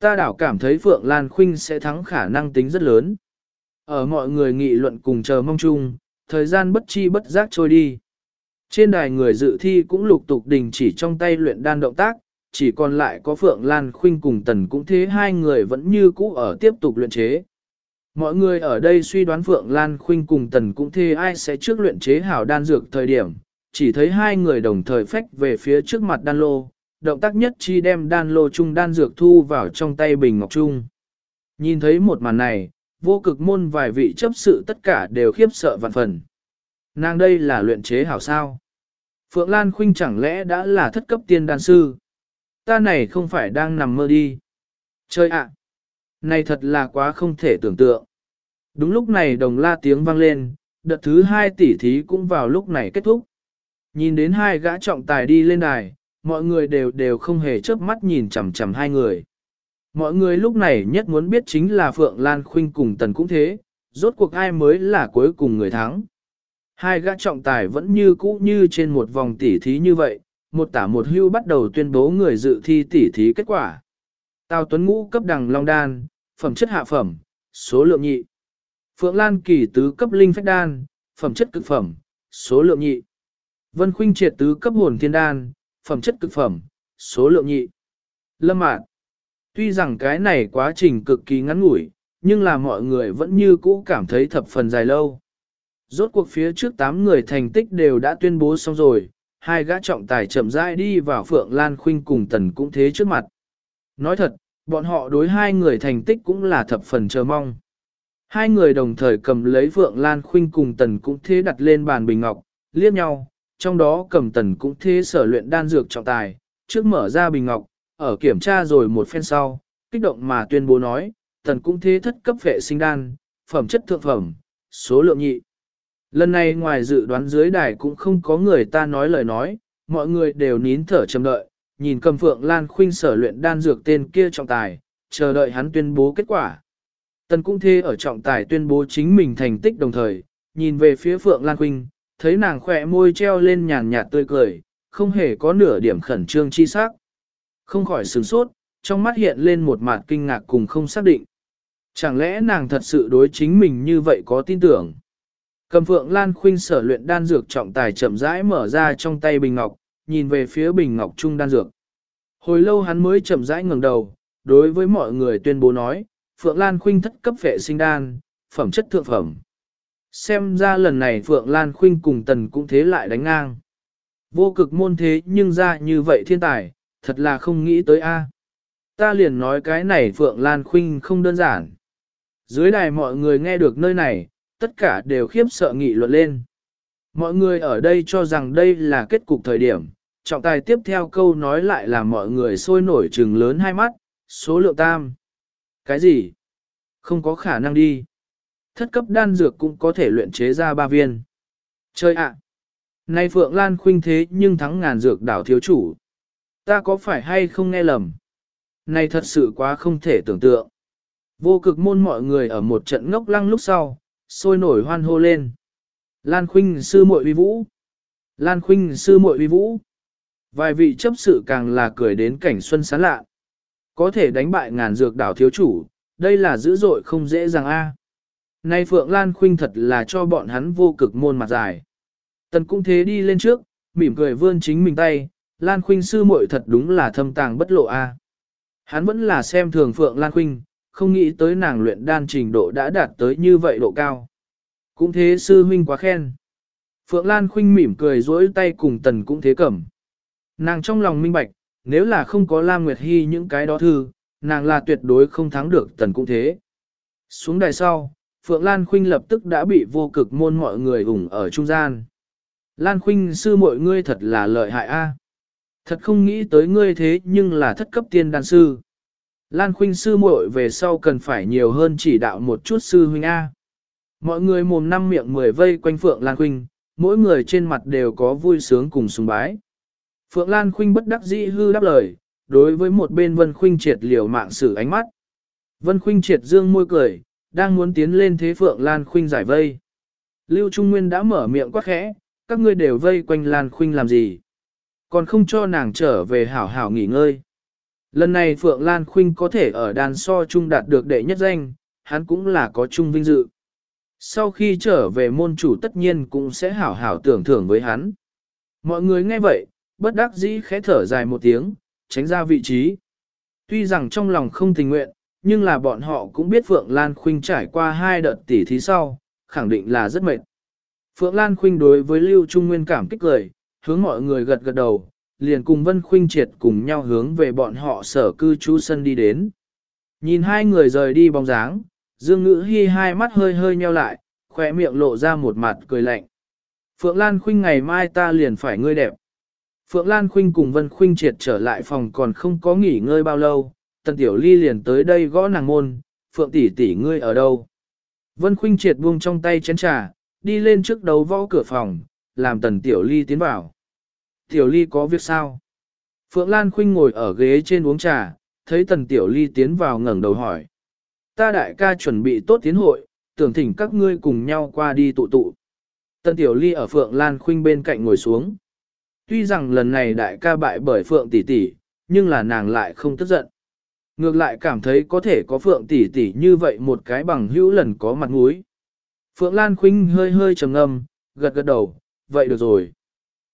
S1: Ta đảo cảm thấy Phượng Lan Khuynh sẽ thắng khả năng tính rất lớn. Ở mọi người nghị luận cùng chờ mong chung, thời gian bất chi bất giác trôi đi. Trên đài người dự thi cũng lục tục đình chỉ trong tay luyện đan động tác, chỉ còn lại có Phượng Lan Khuynh cùng Tần cũng thế hai người vẫn như cũ ở tiếp tục luyện chế. Mọi người ở đây suy đoán Phượng Lan Khuynh cùng Tần cũng thế ai sẽ trước luyện chế hảo đan dược thời điểm, chỉ thấy hai người đồng thời phách về phía trước mặt đan lô, động tác nhất chi đem đan lô chung đan dược thu vào trong tay bình ngọc trung. Nhìn thấy một màn này, vô cực môn vài vị chấp sự tất cả đều khiếp sợ vạn phần. Nàng đây là luyện chế hảo sao. Phượng Lan Khuynh chẳng lẽ đã là thất cấp tiên đan sư? Ta này không phải đang nằm mơ đi. Chơi ạ! Này thật là quá không thể tưởng tượng. Đúng lúc này đồng la tiếng vang lên, đợt thứ hai tỷ thí cũng vào lúc này kết thúc. Nhìn đến hai gã trọng tài đi lên đài, mọi người đều đều không hề chớp mắt nhìn chằm chằm hai người. Mọi người lúc này nhất muốn biết chính là Phượng Lan Khuynh cùng Tần cũng thế, rốt cuộc ai mới là cuối cùng người thắng. Hai gã trọng tài vẫn như cũ như trên một vòng tỉ thí như vậy, một tả một hưu bắt đầu tuyên bố người dự thi tỉ thí kết quả. Tào Tuấn Ngũ cấp đằng Long Đan, phẩm chất hạ phẩm, số lượng nhị. Phượng Lan Kỳ tứ cấp linh phách đan, phẩm chất cực phẩm, số lượng nhị. Vân Khuynh triệt tứ cấp hồn thiên đan, phẩm chất cực phẩm, số lượng nhị. Lâm Mạn. Tuy rằng cái này quá trình cực kỳ ngắn ngủi, nhưng là mọi người vẫn như cũ cảm thấy thập phần dài lâu. Rốt cuộc phía trước 8 người thành tích đều đã tuyên bố xong rồi, hai gã trọng tài chậm rãi đi vào Phượng Lan Khuynh cùng Tần cũng thế trước mặt. Nói thật, bọn họ đối hai người thành tích cũng là thập phần chờ mong. Hai người đồng thời cầm lấy Phượng Lan Khuynh cùng Tần cũng thế đặt lên bàn bình ngọc, liếc nhau, trong đó cầm Tần cũng thế sở luyện đan dược trọng tài, trước mở ra bình ngọc, ở kiểm tra rồi một phen sau, kích động mà tuyên bố nói, Tần cũng thế thất cấp vệ sinh đan, phẩm chất thượng phẩm, số lượng nhị. Lần này ngoài dự đoán dưới đài cũng không có người ta nói lời nói, mọi người đều nín thở chờ đợi, nhìn cầm phượng lan khuynh sở luyện đan dược tên kia trọng tài, chờ đợi hắn tuyên bố kết quả. Tần cũng thê ở trọng tài tuyên bố chính mình thành tích đồng thời, nhìn về phía phượng lan khuynh, thấy nàng khỏe môi treo lên nhàn nhạt tươi cười, không hề có nửa điểm khẩn trương chi sắc. Không khỏi sửng sốt, trong mắt hiện lên một mặt kinh ngạc cùng không xác định. Chẳng lẽ nàng thật sự đối chính mình như vậy có tin tưởng? Cầm phượng lan khuynh sở luyện đan dược trọng tài chậm rãi mở ra trong tay bình ngọc, nhìn về phía bình ngọc trung đan dược. Hồi lâu hắn mới chậm rãi ngẩng đầu, đối với mọi người tuyên bố nói, Phượng Lan Khuynh thất cấp vệ sinh đan, phẩm chất thượng phẩm. Xem ra lần này Phượng Lan Khuynh cùng Tần cũng thế lại đánh ngang. Vô cực môn thế nhưng ra như vậy thiên tài, thật là không nghĩ tới a. Ta liền nói cái này Phượng Lan Khuynh không đơn giản. Dưới đài mọi người nghe được nơi này, tất cả đều khiếp sợ nghị luận lên. Mọi người ở đây cho rằng đây là kết cục thời điểm, trọng tài tiếp theo câu nói lại là mọi người sôi nổi trừng lớn hai mắt, số lượng tam. Cái gì? Không có khả năng đi. Thất cấp đan dược cũng có thể luyện chế ra ba viên. Chơi ạ! Nay Phượng Lan khuynh thế nhưng thắng ngàn dược đảo thiếu chủ. Ta có phải hay không nghe lầm? Này thật sự quá không thể tưởng tượng. Vô cực môn mọi người ở một trận ngốc lăng lúc sau, sôi nổi hoan hô lên. Lan Khuynh sư muội uy vũ. Lan Khuynh sư muội uy vũ. Vài vị chấp sự càng là cười đến cảnh xuân sán lạ. Có thể đánh bại ngàn dược đảo thiếu chủ, đây là dữ dội không dễ dàng a. Nay Phượng Lan Khuynh thật là cho bọn hắn vô cực môn mặt dài. Tần cũng thế đi lên trước, mỉm cười vươn chính mình tay, Lan Khuynh sư muội thật đúng là thâm tàng bất lộ a. Hắn vẫn là xem thường Phượng Lan Khuynh, không nghĩ tới nàng luyện đan trình độ đã đạt tới như vậy độ cao. Cũng thế sư huynh quá khen. Phượng Lan khinh mỉm cười rỗi tay cùng tần cũng thế cẩm. Nàng trong lòng minh bạch, nếu là không có Lam Nguyệt Hy những cái đó thư, nàng là tuyệt đối không thắng được tần cũng thế. Xuống đài sau, Phượng Lan khinh lập tức đã bị vô cực môn mọi người ủng ở trung gian. Lan khinh sư mọi ngươi thật là lợi hại a. Thật không nghĩ tới ngươi thế nhưng là thất cấp tiên đan sư. Lan Khuynh sư muội về sau cần phải nhiều hơn chỉ đạo một chút sư huynh A. Mọi người mồm năm miệng mười vây quanh Phượng Lan Khuynh, mỗi người trên mặt đều có vui sướng cùng sùng bái. Phượng Lan Khuynh bất đắc dĩ hư đáp lời, đối với một bên Vân Khuynh triệt liều mạng sử ánh mắt. Vân Khuynh triệt dương môi cười, đang muốn tiến lên thế Phượng Lan Khuynh giải vây. Lưu Trung Nguyên đã mở miệng quát khẽ, các ngươi đều vây quanh Lan Khuynh làm gì? Còn không cho nàng trở về hảo hảo nghỉ ngơi. Lần này Phượng Lan Khuynh có thể ở đàn so chung đạt được đệ nhất danh, hắn cũng là có chung vinh dự. Sau khi trở về môn chủ tất nhiên cũng sẽ hảo hảo tưởng thưởng với hắn. Mọi người nghe vậy, bất đắc dĩ khẽ thở dài một tiếng, tránh ra vị trí. Tuy rằng trong lòng không tình nguyện, nhưng là bọn họ cũng biết Phượng Lan Khuynh trải qua hai đợt tỉ thí sau, khẳng định là rất mệt. Phượng Lan Khuynh đối với Lưu Trung Nguyên cảm kích cười, hướng mọi người gật gật đầu, liền cùng Vân Khuynh triệt cùng nhau hướng về bọn họ sở cư trú sân đi đến. Nhìn hai người rời đi bóng dáng, Dương Ngữ Hi hai mắt hơi hơi nheo lại, khỏe miệng lộ ra một mặt cười lạnh. Phượng Lan Khuynh ngày mai ta liền phải ngươi đẹp. Phượng Lan Khuynh cùng Vân Khuynh triệt trở lại phòng còn không có nghỉ ngơi bao lâu, Tần Tiểu Ly liền tới đây gõ nàng môn, Phượng tỷ tỷ ngươi ở đâu? Vân Khuynh triệt buông trong tay chén trà, đi lên trước đấu võ cửa phòng, làm Tần Tiểu Ly tiến vào. Tiểu Ly có việc sao? Phượng Lan Khuynh ngồi ở ghế trên uống trà, thấy Tần Tiểu Ly tiến vào ngẩng đầu hỏi. Ta đại ca chuẩn bị tốt tiến hội, tưởng thỉnh các ngươi cùng nhau qua đi tụ tụ. Tần Tiểu Ly ở Phượng Lan Khuynh bên cạnh ngồi xuống. Tuy rằng lần này đại ca bại bởi Phượng tỷ tỷ, nhưng là nàng lại không tức giận. Ngược lại cảm thấy có thể có Phượng tỷ tỷ như vậy một cái bằng hữu lần có mặt mũi. Phượng Lan Khuynh hơi hơi trầm ngâm, gật gật đầu, vậy được rồi.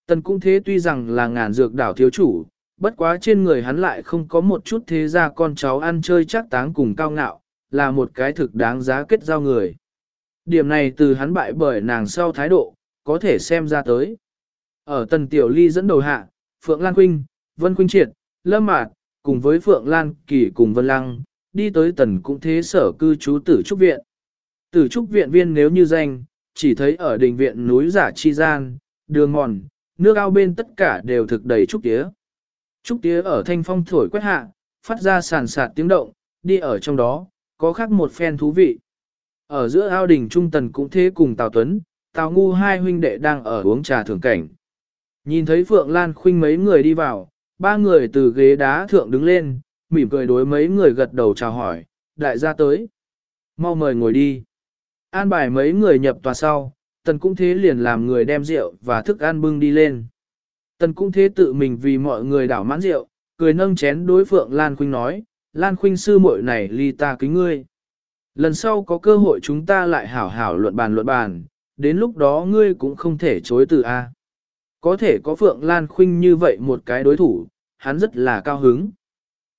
S1: Tần cũng thế tuy rằng là ngàn dược đảo thiếu chủ, bất quá trên người hắn lại không có một chút thế ra con cháu ăn chơi chắc táng cùng cao ngạo, là một cái thực đáng giá kết giao người. Điểm này từ hắn bại bởi nàng sau thái độ, có thể xem ra tới. Ở tần tiểu ly dẫn đầu hạ, Phượng Lan Quynh, Vân Quynh Triệt, Lâm Mạt, cùng với Phượng Lan Kỳ cùng Vân Lăng, đi tới tần cũng thế sở cư trú tử trúc viện. Tử trúc viện viên nếu như danh, chỉ thấy ở đình viện núi giả chi gian, đường mòn, nước ao bên tất cả đều thực đầy trúc tía. Trúc tía ở thanh phong thổi quét hạ, phát ra sàn sạt tiếng động, đi ở trong đó, có khác một phen thú vị. Ở giữa ao đình trung tần cũng thế cùng Tào Tuấn, Tào Ngu hai huynh đệ đang ở uống trà thưởng cảnh. Nhìn thấy Phượng Lan Khuynh mấy người đi vào, ba người từ ghế đá thượng đứng lên, mỉm cười đối mấy người gật đầu chào hỏi, đại gia tới. Mau mời ngồi đi. An bài mấy người nhập tòa sau, tần cũng thế liền làm người đem rượu và thức ăn bưng đi lên. Tần cũng thế tự mình vì mọi người đảo mãn rượu, cười nâng chén đối Phượng Lan Khuynh nói, Lan Khuynh sư muội này ly ta kính ngươi. Lần sau có cơ hội chúng ta lại hảo hảo luận bàn luận bàn, đến lúc đó ngươi cũng không thể chối từ A. Có thể có Phượng Lan Khuynh như vậy một cái đối thủ, hắn rất là cao hứng.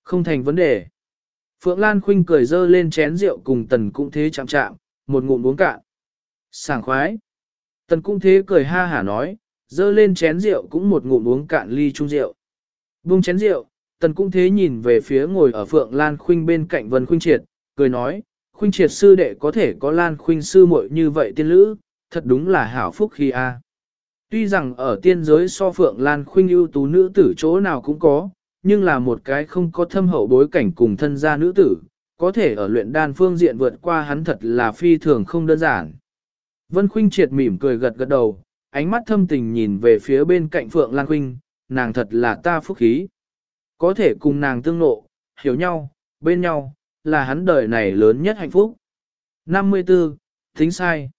S1: Không thành vấn đề. Phượng Lan Khuynh cười dơ lên chén rượu cùng tần cũng thế chạm chạm, một ngụm uống cạn. Sảng khoái. Tần Cung thế cười ha hả nói, dơ lên chén rượu cũng một ngụm uống cạn ly chung rượu. Buông chén rượu, tần Cung thế nhìn về phía ngồi ở Phượng Lan Khuynh bên cạnh Vân Khuynh Triệt, cười nói, Khuynh Triệt sư đệ có thể có Lan Khuynh sư muội như vậy tiên lữ, thật đúng là hảo phúc khi a. Tuy rằng ở tiên giới so Phượng Lan Khuynh ưu tú nữ tử chỗ nào cũng có, nhưng là một cái không có thâm hậu bối cảnh cùng thân gia nữ tử, có thể ở luyện đan phương diện vượt qua hắn thật là phi thường không đơn giản. Vân Khuynh triệt mỉm cười gật gật đầu, ánh mắt thâm tình nhìn về phía bên cạnh Phượng Lan Khuynh, nàng thật là ta phúc khí. Có thể cùng nàng tương nộ, hiểu nhau, bên nhau, là hắn đời này lớn nhất hạnh phúc. 54. Tính sai.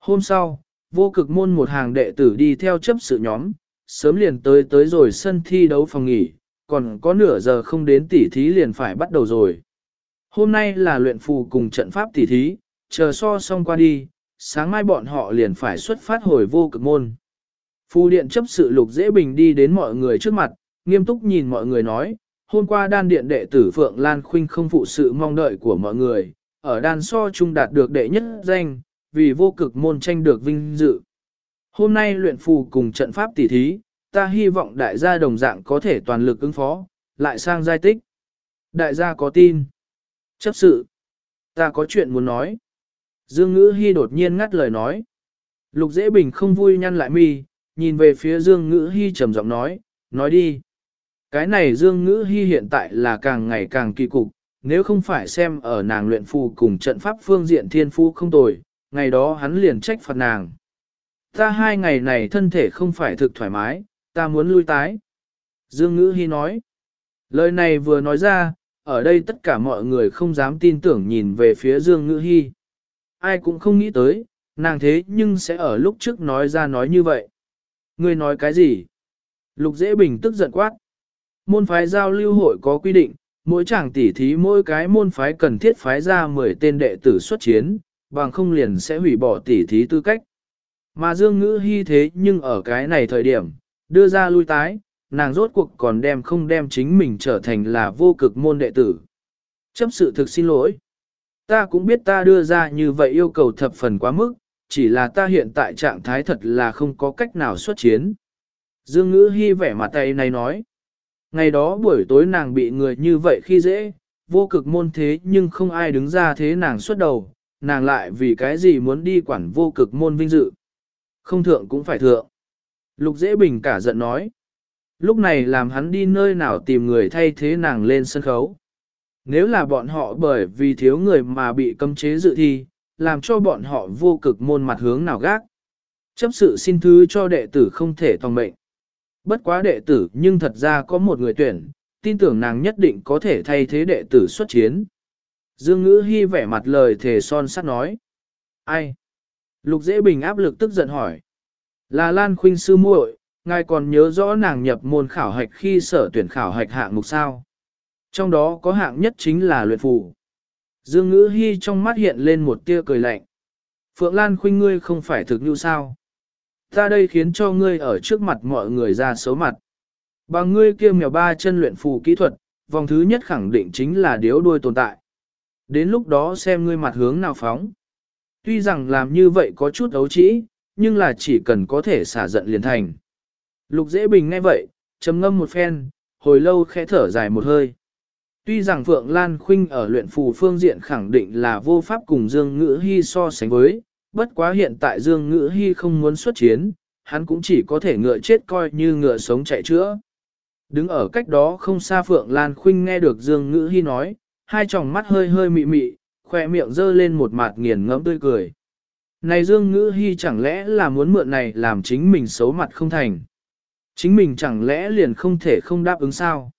S1: Hôm sau, vô cực môn một hàng đệ tử đi theo chấp sự nhóm, sớm liền tới tới rồi sân thi đấu phòng nghỉ, còn có nửa giờ không đến tỉ thí liền phải bắt đầu rồi. Hôm nay là luyện phù cùng trận pháp tỉ thí, chờ so xong qua đi, sáng mai bọn họ liền phải xuất phát hồi vô cực môn. Phu điện chấp sự lục dễ bình đi đến mọi người trước mặt, nghiêm túc nhìn mọi người nói, hôm qua đan điện đệ tử Phượng Lan Khuynh không phụ sự mong đợi của mọi người, ở đan so chung đạt được đệ nhất danh, vì vô cực môn tranh được vinh dự. Hôm nay luyện phù cùng trận pháp tỉ thí, ta hy vọng đại gia đồng dạng có thể toàn lực ứng phó, lại sang giai tích. Đại gia có tin. Chấp sự. Ta có chuyện muốn nói. Dương Ngữ Hy đột nhiên ngắt lời nói. Lục Dễ Bình không vui nhăn lại mi, nhìn về phía Dương Ngữ Hy trầm giọng nói, nói đi. Cái này Dương Ngữ Hy hiện tại là càng ngày càng kỳ cục, nếu không phải xem ở nàng luyện phù cùng trận pháp phương diện thiên phú không tồi, ngày đó hắn liền trách phạt nàng. Ta hai ngày này thân thể không phải thực thoải mái, ta muốn lui tái. Dương Ngữ Hy nói. Lời này vừa nói ra, ở đây tất cả mọi người không dám tin tưởng nhìn về phía Dương Ngữ Hy. Ai cũng không nghĩ tới, nàng thế nhưng sẽ ở lúc trước nói ra nói như vậy. Ngươi nói cái gì? Lục Dễ Bình tức giận quát. môn phái giao lưu hội có quy định, mỗi chàng tỉ thí mỗi cái môn phái cần thiết phái ra 10 tên đệ tử xuất chiến, bằng không liền sẽ hủy bỏ tỉ thí tư cách. Mà Dương Ngữ hy thế nhưng ở cái này thời điểm, đưa ra lui tái, nàng rốt cuộc còn đem không đem chính mình trở thành là vô cực môn đệ tử. Chấp sự thực xin lỗi. Ta cũng biết ta đưa ra như vậy yêu cầu thập phần quá mức, chỉ là ta hiện tại trạng thái thật là không có cách nào xuất chiến. Dương ngữ hy vẻ mặt tay này nói. Ngày đó buổi tối nàng bị người như vậy khi dễ, vô cực môn thế nhưng không ai đứng ra thế nàng xuất đầu, nàng lại vì cái gì muốn đi quản vô cực môn vinh dự. Không thượng cũng phải thượng. Lục dễ bình cả giận nói. Lúc này làm hắn đi nơi nào tìm người thay thế nàng lên sân khấu. Nếu là bọn họ bởi vì thiếu người mà bị cấm chế dự thi, làm cho bọn họ vô cực môn mặt hướng nào gác. Chấp sự xin thứ cho đệ tử không thể tòng mệnh. Bất quá đệ tử nhưng thật ra có một người tuyển, tin tưởng nàng nhất định có thể thay thế đệ tử xuất chiến. Dương ngữ hy vẻ mặt lời thề son sắt nói. Ai? Lục dễ bình áp lực tức giận hỏi. Là Lan Khuynh sư muội, ngài còn nhớ rõ nàng nhập môn khảo hạch khi sở tuyển khảo hạch hạng mục sao. Trong đó có hạng nhất chính là luyện phù. Dương ngữ hy trong mắt hiện lên một tia cười lạnh. Phượng Lan khuyên ngươi không phải thực như sao. Ta đây khiến cho ngươi ở trước mặt mọi người ra xấu mặt. Bằng ngươi kia mèo ba chân luyện phù kỹ thuật, vòng thứ nhất khẳng định chính là điếu đuôi tồn tại. Đến lúc đó xem ngươi mặt hướng nào phóng. Tuy rằng làm như vậy có chút ấu trĩ, nhưng là chỉ cần có thể xả giận liền thành. Lục dễ bình nghe vậy, trầm ngâm một phen, hồi lâu khẽ thở dài một hơi. Tuy rằng Phượng Lan Khuynh ở luyện phù phương diện khẳng định là vô pháp cùng Dương Ngữ Hy so sánh với, bất quá hiện tại Dương Ngữ Hy không muốn xuất chiến, hắn cũng chỉ có thể ngựa chết coi như ngựa sống chạy chữa. Đứng ở cách đó không xa Phượng Lan Khuynh nghe được Dương Ngữ Hy nói, hai tròng mắt hơi hơi mị mị, khỏe miệng dơ lên một mặt nghiền ngẫm tươi cười. Này Dương Ngữ Hy chẳng lẽ là muốn mượn này làm chính mình xấu mặt không thành? Chính mình chẳng lẽ liền không thể không đáp ứng sao?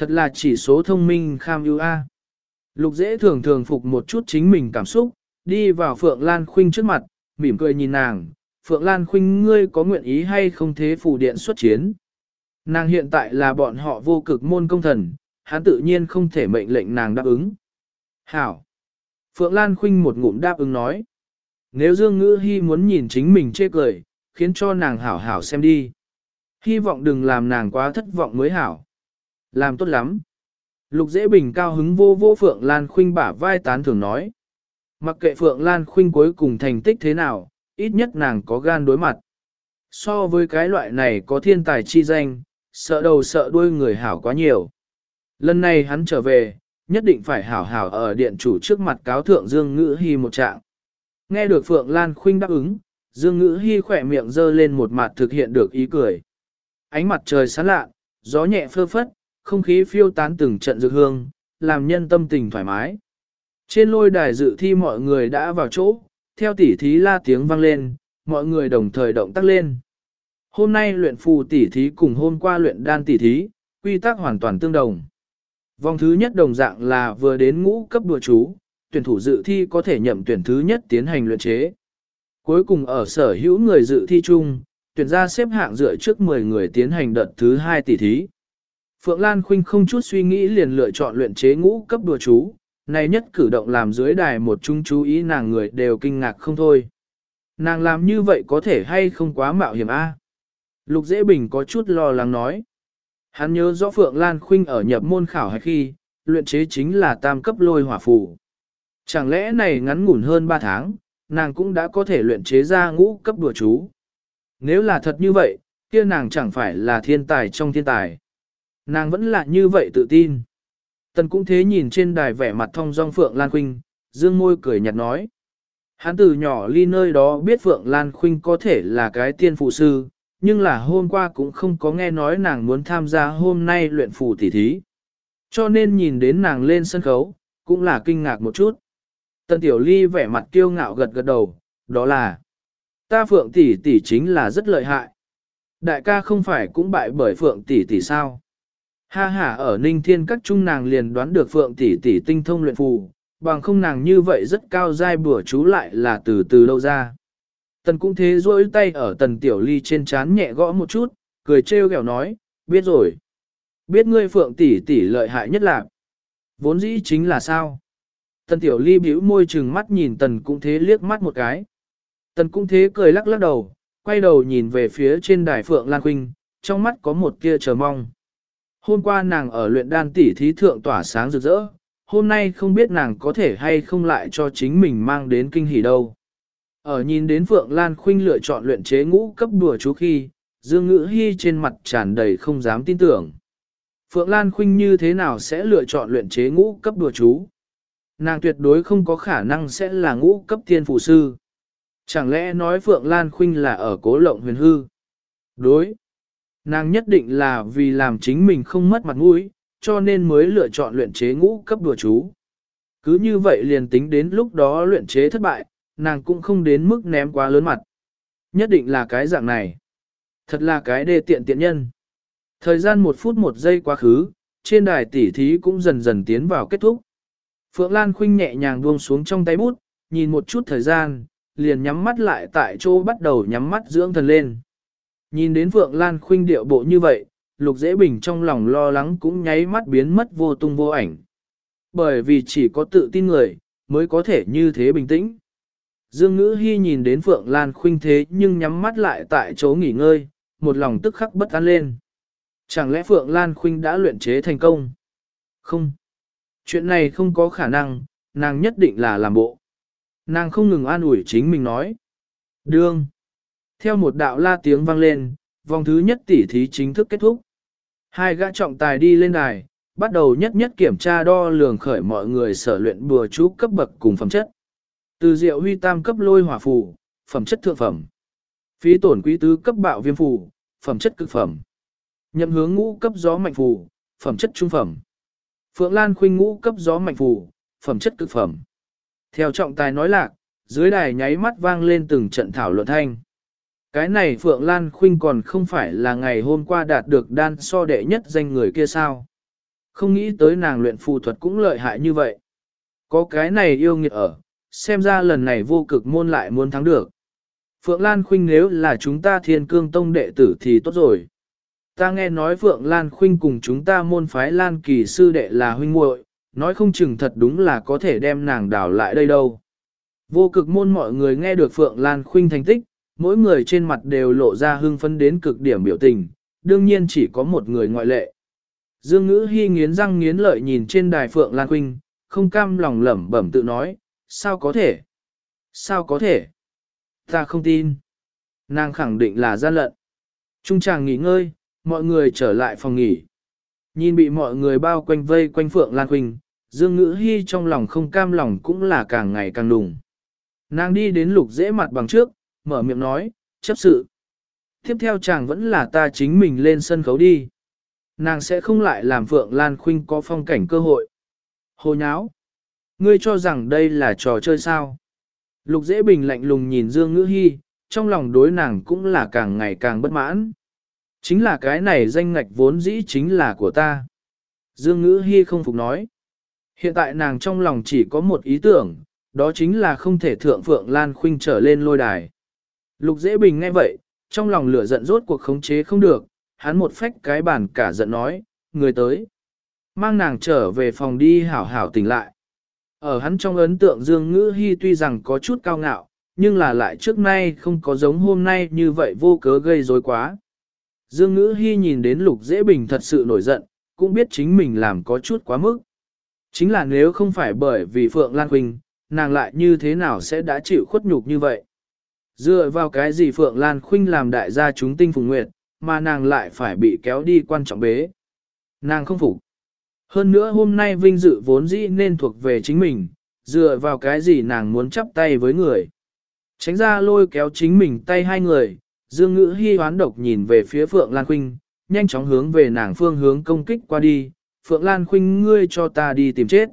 S1: Thật là chỉ số thông minh kham ưu a. Lục dễ thường thường phục một chút chính mình cảm xúc, đi vào Phượng Lan Khuynh trước mặt, mỉm cười nhìn nàng. Phượng Lan Khuynh ngươi có nguyện ý hay không thế phủ điện xuất chiến? Nàng hiện tại là bọn họ vô cực môn công thần, hắn tự nhiên không thể mệnh lệnh nàng đáp ứng. Hảo! Phượng Lan Khuynh một ngụm đáp ứng nói. Nếu Dương Ngữ Hy muốn nhìn chính mình chê cười, khiến cho nàng hảo hảo xem đi. Hy vọng đừng làm nàng quá thất vọng mới hảo. Làm tốt lắm. Lục dễ bình cao hứng vô vô Phượng Lan Khuynh bả vai tán thường nói. Mặc kệ Phượng Lan Khuynh cuối cùng thành tích thế nào, ít nhất nàng có gan đối mặt. So với cái loại này có thiên tài chi danh, sợ đầu sợ đuôi người hảo quá nhiều. Lần này hắn trở về, nhất định phải hảo hảo ở điện chủ trước mặt cáo thượng Dương Ngữ Hy một trạng. Nghe được Phượng Lan Khuynh đáp ứng, Dương Ngữ Hy khỏe miệng dơ lên một mặt thực hiện được ý cười. Ánh mặt trời sáng lạ, gió nhẹ phơ phất, không khí phiêu tán từng trận dược hương, làm nhân tâm tình thoải mái. Trên lôi đài dự thi mọi người đã vào chỗ, theo tỉ thí la tiếng vang lên, mọi người đồng thời động tác lên. Hôm nay luyện phù tỉ thí cùng hôm qua luyện đan tỉ thí, quy tắc hoàn toàn tương đồng. Vòng thứ nhất đồng dạng là vừa đến ngũ cấp đùa chú, tuyển thủ dự thi có thể nhậm tuyển thứ nhất tiến hành luyện chế. Cuối cùng ở sở hữu người dự thi chung, tuyển ra xếp hạng dựa trước 10 người tiến hành đợt thứ hai tỷ thí. Phượng Lan Khuynh không chút suy nghĩ liền lựa chọn luyện chế ngũ cấp đùa chú, này nhất cử động làm dưới đài một chung chú ý nàng người đều kinh ngạc không thôi. Nàng làm như vậy có thể hay không quá mạo hiểm a? Lục Dễ Bình có chút lo lắng nói. Hắn nhớ rõ Phượng Lan Khuynh ở nhập môn khảo hay khi, luyện chế chính là tam cấp lôi hỏa phù. Chẳng lẽ này ngắn ngủn hơn 3 tháng, nàng cũng đã có thể luyện chế ra ngũ cấp đùa chú. Nếu là thật như vậy, kia nàng chẳng phải là thiên tài trong thiên tài. Nàng vẫn là như vậy tự tin. Tần cũng thế nhìn trên đài vẻ mặt thông dong Phượng Lan Khuynh, dương môi cười nhạt nói. Hắn từ nhỏ ly nơi đó biết Phượng Lan Khuynh có thể là cái tiên phụ sư, nhưng là hôm qua cũng không có nghe nói nàng muốn tham gia hôm nay luyện phù tỉ thí. Cho nên nhìn đến nàng lên sân khấu, cũng là kinh ngạc một chút. Tần Tiểu Ly vẻ mặt kiêu ngạo gật gật đầu, đó là ta Phượng tỷ tỷ chính là rất lợi hại. Đại ca không phải cũng bại bởi Phượng tỷ tỷ sao? Ha ha ở Ninh Thiên các trung nàng liền đoán được Phượng tỷ tỷ tinh thông luyện phù, bằng không nàng như vậy rất cao dai bùa chú lại là từ từ đâu ra. Tần cũng thế rỗi tay ở tần tiểu ly trên chán nhẹ gõ một chút, cười trêu ghẹo nói, biết rồi. Biết ngươi phượng tỷ tỷ lợi hại nhất là, vốn dĩ chính là sao? Tần tiểu ly bĩu môi trừng mắt nhìn tần cũng thế liếc mắt một cái. Tần cũng thế cười lắc lắc đầu, quay đầu nhìn về phía trên đài phượng Lan Khuynh, trong mắt có một tia chờ mong. Hôm qua nàng ở luyện đan tỷ thí thượng tỏa sáng rực rỡ, hôm nay không biết nàng có thể hay không lại cho chính mình mang đến kinh hỉ đâu. Ở nhìn đến Phượng Lan Khuynh lựa chọn luyện chế ngũ cấp đùa chú khi, Dương Ngữ Hy trên mặt tràn đầy không dám tin tưởng. Phượng Lan Khuynh như thế nào sẽ lựa chọn luyện chế ngũ cấp đùa chú? Nàng tuyệt đối không có khả năng sẽ là ngũ cấp tiên phụ sư. Chẳng lẽ nói Phượng Lan Khuynh là ở cố lộng huyền hư? Đối. Nàng nhất định là vì làm chính mình không mất mặt mũi, cho nên mới lựa chọn luyện chế ngũ cấp đùa chú. Cứ như vậy liền tính đến lúc đó luyện chế thất bại, nàng cũng không đến mức ném quá lớn mặt. Nhất định là cái dạng này. Thật là cái đê tiện tiện nhân. Thời gian một phút một giây quá khứ, trên đài tỉ thí cũng dần dần tiến vào kết thúc. Phượng Lan Khuynh nhẹ nhàng buông xuống trong tay bút, nhìn một chút thời gian, liền nhắm mắt lại tại chỗ bắt đầu nhắm mắt dưỡng thần lên. Nhìn đến Phượng Lan Khuynh điệu bộ như vậy, Lục Dễ Bình trong lòng lo lắng cũng nháy mắt biến mất vô tung vô ảnh. Bởi vì chỉ có tự tin người, mới có thể như thế bình tĩnh. Dương Ngữ Hy nhìn đến Phượng Lan Khuynh thế nhưng nhắm mắt lại tại chỗ nghỉ ngơi, một lòng tức khắc bất an lên. Chẳng lẽ Phượng Lan Khuynh đã luyện chế thành công? Không. Chuyện này không có khả năng, nàng nhất định là làm bộ. Nàng không ngừng an ủi chính mình nói. Đương. Theo một đạo la tiếng vang lên, vòng thứ nhất tỉ thí chính thức kết thúc. Hai gã trọng tài đi lên đài, bắt đầu nhất nhất kiểm tra đo lường khởi mọi người sở luyện bùa chú cấp bậc cùng phẩm chất. Từ diệu huy tam cấp lôi hỏa phù, phẩm chất thượng phẩm. Phí tổn quý tứ cấp bạo viêm phù, phẩm chất cực phẩm. Nhậm hướng ngũ cấp gió mạnh phù, phẩm chất trung phẩm. Phượng Lan khuynh ngũ cấp gió mạnh phù, phẩm chất cực phẩm. Theo trọng tài nói lạc, dưới đài nháy mắt vang lên từng trận thảo luận thanh. Cái này Phượng Lan Khuynh còn không phải là ngày hôm qua đạt được đan so đệ nhất danh người kia sao. Không nghĩ tới nàng luyện phù thuật cũng lợi hại như vậy. Có cái này yêu nghiệt ở, xem ra lần này vô cực môn lại muốn thắng được. Phượng Lan Khuynh nếu là chúng ta thiên cương tông đệ tử thì tốt rồi. Ta nghe nói Phượng Lan Khuynh cùng chúng ta môn phái Lan kỳ sư đệ là huynh muội, nói không chừng thật đúng là có thể đem nàng đảo lại đây đâu. Vô cực môn mọi người nghe được Phượng Lan Khuynh thành tích, mỗi người trên mặt đều lộ ra hưng phấn đến cực điểm biểu tình, đương nhiên chỉ có một người ngoại lệ. Dương ngữ hy nghiến răng nghiến lợi nhìn trên đài Phượng Lan Quynh, không cam lòng lẩm bẩm tự nói, sao có thể? Sao có thể? Ta không tin. Nàng khẳng định là gian lận. Trung chàng nghỉ ngơi, mọi người trở lại phòng nghỉ. Nhìn bị mọi người bao quanh vây quanh Phượng Lan Quynh, Dương Ngữ Hy trong lòng không cam lòng cũng là càng ngày càng đùng. Nàng đi đến lục dễ mặt bằng trước, mở miệng nói, chấp sự. Tiếp theo chàng vẫn là ta chính mình lên sân khấu đi. Nàng sẽ không lại làm Phượng Lan Khuynh có phong cảnh cơ hội. Hồ nháo. Ngươi cho rằng đây là trò chơi sao? Lục dễ bình lạnh lùng nhìn Dương Ngữ Hy, trong lòng đối nàng cũng là càng ngày càng bất mãn. Chính là cái này danh ngạch vốn dĩ chính là của ta. Dương Ngữ Hy không phục nói. Hiện tại nàng trong lòng chỉ có một ý tưởng, đó chính là không thể thượng Phượng Lan Khuynh trở lên lôi đài. Lục Dễ Bình nghe vậy, trong lòng lửa giận rốt cuộc khống chế không được, hắn một phách cái bàn cả giận nói, người tới. Mang nàng trở về phòng đi hảo hảo tỉnh lại. Ở hắn trong ấn tượng Dương Ngữ Hy tuy rằng có chút cao ngạo, nhưng là lại trước nay không có giống hôm nay như vậy vô cớ gây rối quá. Dương Ngữ Hy nhìn đến Lục Dễ Bình thật sự nổi giận, cũng biết chính mình làm có chút quá mức. Chính là nếu không phải bởi vì Phượng Lan Quỳnh, nàng lại như thế nào sẽ đã chịu khuất nhục như vậy? Dựa vào cái gì Phượng Lan Khuynh làm đại gia chúng tinh phùng nguyệt, mà nàng lại phải bị kéo đi quan trọng bế. Nàng không phục. Hơn nữa hôm nay vinh dự vốn dĩ nên thuộc về chính mình, dựa vào cái gì nàng muốn chắp tay với người. Tránh ra lôi kéo chính mình tay hai người, Dương Ngữ Hi hoán độc nhìn về phía Phượng Lan Khuynh, nhanh chóng hướng về nàng phương hướng công kích qua đi. Phượng Lan Khuynh ngươi cho ta đi tìm chết.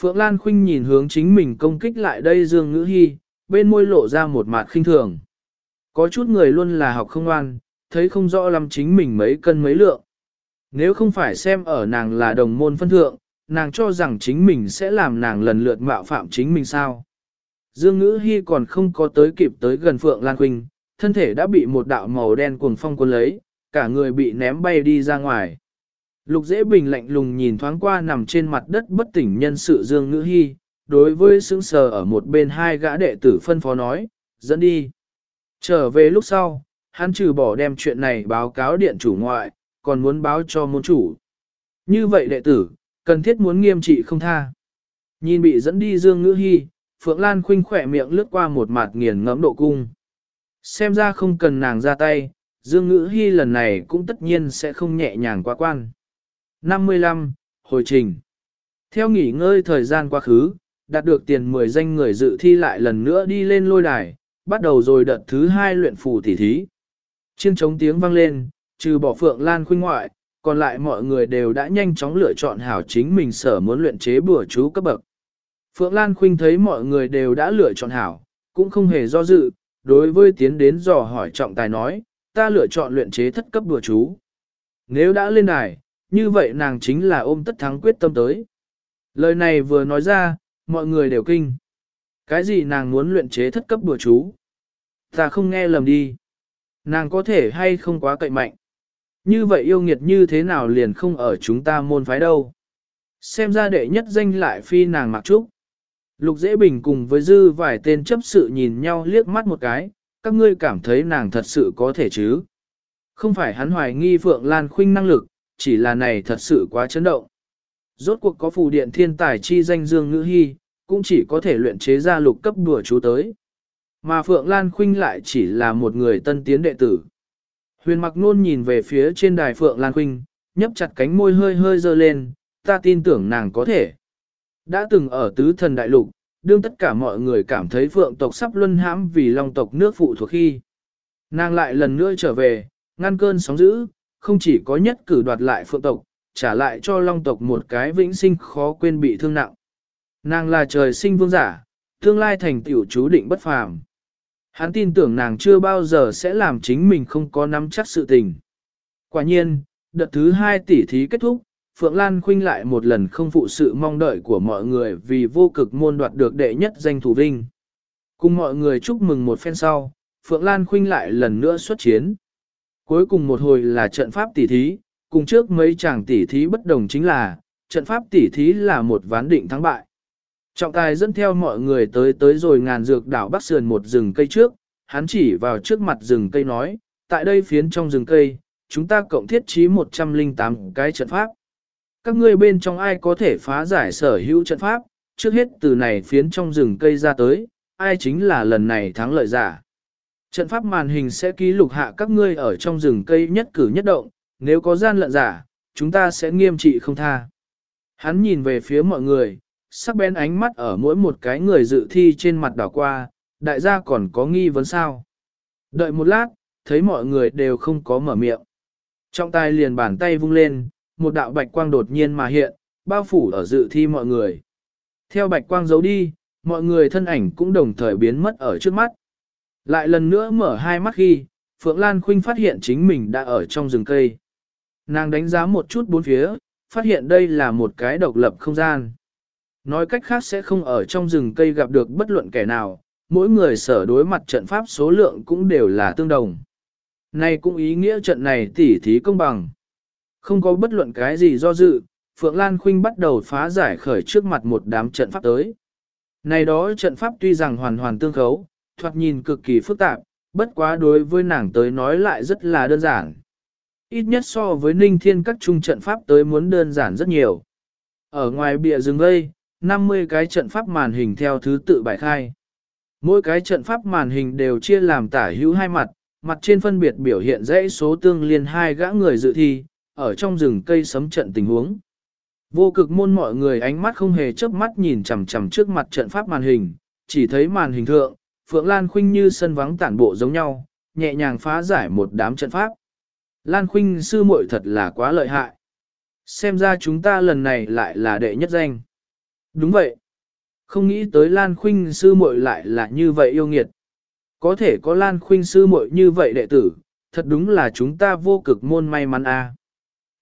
S1: Phượng Lan Khuynh nhìn hướng chính mình công kích lại đây Dương Ngữ Hi, bên môi lộ ra một mặt khinh thường. Có chút người luôn là học không ngoan, thấy không rõ lắm chính mình mấy cân mấy lượng. Nếu không phải xem ở nàng là đồng môn phân thượng, nàng cho rằng chính mình sẽ làm nàng lần lượt mạo phạm chính mình sao. Dương Ngữ Hi còn không có tới kịp tới gần Phượng Lan Quỳnh, thân thể đã bị một đạo màu đen cuồng phong cuốn lấy, cả người bị ném bay đi ra ngoài. Lục dễ bình lạnh lùng nhìn thoáng qua nằm trên mặt đất bất tỉnh nhân sự Dương Ngữ Hy, đối với sững sờ ở một bên hai gã đệ tử phân phó nói, dẫn đi. Trở về lúc sau, hắn trừ bỏ đem chuyện này báo cáo điện chủ ngoại, còn muốn báo cho môn chủ. Như vậy đệ tử, cần thiết muốn nghiêm trị không tha. Nhìn bị dẫn đi Dương Ngữ Hy, Phượng Lan khinh khỏe miệng lướt qua một mặt nghiền ngẫm độ cung. Xem ra không cần nàng ra tay, Dương Ngữ Hy lần này cũng tất nhiên sẽ không nhẹ nhàng quá quan. 55. Hồi trình Theo nghỉ ngơi thời gian quá khứ, đạt được tiền 10 danh người dự thi lại lần nữa đi lên lôi đài, bắt đầu rồi đợt thứ hai luyện phù tỉ thí. Chiêng trống tiếng vang lên, trừ bỏ Phượng Lan khuynh ngoại, còn lại mọi người đều đã nhanh chóng lựa chọn hảo chính mình sở muốn luyện chế bùa chú cấp bậc. Phượng Lan khuynh thấy mọi người đều đã lựa chọn hảo, cũng không hề do dự, đối với tiến đến dò hỏi trọng tài nói, ta lựa chọn luyện chế thất cấp bùa chú. Nếu đã lên đài, như vậy nàng chính là ôm tất thắng quyết tâm tới. Lời này vừa nói ra, mọi người đều kinh. Cái gì nàng muốn luyện chế thất cấp bùa chú? Ta không nghe lầm đi. Nàng có thể hay không quá cậy mạnh. Như vậy yêu nghiệt như thế nào liền không ở chúng ta môn phái đâu. Xem ra đệ nhất danh lại phi nàng mặc trúc. Lục Dễ Bình cùng với dư vài tên chấp sự nhìn nhau liếc mắt một cái, các ngươi cảm thấy nàng thật sự có thể chứ. Không phải hắn hoài nghi Phượng Lan Khuynh năng lực, chỉ là này thật sự quá chấn động. Rốt cuộc có phù điện thiên tài chi danh Dương Ngữ Hy, cũng chỉ có thể luyện chế ra lục cấp đùa chú tới. Mà Phượng Lan Khuynh lại chỉ là một người tân tiến đệ tử. Huyền mặc nôn nhìn về phía trên đài Phượng Lan Khuynh, nhấp chặt cánh môi hơi hơi dơ lên, ta tin tưởng nàng có thể. Đã từng ở tứ thần đại lục, đương tất cả mọi người cảm thấy phượng tộc sắp luân hãm vì long tộc nước phụ thuộc khi. Nàng lại lần nữa trở về, ngăn cơn sóng dữ, không chỉ có nhất cử đoạt lại phượng tộc, trả lại cho long tộc một cái vĩnh sinh khó quên bị thương nặng. Nàng là trời sinh vương giả, tương lai thành tiểu chú định bất phàm. Hắn tin tưởng nàng chưa bao giờ sẽ làm chính mình không có nắm chắc sự tình. Quả nhiên, đợt thứ hai tỷ thí kết thúc, Phượng Lan Khuynh lại một lần không phụ sự mong đợi của mọi người vì vô cực môn đoạt được đệ nhất danh thủ vinh. Cùng mọi người chúc mừng một phen sau, Phượng Lan Khuynh lại lần nữa xuất chiến. Cuối cùng một hồi là trận pháp tỷ thí, cùng trước mấy chàng tỷ thí bất đồng chính là, trận pháp tỷ thí là một ván định thắng bại. Trọng tài dẫn theo mọi người tới tới rồi ngàn dược đảo Bắc Sườn một rừng cây trước, hắn chỉ vào trước mặt rừng cây nói, tại đây phiến trong rừng cây, chúng ta cộng thiết trí 108 cái trận pháp các ngươi bên trong ai có thể phá giải sở hữu trận pháp, trước hết từ này phiến trong rừng cây ra tới, ai chính là lần này thắng lợi giả. Trận pháp màn hình sẽ ký lục hạ các ngươi ở trong rừng cây nhất cử nhất động, nếu có gian lận giả, chúng ta sẽ nghiêm trị không tha. Hắn nhìn về phía mọi người, sắc bén ánh mắt ở mỗi một cái người dự thi trên mặt đảo qua, đại gia còn có nghi vấn sao. Đợi một lát, thấy mọi người đều không có mở miệng. Trong tay liền bàn tay vung lên, một đạo bạch quang đột nhiên mà hiện, bao phủ ở dự thi mọi người. Theo bạch quang giấu đi, mọi người thân ảnh cũng đồng thời biến mất ở trước mắt. Lại lần nữa mở hai mắt khi, Phượng Lan Khuynh phát hiện chính mình đã ở trong rừng cây. Nàng đánh giá một chút bốn phía, phát hiện đây là một cái độc lập không gian. Nói cách khác sẽ không ở trong rừng cây gặp được bất luận kẻ nào, mỗi người sở đối mặt trận pháp số lượng cũng đều là tương đồng. Này cũng ý nghĩa trận này tỉ thí công bằng. Không có bất luận cái gì do dự, Phượng Lan Khuynh bắt đầu phá giải khởi trước mặt một đám trận pháp tới. Này đó trận pháp tuy rằng hoàn hoàn tương khấu, thoạt nhìn cực kỳ phức tạp, bất quá đối với nàng tới nói lại rất là đơn giản. Ít nhất so với ninh thiên các trung trận pháp tới muốn đơn giản rất nhiều. Ở ngoài bìa rừng vây, 50 cái trận pháp màn hình theo thứ tự bài khai. Mỗi cái trận pháp màn hình đều chia làm tả hữu hai mặt, mặt trên phân biệt biểu hiện dãy số tương liên hai gã người dự thi, ở trong rừng cây sấm trận tình huống. Vô cực môn mọi người ánh mắt không hề chớp mắt nhìn chằm chằm trước mặt trận pháp màn hình, chỉ thấy màn hình thượng, Phượng Lan Khuynh như sân vắng tản bộ giống nhau, nhẹ nhàng phá giải một đám trận pháp. Lan Khuynh sư muội thật là quá lợi hại. Xem ra chúng ta lần này lại là đệ nhất danh. Đúng vậy. Không nghĩ tới Lan Khuynh sư muội lại là như vậy yêu nghiệt. Có thể có Lan Khuynh sư muội như vậy đệ tử, thật đúng là chúng ta vô cực môn may mắn a.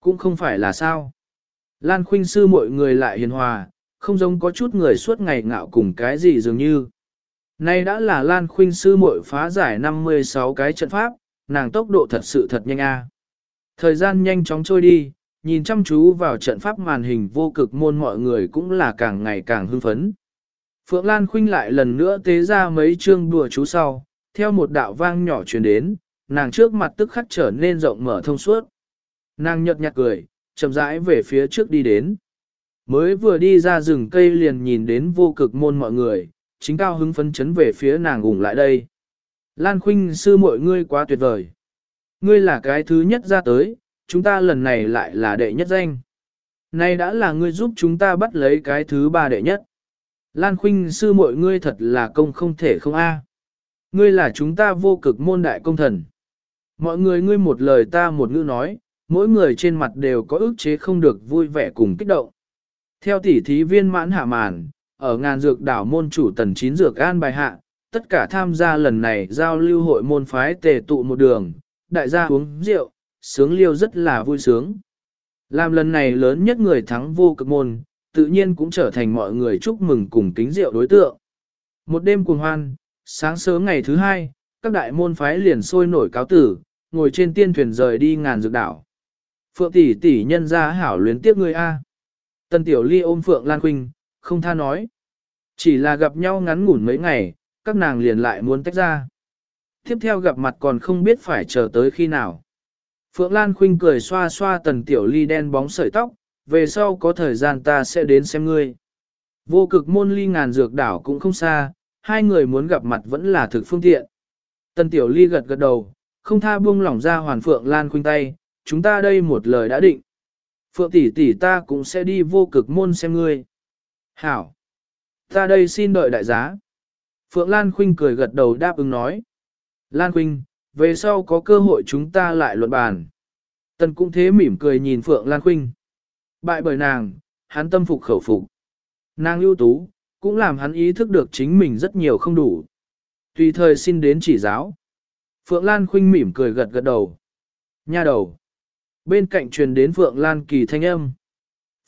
S1: Cũng không phải là sao. Lan khuynh sư mọi người lại hiền hòa, không giống có chút người suốt ngày ngạo cùng cái gì dường như. Nay đã là Lan khuynh sư muội phá giải 56 cái trận pháp, nàng tốc độ thật sự thật nhanh a. Thời gian nhanh chóng trôi đi, nhìn chăm chú vào trận pháp màn hình vô cực môn mọi người cũng là càng ngày càng hưng phấn. Phượng Lan Khuynh lại lần nữa tế ra mấy chương đùa chú sau, theo một đạo vang nhỏ truyền đến, nàng trước mặt tức khắc trở nên rộng mở thông suốt. Nàng nhợt nhạt cười, chậm rãi về phía trước đi đến. Mới vừa đi ra rừng cây liền nhìn đến vô cực môn mọi người, chính cao hứng phấn chấn về phía nàng ủng lại đây. Lan Khuynh sư mọi ngươi quá tuyệt vời. Ngươi là cái thứ nhất ra tới, chúng ta lần này lại là đệ nhất danh. Nay đã là ngươi giúp chúng ta bắt lấy cái thứ ba đệ nhất. Lan Khuynh sư mọi ngươi thật là công không thể không a. Ngươi là chúng ta vô cực môn đại công thần. Mọi người ngươi một lời ta một ngữ nói, mỗi người trên mặt đều có ức chế không được vui vẻ cùng kích động. Theo tỷ thí viên mãn hạ màn, ở ngàn dược đảo môn chủ tần chín dược an bài hạ, tất cả tham gia lần này giao lưu hội môn phái tề tụ một đường, đại gia uống rượu, sướng liêu rất là vui sướng. Làm lần này lớn nhất người thắng vô cực môn, tự nhiên cũng trở thành mọi người chúc mừng cùng kính rượu đối tượng. Một đêm cuồng hoan, sáng sớm ngày thứ hai, các đại môn phái liền sôi nổi cáo tử, ngồi trên tiên thuyền rời đi ngàn dược đảo. Phượng tỷ tỷ nhân ra hảo luyến tiếc người A. Tần Tiểu Ly ôm Phượng Lan Khuynh, không tha nói. Chỉ là gặp nhau ngắn ngủn mấy ngày, các nàng liền lại muốn tách ra. Tiếp theo gặp mặt còn không biết phải chờ tới khi nào. Phượng Lan Khuynh cười xoa xoa Tần Tiểu Ly đen bóng sợi tóc, về sau có thời gian ta sẽ đến xem ngươi. Vô cực môn ly ngàn dược đảo cũng không xa, hai người muốn gặp mặt vẫn là thực phương tiện. Tần Tiểu Ly gật gật đầu, không tha buông lỏng ra hoàn Phượng Lan Khuynh tay, chúng ta đây một lời đã định. Phượng tỷ tỷ ta cũng sẽ đi vô cực môn xem ngươi. Hảo! Ta đây xin đợi đại giá. Phượng Lan Khuynh cười gật đầu đáp ứng nói. Lan Khuynh, về sau có cơ hội chúng ta lại luận bàn. Tần cũng thế mỉm cười nhìn Phượng Lan Khuynh. Bại bởi nàng, hắn tâm phục khẩu phục. Nàng ưu tú, cũng làm hắn ý thức được chính mình rất nhiều không đủ. Tùy thời xin đến chỉ giáo. Phượng Lan Khuynh mỉm cười gật gật đầu. Nha đầu. Bên cạnh truyền đến Phượng Lan Kỳ thanh âm.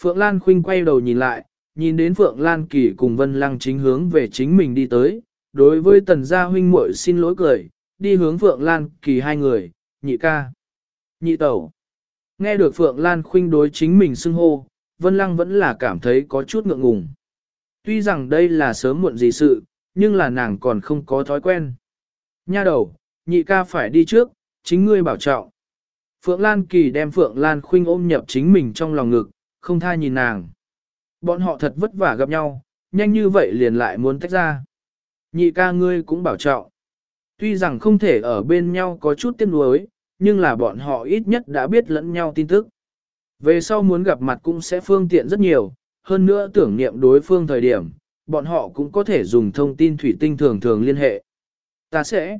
S1: Phượng Lan Khuynh quay đầu nhìn lại, nhìn đến Phượng Lan Kỳ cùng Vân Lăng chính hướng về chính mình đi tới. Đối với tần gia huynh muội xin lỗi cười, đi hướng Phượng Lan Kỳ hai người, nhị ca. Nhị tẩu. Nghe được Phượng Lan Khuynh đối chính mình xưng hô, Vân Lăng vẫn là cảm thấy có chút ngượng ngùng. Tuy rằng đây là sớm muộn gì sự, nhưng là nàng còn không có thói quen. Nha đầu, nhị ca phải đi trước, chính ngươi bảo trọng. Phượng Lan Kỳ đem Phượng Lan Khuynh ôm nhập chính mình trong lòng ngực, không tha nhìn nàng. Bọn họ thật vất vả gặp nhau, nhanh như vậy liền lại muốn tách ra. Nhị ca ngươi cũng bảo trọng. Tuy rằng không thể ở bên nhau có chút tiếc nuối, nhưng là bọn họ ít nhất đã biết lẫn nhau tin tức. Về sau muốn gặp mặt cũng sẽ phương tiện rất nhiều, hơn nữa tưởng niệm đối phương thời điểm, bọn họ cũng có thể dùng thông tin thủy tinh thường thường liên hệ. Ta sẽ.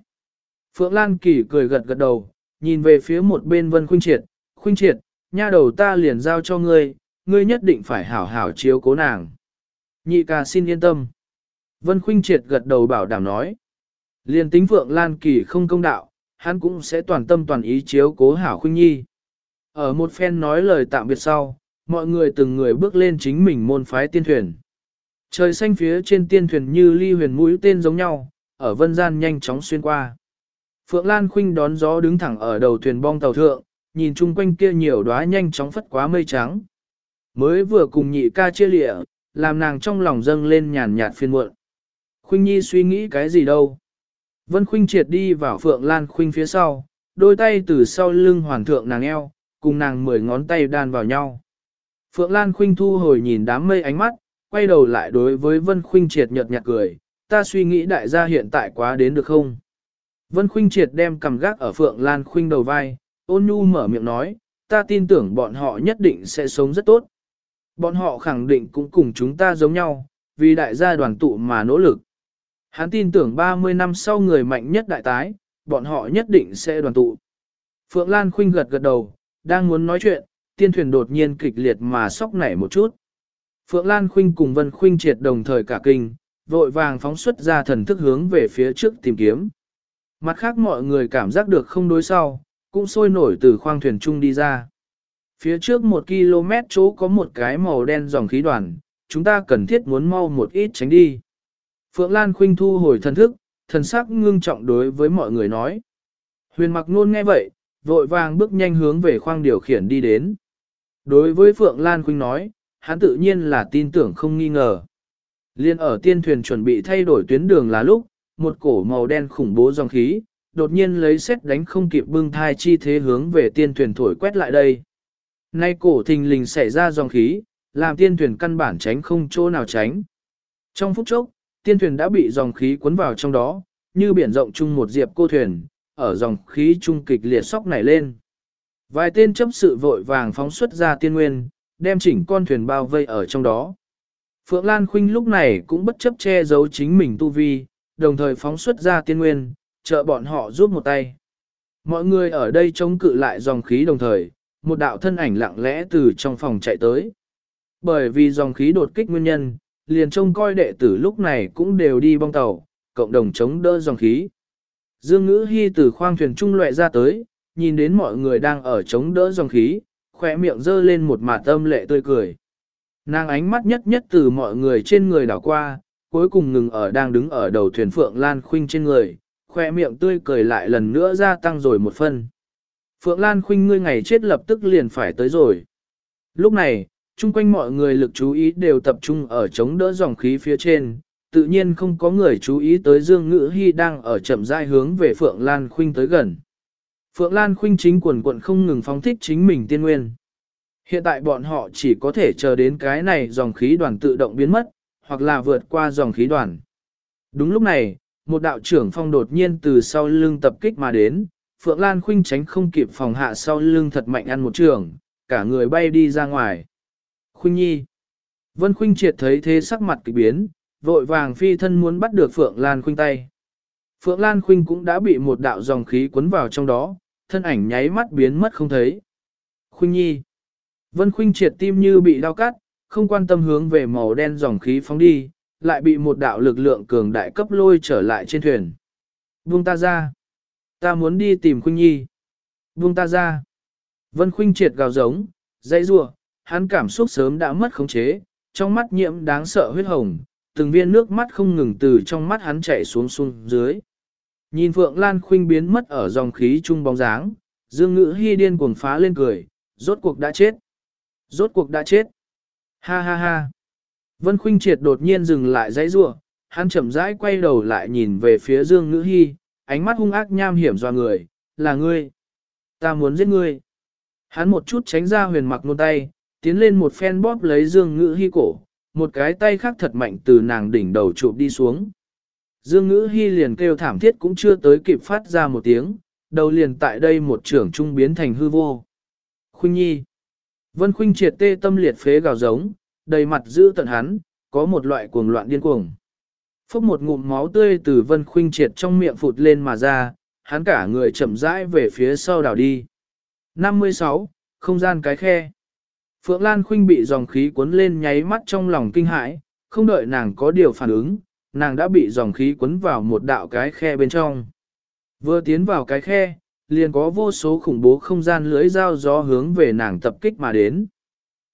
S1: Phượng Lan Kỳ cười gật gật đầu, nhìn về phía một bên Vân Khuynh Triệt, Khuynh Triệt, nha đầu ta liền giao cho ngươi, ngươi nhất định phải hảo hảo chiếu cố nàng. Nhị ca xin yên tâm. Vân Khuynh Triệt gật đầu bảo đảm nói. Liền tính Phượng Lan Kỳ không công đạo, hắn cũng sẽ toàn tâm toàn ý chiếu cố hảo Khuynh Nhi. Ở một phen nói lời tạm biệt sau, mọi người từng người bước lên chính mình môn phái tiên thuyền. Trời xanh phía trên tiên thuyền như ly huyền mũi tên giống nhau, ở vân gian nhanh chóng xuyên qua. Phượng Lan Khuynh đón gió đứng thẳng ở đầu thuyền bong tàu thượng, nhìn chung quanh kia nhiều đóa nhanh chóng phất quá mây trắng. Mới vừa cùng nhị ca chia lịa, làm nàng trong lòng dâng lên nhàn nhạt phiên muộn. Khuynh Nhi suy nghĩ cái gì đâu. Vân Khuynh triệt đi vào Phượng Lan Khuynh phía sau, đôi tay từ sau lưng hoàn thượng nàng eo, cùng nàng mười ngón tay đan vào nhau. Phượng Lan Khuynh thu hồi nhìn đám mây ánh mắt, quay đầu lại đối với Vân Khuynh triệt nhợt nhạt cười, ta suy nghĩ đại gia hiện tại quá đến được không? Vân Khuynh triệt đem cầm gác ở Phượng Lan Khuynh đầu vai, ôn nhu mở miệng nói, ta tin tưởng bọn họ nhất định sẽ sống rất tốt. Bọn họ khẳng định cũng cùng chúng ta giống nhau, vì đại gia đoàn tụ mà nỗ lực. Hắn tin tưởng 30 năm sau người mạnh nhất đại tái, bọn họ nhất định sẽ đoàn tụ. Phượng Lan Khuynh gật gật đầu, đang muốn nói chuyện, tiên thuyền đột nhiên kịch liệt mà sóc nảy một chút. Phượng Lan Khuynh cùng Vân Khuynh triệt đồng thời cả kinh, vội vàng phóng xuất ra thần thức hướng về phía trước tìm kiếm. Mặt khác mọi người cảm giác được không đối sau, cũng sôi nổi từ khoang thuyền chung đi ra. Phía trước một km chỗ có một cái màu đen dòng khí đoàn, chúng ta cần thiết muốn mau một ít tránh đi. Phượng Lan Khuynh thu hồi thần thức, thần sắc ngưng trọng đối với mọi người nói. Huyền mặc nôn nghe vậy, vội vàng bước nhanh hướng về khoang điều khiển đi đến. Đối với Phượng Lan Khuynh nói, hắn tự nhiên là tin tưởng không nghi ngờ. Liên ở tiên thuyền chuẩn bị thay đổi tuyến đường là lúc, một cổ màu đen khủng bố dòng khí, đột nhiên lấy xét đánh không kịp bưng thai chi thế hướng về tiên thuyền thổi quét lại đây. Nay cổ thình lình xảy ra dòng khí, làm tiên thuyền căn bản tránh không chỗ nào tránh. Trong phút chốc, tiên thuyền đã bị dòng khí cuốn vào trong đó, như biển rộng chung một diệp cô thuyền, ở dòng khí chung kịch liệt sóc nảy lên. Vài tên chấp sự vội vàng phóng xuất ra tiên nguyên, đem chỉnh con thuyền bao vây ở trong đó. Phượng Lan Khuynh lúc này cũng bất chấp che giấu chính mình tu vi, đồng thời phóng xuất ra tiên nguyên, trợ bọn họ giúp một tay. Mọi người ở đây chống cự lại dòng khí đồng thời, một đạo thân ảnh lặng lẽ từ trong phòng chạy tới. Bởi vì dòng khí đột kích nguyên nhân, liền trông coi đệ tử lúc này cũng đều đi bong tàu, cộng đồng chống đỡ dòng khí. Dương ngữ hy từ khoang thuyền trung loại ra tới, nhìn đến mọi người đang ở chống đỡ dòng khí, khỏe miệng dơ lên một mạt tâm lệ tươi cười. Nàng ánh mắt nhất nhất từ mọi người trên người đảo qua, cuối cùng ngừng ở đang đứng ở đầu thuyền Phượng Lan Khuynh trên người, khỏe miệng tươi cười lại lần nữa gia tăng rồi một phân. Phượng Lan Khuynh ngươi ngày chết lập tức liền phải tới rồi. Lúc này, chung quanh mọi người lực chú ý đều tập trung ở chống đỡ dòng khí phía trên, tự nhiên không có người chú ý tới Dương Ngữ Hy đang ở chậm rãi hướng về Phượng Lan Khuynh tới gần. Phượng Lan Khuynh chính quần quận không ngừng phóng thích chính mình tiên nguyên. Hiện tại bọn họ chỉ có thể chờ đến cái này dòng khí đoàn tự động biến mất, hoặc là vượt qua dòng khí đoàn. Đúng lúc này, một đạo trưởng phong đột nhiên từ sau lưng tập kích mà đến, Phượng Lan Khuynh tránh không kịp phòng hạ sau lưng thật mạnh ăn một trường, cả người bay đi ra ngoài. Khuynh Nhi Vân Khuynh triệt thấy thế sắc mặt kỳ biến, vội vàng phi thân muốn bắt được Phượng Lan Khuynh tay. Phượng Lan Khuynh cũng đã bị một đạo dòng khí cuốn vào trong đó, thân ảnh nháy mắt biến mất không thấy. Khuynh Nhi Vân Khuynh triệt tim như bị đau cắt, không quan tâm hướng về màu đen dòng khí phóng đi, lại bị một đạo lực lượng cường đại cấp lôi trở lại trên thuyền. Buông ta ra. Ta muốn đi tìm Khuynh Nhi. Buông ta ra. Vân Khuynh triệt gào giống, dãy rủa, hắn cảm xúc sớm đã mất khống chế, trong mắt nhiễm đáng sợ huyết hồng, từng viên nước mắt không ngừng từ trong mắt hắn chảy xuống xuống dưới. Nhìn Phượng Lan Khuynh biến mất ở dòng khí trung bóng dáng, Dương Ngữ Hi điên cuồng phá lên cười, rốt cuộc đã chết. Rốt cuộc đã chết. Ha ha ha. Vân Khuynh Triệt đột nhiên dừng lại dãy rủa, hắn chậm rãi quay đầu lại nhìn về phía Dương Ngữ Hi, ánh mắt hung ác nham hiểm doa người, là ngươi. Ta muốn giết ngươi. Hắn một chút tránh ra huyền mặc nôn tay, tiến lên một phen bóp lấy Dương Ngữ Hi cổ, một cái tay khác thật mạnh từ nàng đỉnh đầu chụp đi xuống. Dương Ngữ Hi liền kêu thảm thiết cũng chưa tới kịp phát ra một tiếng, đầu liền tại đây một trưởng trung biến thành hư vô. Khuynh Nhi. Vân Khuynh triệt tê tâm liệt phế gào giống, đầy mặt giữ tận hắn, có một loại cuồng loạn điên cuồng. Phốc một ngụm máu tươi từ Vân Khuynh triệt trong miệng phụt lên mà ra, hắn cả người chậm rãi về phía sau đảo đi. 56. Không gian cái khe. Phượng Lan Khuynh bị dòng khí cuốn lên nháy mắt trong lòng kinh hãi, không đợi nàng có điều phản ứng, nàng đã bị dòng khí cuốn vào một đạo cái khe bên trong. Vừa tiến vào cái khe, liền có vô số khủng bố không gian lưới dao gió hướng về nàng tập kích mà đến.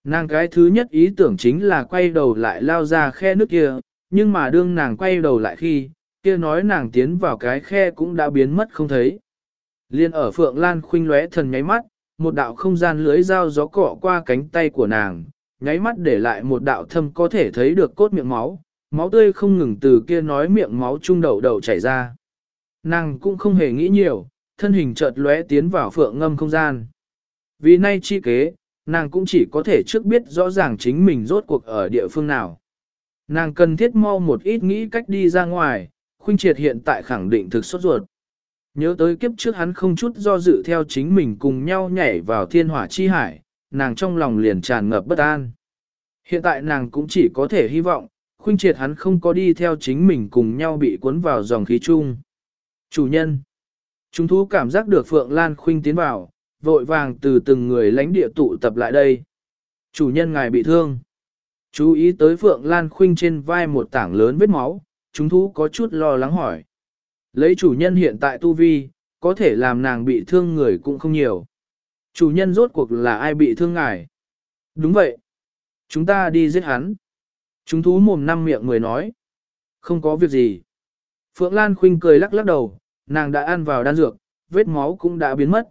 S1: Nàng cái thứ nhất ý tưởng chính là quay đầu lại lao ra khe nước kia, nhưng mà đương nàng quay đầu lại khi, kia nói nàng tiến vào cái khe cũng đã biến mất không thấy. Liên ở Phượng Lan khuynh lóe thần nháy mắt, một đạo không gian lưới dao gió cọ qua cánh tay của nàng, nháy mắt để lại một đạo thâm có thể thấy được cốt miệng máu, máu tươi không ngừng từ kia nói miệng máu trung đầu đầu chảy ra. Nàng cũng không hề nghĩ nhiều, thân hình chợt lóe tiến vào phượng ngâm không gian. Vì nay chi kế, nàng cũng chỉ có thể trước biết rõ ràng chính mình rốt cuộc ở địa phương nào. Nàng cần thiết mau một ít nghĩ cách đi ra ngoài, khuynh triệt hiện tại khẳng định thực sốt ruột. Nhớ tới kiếp trước hắn không chút do dự theo chính mình cùng nhau nhảy vào thiên hỏa chi hải, nàng trong lòng liền tràn ngập bất an. Hiện tại nàng cũng chỉ có thể hy vọng, khuynh triệt hắn không có đi theo chính mình cùng nhau bị cuốn vào dòng khí chung. Chủ nhân Chúng thú cảm giác được Phượng Lan Khuynh tiến vào, vội vàng từ từng người lãnh địa tụ tập lại đây. Chủ nhân ngài bị thương. Chú ý tới Phượng Lan Khuynh trên vai một tảng lớn vết máu, chúng thú có chút lo lắng hỏi. Lấy chủ nhân hiện tại tu vi, có thể làm nàng bị thương người cũng không nhiều. Chủ nhân rốt cuộc là ai bị thương ngài? Đúng vậy. Chúng ta đi giết hắn. Chúng thú mồm năm miệng người nói. Không có việc gì. Phượng Lan Khuynh cười lắc lắc đầu, nàng đã ăn vào đan dược, vết máu cũng đã biến mất.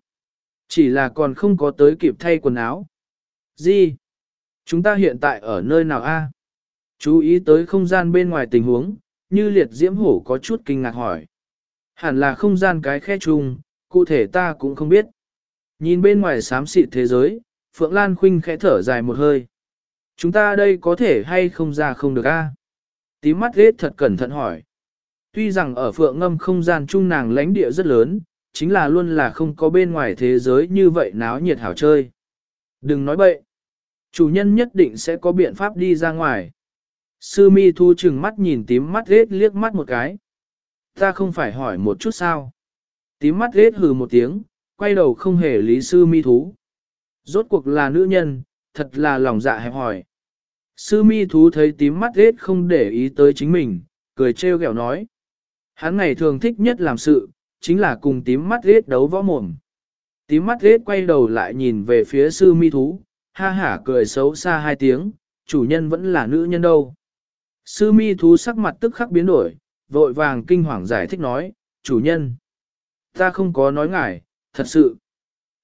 S1: Chỉ là còn không có tới kịp thay quần áo. Gì? Chúng ta hiện tại ở nơi nào a? Chú ý tới không gian bên ngoài tình huống, như liệt diễm hổ có chút kinh ngạc hỏi. Hẳn là không gian cái khe chung, cụ thể ta cũng không biết. Nhìn bên ngoài xám xịt thế giới, Phượng Lan Khuynh khẽ thở dài một hơi. Chúng ta đây có thể hay không ra không được a? Tím mắt ghét thật cẩn thận hỏi. Tuy rằng ở Phượng ngâm không gian chung nàng lãnh địa rất lớn, chính là luôn là không có bên ngoài thế giới như vậy náo nhiệt hảo chơi. Đừng nói bậy. Chủ nhân nhất định sẽ có biện pháp đi ra ngoài. Sư mi thu chừng mắt nhìn tím mắt ghét liếc mắt một cái. Ta không phải hỏi một chút sao. Tím mắt ghét hừ một tiếng, quay đầu không hề lý sư mi thú. Rốt cuộc là nữ nhân, thật là lòng dạ hẹp hỏi. Sư mi thú thấy tím mắt ghét không để ý tới chính mình, cười trêu ghẹo nói. Hắn ngày thường thích nhất làm sự, chính là cùng tím mắt ghét đấu võ mồm. Tím mắt ghét quay đầu lại nhìn về phía sư mi thú, ha hả cười xấu xa hai tiếng, chủ nhân vẫn là nữ nhân đâu. Sư mi thú sắc mặt tức khắc biến đổi, vội vàng kinh hoàng giải thích nói, chủ nhân. Ta không có nói ngại, thật sự.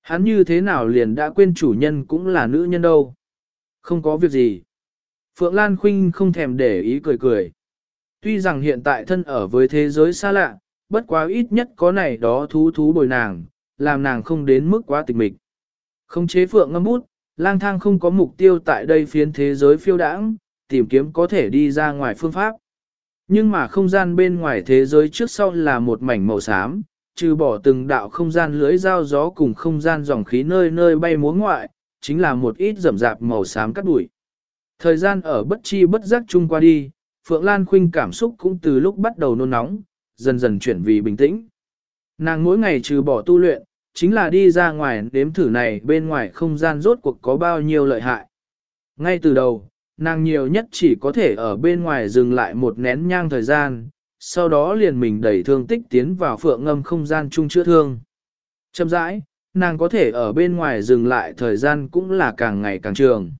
S1: Hắn như thế nào liền đã quên chủ nhân cũng là nữ nhân đâu. Không có việc gì. Phượng Lan Khuynh không thèm để ý cười cười. Tuy rằng hiện tại thân ở với thế giới xa lạ, bất quá ít nhất có này đó thú thú bồi nàng, làm nàng không đến mức quá tịch mịch. Không chế Phượng ngâm bút, lang thang không có mục tiêu tại đây phiến thế giới phiêu đãng, tìm kiếm có thể đi ra ngoài phương pháp. Nhưng mà không gian bên ngoài thế giới trước sau là một mảnh màu xám, trừ bỏ từng đạo không gian lưới dao gió cùng không gian dòng khí nơi nơi bay múa ngoại, chính là một ít rậm rạp màu xám cắt đuổi. Thời gian ở bất chi bất giác chung qua đi, Phượng Lan Khuynh cảm xúc cũng từ lúc bắt đầu nôn nóng, dần dần chuyển vì bình tĩnh. Nàng mỗi ngày trừ bỏ tu luyện, chính là đi ra ngoài đếm thử này bên ngoài không gian rốt cuộc có bao nhiêu lợi hại. Ngay từ đầu, nàng nhiều nhất chỉ có thể ở bên ngoài dừng lại một nén nhang thời gian, sau đó liền mình đẩy thương tích tiến vào phượng ngâm không gian chung chữa thương. Chậm rãi, nàng có thể ở bên ngoài dừng lại thời gian cũng là càng ngày càng trường.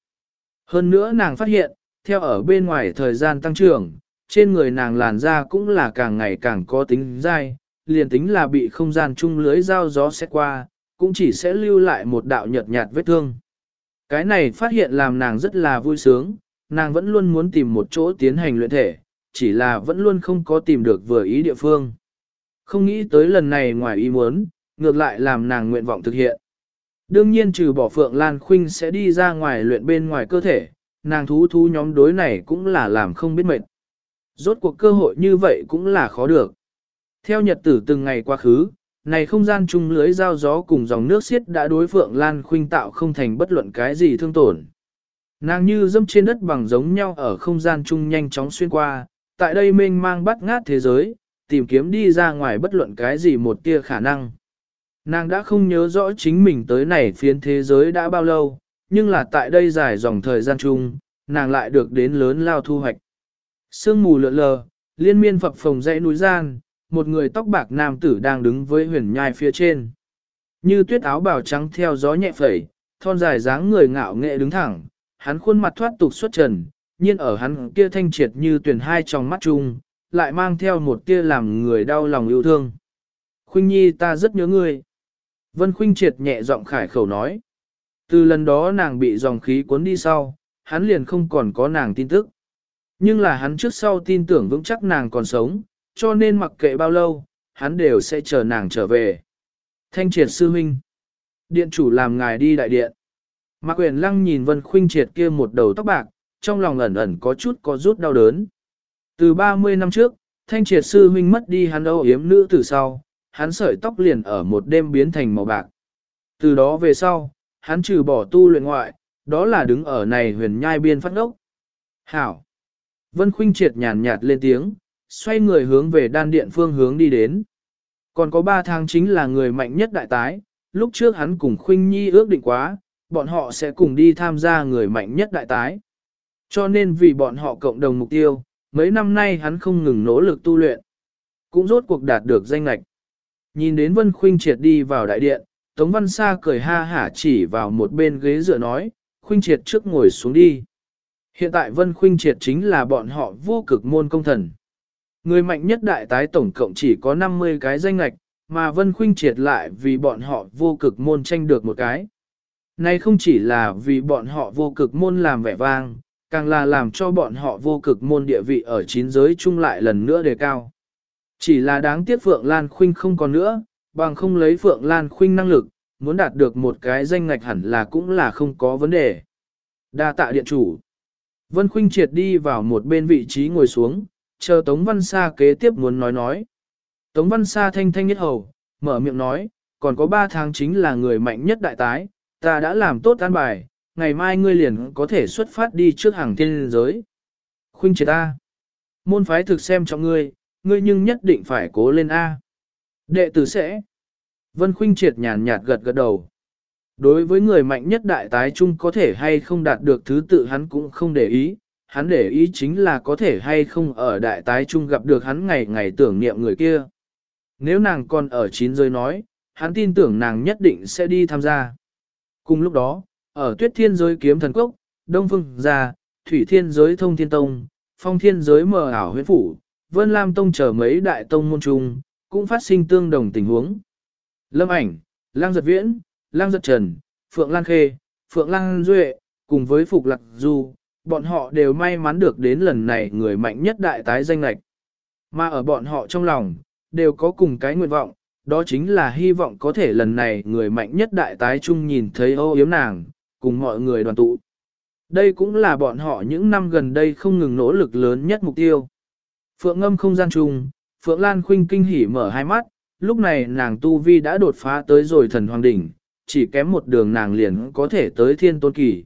S1: Hơn nữa nàng phát hiện, theo ở bên ngoài thời gian tăng trưởng, trên người nàng làn da cũng là càng ngày càng có tính dai, liền tính là bị không gian chung lưới dao gió xét qua, cũng chỉ sẽ lưu lại một đạo nhợt nhạt vết thương. Cái này phát hiện làm nàng rất là vui sướng, nàng vẫn luôn muốn tìm một chỗ tiến hành luyện thể, chỉ là vẫn luôn không có tìm được vừa ý địa phương. Không nghĩ tới lần này ngoài ý muốn, ngược lại làm nàng nguyện vọng thực hiện. Đương nhiên trừ bỏ Phượng Lan Khuynh sẽ đi ra ngoài luyện bên ngoài cơ thể, nàng thú thú nhóm đối này cũng là làm không biết mệt. Rốt cuộc cơ hội như vậy cũng là khó được. Theo nhật tử từng ngày quá khứ, này không gian chung lưới giao gió cùng dòng nước xiết đã đối Phượng Lan Khuynh tạo không thành bất luận cái gì thương tổn. Nàng như dâm trên đất bằng giống nhau ở không gian chung nhanh chóng xuyên qua, tại đây mênh mang bắt ngát thế giới, tìm kiếm đi ra ngoài bất luận cái gì một tia khả năng. Nàng đã không nhớ rõ chính mình tới này phiến thế giới đã bao lâu, nhưng là tại đây dài dòng thời gian chung, nàng lại được đến lớn lao thu hoạch. Sương mù lượn lờ, liên miên phập phồng dãy núi gian, một người tóc bạc nam tử đang đứng với huyền nhai phía trên. Như tuyết áo bào trắng theo gió nhẹ phẩy, thon dài dáng người ngạo nghệ đứng thẳng, hắn khuôn mặt thoát tục xuất trần, nhiên ở hắn kia thanh triệt như tuyển hai trong mắt chung, lại mang theo một tia làm người đau lòng yêu thương. Khuynh Nhi ta rất nhớ ngươi. Vân Khuynh triệt nhẹ giọng khải khẩu nói. Từ lần đó nàng bị dòng khí cuốn đi sau, hắn liền không còn có nàng tin tức. Nhưng là hắn trước sau tin tưởng vững chắc nàng còn sống, cho nên mặc kệ bao lâu, hắn đều sẽ chờ nàng trở về. Thanh triệt sư huynh. Điện chủ làm ngài đi đại điện. Mạc Quyền Lăng nhìn Vân Khuynh Triệt kia một đầu tóc bạc, trong lòng ẩn ẩn có chút có rút đau đớn. Từ 30 năm trước, Thanh Triệt sư huynh mất đi hắn âu yếm nữ từ sau, hắn sợi tóc liền ở một đêm biến thành màu bạc. Từ đó về sau, hắn trừ bỏ tu luyện ngoại, đó là đứng ở này huyền nhai biên phát ngốc. Hảo! Vân Khuynh Triệt nhàn nhạt lên tiếng, xoay người hướng về đan điện phương hướng đi đến. Còn có ba tháng chính là người mạnh nhất đại tái, lúc trước hắn cùng Khuynh Nhi ước định quá, bọn họ sẽ cùng đi tham gia người mạnh nhất đại tái. Cho nên vì bọn họ cộng đồng mục tiêu, mấy năm nay hắn không ngừng nỗ lực tu luyện, cũng rốt cuộc đạt được danh lạch. Nhìn đến Vân Khuynh Triệt đi vào đại điện, Tống Văn Sa cười ha hả chỉ vào một bên ghế dựa nói, Khuynh Triệt trước ngồi xuống đi. Hiện tại Vân Khuynh Triệt chính là bọn họ vô cực môn công thần. Người mạnh nhất đại tái tổng cộng chỉ có 50 cái danh lạch, mà Vân Khuynh Triệt lại vì bọn họ vô cực môn tranh được một cái nay không chỉ là vì bọn họ vô cực môn làm vẻ vang, càng là làm cho bọn họ vô cực môn địa vị ở chín giới chung lại lần nữa đề cao. Chỉ là đáng tiếc Phượng Lan Khuynh không còn nữa, bằng không lấy Phượng Lan Khuynh năng lực, muốn đạt được một cái danh ngạch hẳn là cũng là không có vấn đề. Đa tạ điện chủ. Vân Khuynh triệt đi vào một bên vị trí ngồi xuống, chờ Tống Văn Sa kế tiếp muốn nói nói. Tống Văn Sa thanh thanh nhất hầu, mở miệng nói, còn có 3 tháng chính là người mạnh nhất đại tái, ta đã làm tốt an bài, ngày mai ngươi liền có thể xuất phát đi trước hàng thiên giới. Khuynh triệt ta. Môn phái thực xem trọng ngươi, ngươi nhưng nhất định phải cố lên A. Đệ tử sẽ. Vân Khuynh triệt nhàn nhạt gật gật đầu. Đối với người mạnh nhất đại tái trung có thể hay không đạt được thứ tự hắn cũng không để ý, hắn để ý chính là có thể hay không ở đại tái trung gặp được hắn ngày ngày tưởng niệm người kia. Nếu nàng còn ở chín giới nói, hắn tin tưởng nàng nhất định sẽ đi tham gia. Cùng lúc đó, ở tuyết thiên giới kiếm thần cốc, đông phương gia, thủy thiên giới thông thiên tông, phong thiên giới mờ ảo huyết phủ, vân lam tông chờ mấy đại tông môn trung, cũng phát sinh tương đồng tình huống. Lâm ảnh, lang giật viễn, lang giật trần, phượng lan khê, phượng lan duệ, cùng với phục lạc du, bọn họ đều may mắn được đến lần này người mạnh nhất đại tái danh lạch. Mà ở bọn họ trong lòng, đều có cùng cái nguyện vọng, đó chính là hy vọng có thể lần này người mạnh nhất đại tái chung nhìn thấy ô yếm nàng, cùng mọi người đoàn tụ. Đây cũng là bọn họ những năm gần đây không ngừng nỗ lực lớn nhất mục tiêu. Phượng ngâm không gian trùng Phượng Lan Khuynh kinh hỉ mở hai mắt, lúc này nàng Tu Vi đã đột phá tới rồi thần hoàng đỉnh, chỉ kém một đường nàng liền có thể tới thiên tôn kỳ.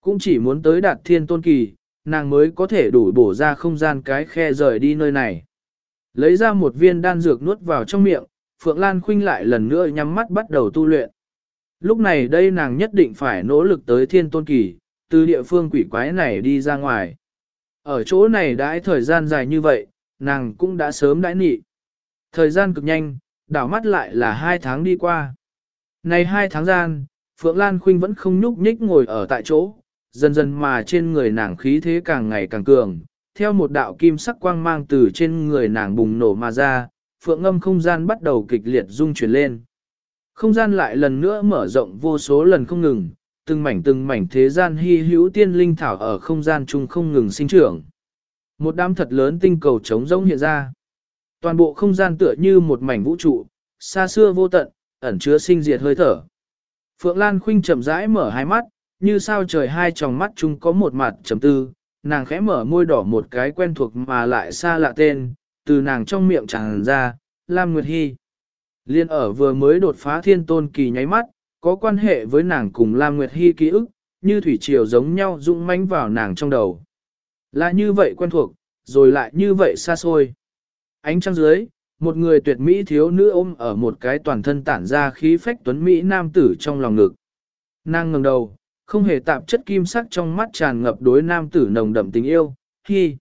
S1: Cũng chỉ muốn tới đạt thiên tôn kỳ, nàng mới có thể đủ bổ ra không gian cái khe rời đi nơi này. Lấy ra một viên đan dược nuốt vào trong miệng, Phượng Lan Khuynh lại lần nữa nhắm mắt bắt đầu tu luyện. Lúc này đây nàng nhất định phải nỗ lực tới thiên tôn kỳ, từ địa phương quỷ quái này đi ra ngoài. Ở chỗ này đãi thời gian dài như vậy, nàng cũng đã sớm đãi nị. Thời gian cực nhanh, đảo mắt lại là hai tháng đi qua. Này hai tháng gian, Phượng Lan Khuynh vẫn không nhúc nhích ngồi ở tại chỗ, dần dần mà trên người nàng khí thế càng ngày càng cường, theo một đạo kim sắc quang mang từ trên người nàng bùng nổ mà ra, phượng âm không gian bắt đầu kịch liệt rung chuyển lên. Không gian lại lần nữa mở rộng vô số lần không ngừng, từng mảnh từng mảnh thế gian hy hữu tiên linh thảo ở không gian chung không ngừng sinh trưởng. Một đám thật lớn tinh cầu trống rỗng hiện ra. Toàn bộ không gian tựa như một mảnh vũ trụ, xa xưa vô tận, ẩn chứa sinh diệt hơi thở. Phượng Lan Khuynh chậm rãi mở hai mắt, như sao trời hai tròng mắt chung có một mặt trầm tư, nàng khẽ mở môi đỏ một cái quen thuộc mà lại xa lạ tên, từ nàng trong miệng tràn ra, Lam Nguyệt Hy. Liên ở vừa mới đột phá thiên tôn kỳ nháy mắt, có quan hệ với nàng cùng Lam Nguyệt Hy ký ức, như thủy triều giống nhau rung manh vào nàng trong đầu. Là như vậy quen thuộc, rồi lại như vậy xa xôi. Ánh trăng dưới, một người tuyệt mỹ thiếu nữ ôm ở một cái toàn thân tản ra khí phách tuấn mỹ nam tử trong lòng ngực. Nàng ngẩng đầu, không hề tạp chất kim sắc trong mắt tràn ngập đối nam tử nồng đậm tình yêu, hi.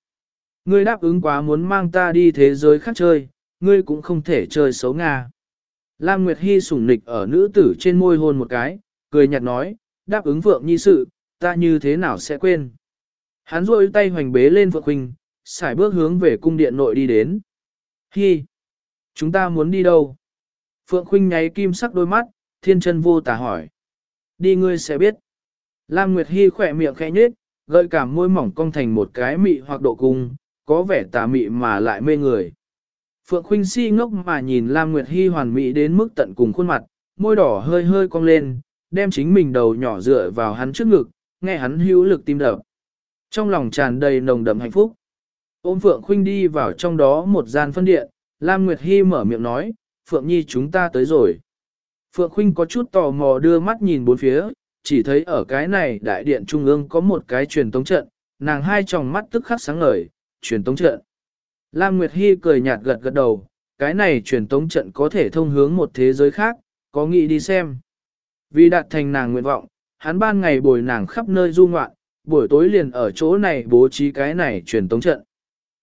S1: Ngươi đáp ứng quá muốn mang ta đi thế giới khác chơi, ngươi cũng không thể chơi xấu Nga. Lam Nguyệt Hy sủng nịch ở nữ tử trên môi hôn một cái, cười nhạt nói, đáp ứng vượng nhi sự, ta như thế nào sẽ quên. Hắn rôi tay hoành bế lên Phượng Huynh, xài bước hướng về cung điện nội đi đến. Hi! Chúng ta muốn đi đâu? Phượng Khuynh nháy kim sắc đôi mắt, thiên chân vô tả hỏi. Đi ngươi sẽ biết. Lam Nguyệt Hy khỏe miệng khẽ nhếch, gợi cảm môi mỏng cong thành một cái mị hoặc độ cung, có vẻ tà mị mà lại mê người. Phượng Khuynh si ngốc mà nhìn Lam Nguyệt Hy hoàn mỹ đến mức tận cùng khuôn mặt, môi đỏ hơi hơi cong lên, đem chính mình đầu nhỏ dựa vào hắn trước ngực, nghe hắn hữu lực tim đập. Trong lòng tràn đầy nồng đậm hạnh phúc. Ôm Phượng Khuynh đi vào trong đó một gian phân điện, Lam Nguyệt Hy mở miệng nói, Phượng Nhi chúng ta tới rồi. Phượng Khuynh có chút tò mò đưa mắt nhìn bốn phía, chỉ thấy ở cái này đại điện trung ương có một cái truyền tống trận, nàng hai tròng mắt tức khắc sáng ngời, truyền tống trận. Lam Nguyệt Hy cười nhạt gật gật đầu, cái này truyền tống trận có thể thông hướng một thế giới khác, có nghĩ đi xem. Vì đạt thành nàng nguyện vọng, hắn ban ngày bồi nàng khắp nơi du ngoạn, buổi tối liền ở chỗ này bố trí cái này truyền tống trận.